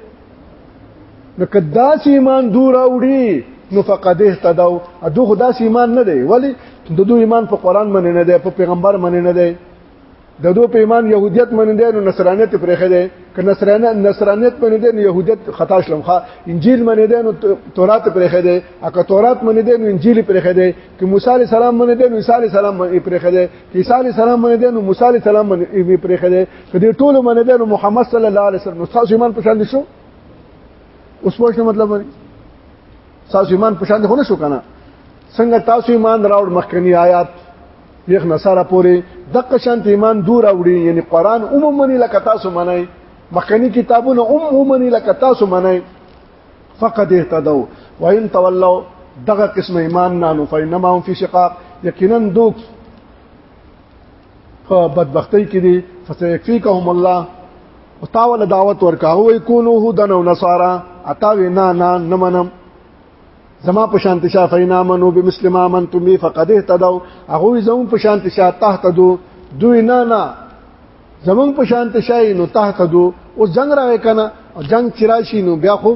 نو کدا چې ایمان دور اوړي نو فقد اهتدوا ادو خدا سي ایمان نه دی ولی د دوی ایمان په قران باندې نه دی په پیغمبر باندې نه دی د دوی په ایمان يهودیت باندې دی نو نصرانیت پرېخه دی که نصرانیت نصرانیت باندې دی نو يهودیت خطا شلمخه انجیل باندې دی نو تورات پرېخه دی اګه تورات باندې دی نو انجیل پرېخه دی که موسی عليه السلام باندې دی نو عیسی عليه السلام پرېخه دی عیسی عليه السلام باندې دی نو موسی عليه السلام باندې پرېخه دی کدی ټول منه ده نو محمد صلی الله علیه وسلم تاسو ایمان پشان دي شو اوس پوښتنه مطلب دی تاسو ایمان پشان دي خونه شو کنه څنګه تاسو ایمان راوړ مخکنی آیات یخ نصارا پوری دغه شانت ایمان دور اوړي یعنی قران عمومي لکه تاسو منئ مخکنی کتابونه عمومي لکه تاسو منئ فقد اهتدوا وان تولوا دغه قسم ایمان نه نو فینما هم فی شقاق یقینا دوک په بدبختی کې دي فسيكفيكهم الله او تا ول دعوت ورکاو وي کونو هدن او نصارا اتا وینا نه نمنم زما په شانت شاه فینا منو بمثل ما منتم بي فقد اهتدوا هغه زمو په شانت شاه تهتدو دوی نه نه زمون په شانت شاه نو تهتدو او جنگ راوي کنه او جنگ چرای شي نو بیا خو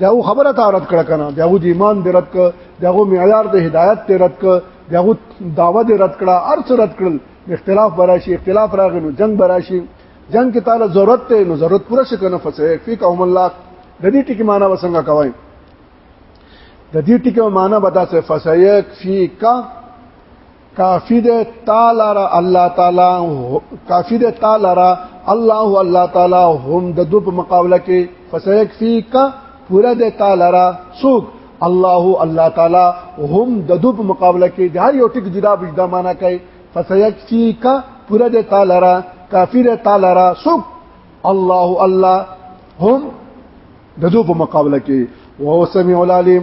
داغه خبره ته رد کړه کنه داغه د ایمان د رد کړه داغه معیار د هدایت ته رد کړه داغه دعوه د رد کړه ارڅ رد کړل اختلاف براشي اختلاف راغی نو جنگ براشي جنگ کې تعالی ضرورت ته نو ضرورت پوره شي کنه فسیک فی قوم الله د دې ټکی معنی وسنګ کوي د دې ټکی معنی به تاسو فسیک فی کا کافی دې تعالی را الله تعالی کافی دې تعالی را الله الله تعالی هم د دو په مقابله کې فسیک فی کا پورا دې تعالی را سوق الله الله تعالی هم د دو په مقابله کې د هر یو ټک جدا بجدا معنا کوي فسیک فی کا پورا دې تعالی را کافی دې تعالی را سوق الله الله هم د دو په مقابله کې وهو سميع العليم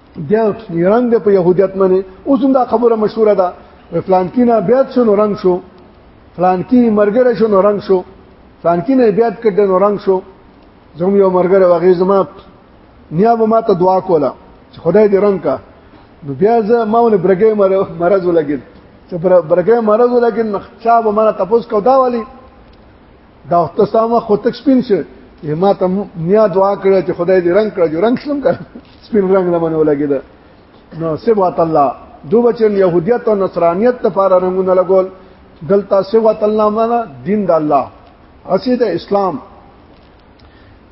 بیا رنګ د په يهودیت باندې اوس هم دا خبره مشهوره ده فلان کینا بیا شنو رنگ شو فلان کی مرګره شنو رنگ شو فلان کینا بیا کډه نو رنگ شو زموږ یو مرګره وغه زما نیا به ما ته دعا کوله چې خدای دې رنگ کا نو بیا زه ما ول برګې مرز ولګید چې برګې مرز ولګید نو چا به ما تاسو کو دا والی دا وخت سامه خو تک سپین شو ما ته نیا دعا کړې چې خدای دې رنگ کړ جو رنگ شلم کړ سپین رنگ نه منو لګید نو سبحان الله دو بچن يهوديت او نصرانيت ته پار رنگونه لګول دلته سبحان الله معنا دین د الله اسی د اسلام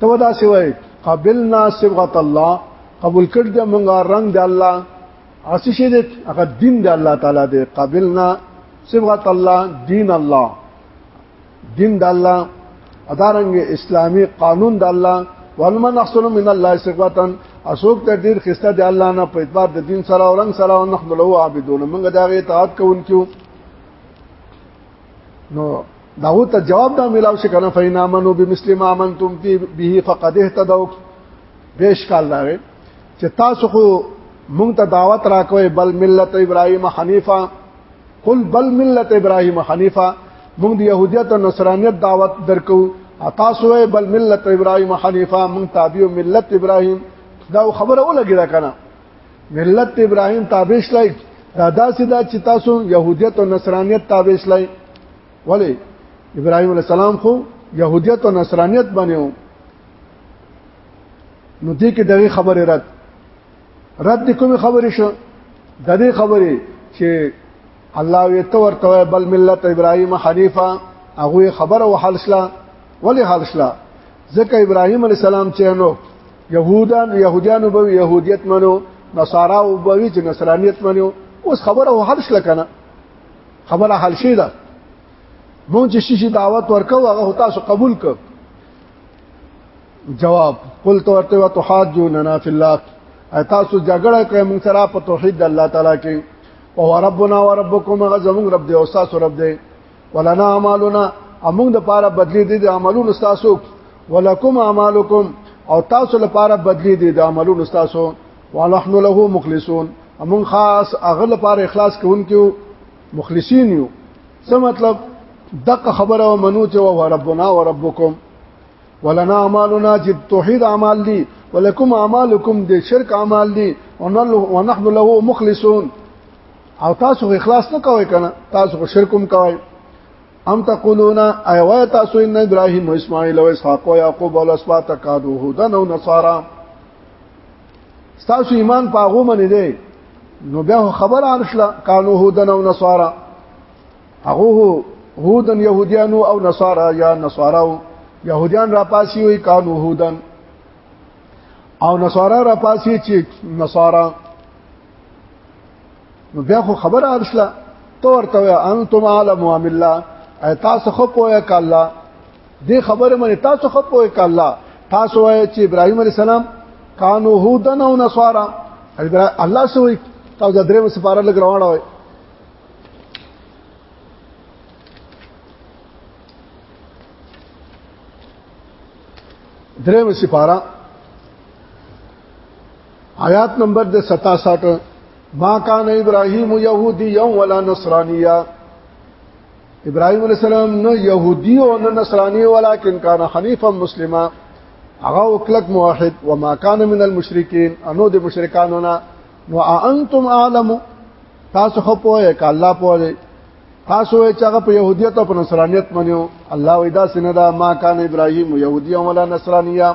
تو دا سوای قبلنا سبحان الله قبول کړ دې مونږه رنگ د الله اسی شه دې هغه دین د الله تعالی دې قبلنا سبحان الله دین الله دین د الله ادارنګ اسلامی قانون د الله ولمن احسن من الله صفاتن اسوک تر دیر خسته د الله نه په اعتبار د دین سره او رنگ سره او نحن له عابدون موږ دا غي اطاعت کوونکو نو داو ته جواب دا ملاو شي کنه فینا منو بمسلم امنتم به فقد اهتدوا بیش کال دا چې تاسو خو مونږ ته دعوت راکوي بل ملت ابراهيم حنيفه قل بل ملت ابراهيم حنيفه موږ د يهوديت او نصرانيت دعوت درکو تاسو وې بل ملت ابراهيم حنيفه موږ تابع ملت ابراهيم دا خبره ولګی دا کنه ملت ابراهيم تابع شلای دا داسې دا چې تاسو يهوديت او نصرانيت تابع شلای ولی ابراهيم عليه السلام خو يهوديت او نصرانيت باندې نو دې کې دغه خبره رات رد کوم خبرې شو د دې خبرې چې الله وی تو ورته بل ملت ابراهيم حنيفه هغه خبر او حلسلا ولی حلسلا ځکه ابراهيم عليه السلام چې نو يهودان يهوديانو به يهوديت منو نصارا او به چې نصرانيت منو اوس خبره او حلسلا کنه خبره حل شي ده مونږ چې شي دعوت ورکو هغه تاسو قبول کړ جواب قلت ورته وتحاجوننا فی الله تاسو جګړه کوي موږ سره په توحید د الله تعالی کې او ربنا وربکم غزمون رب دی او تاسو رب دی ولنا اعمالنا امون د پاره بدلی دي د عملونو تاسو ولکم اعمالکم او تاسو لپاره بدلی دي د عملونو تاسو ونحن له مخلصون امون خاص اغل لپاره اخلاص کوونکو مخلصین یو څه مطلب دغه خبره منو چې و ربنا وربکم ولنا اعمالنا چې توحید اعمال دي ولکم اعمالکم د شرک اعمال دي ونحن له مخلصون او تاسو اخلاص نه کوئ کنه تاسو شرکم کوئ ام تقولون ايوا تاسو ان ابراهيم او اسماعيل او اسحاق او يعقوب او اسباط کادو هودن او نصارا تاسو ایمان پاغو منی دی نو بیا خبر عرش لا کانو هودن او نصارا هغه هودن يهوديانو او نصارا یا نصاراو يهوديان را پاسي وي کانو هودن او نصارا را پاسي چې نصارا نو بیا خو خبره ارسله تو ورته انتم عالم ام الله تاسو خو پوهه ک الله دې خبره مې تاسو خو پوهه ک الله تاسو وایي چې ابراهيم عليه السلام کانو هودن او نصارا الله سوې تاسو درې مسپاره لګ روانه وي دریم سپارا آیات نمبر د 67 ما کان ابراهیم یهودی یوم ولا نصرانیه ابراهيم عليه السلام نه يهودي او نه نصراني ولكن كان حنيفا مسلما هغه وکلک موحد وما كان من المشركين انو د مشرکانو نه نو انتم عالم تاسو خو پوهه ک الله پوهه تاسو چې هغه په يهوديت او په نصرانيت منیو الله وېدا سندا ما کان ابراهيم يهودي او ولا نصرانيه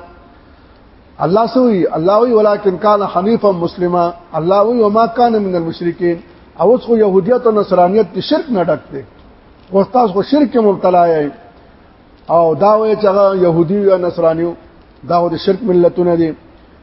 الله سوي الله وی ولكن كان حنيفا مسلما الله وی وما كان من المشركين او اوس خو يهوديت او نصرانيت کې شرک نه ډکته وستاس خو شرک مبتلا یې او دا وې چې هغه يهودي او نصرانيو دا د شرک ملتونه دي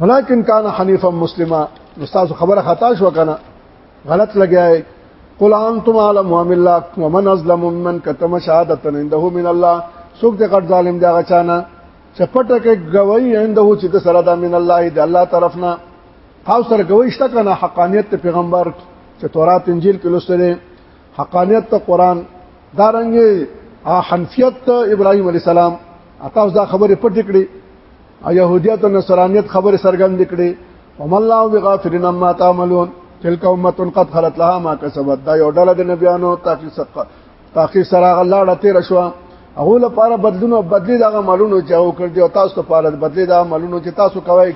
ولكن كان حنيفا مسلما استاد خبره خطا شو کنه غلط لګیا قل انتم عالم وملا ومن ازلم من كتم شهادت عنده من الله سوق دې قد ظالم دی هغه چانه چپټه کې گواہی عنده چې د سره د من الله دی الله طرفنا خاص سره گواہی شته کنه حقانیت پیغمبر چې تورات انجیل کې لوستره حقانیت ته قران دارنګي حنفیت ته ابراهيم عليه السلام تاسو دا خبره پټ کړې او يهوديت او نصرانيت خبره سرګند کړي وم الله بغافرنا ما تعملون تلک امه قد خلت لها ما کسبت دا یو ډله د نبیانو تاکي سقه تاکي سره غلاړه تیر شو هغه لپاره بدلونو بدلی دغه مالونو چې او کړ دی او تاسو ته پاره بدلی دغه مالونو چې تاسو کوی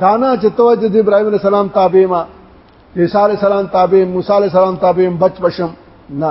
دانا چې توجه د ابراهيم عليه السلام تابع ما عيسى عليه السلام تابع موسی عليه السلام تابع بچ بشم نه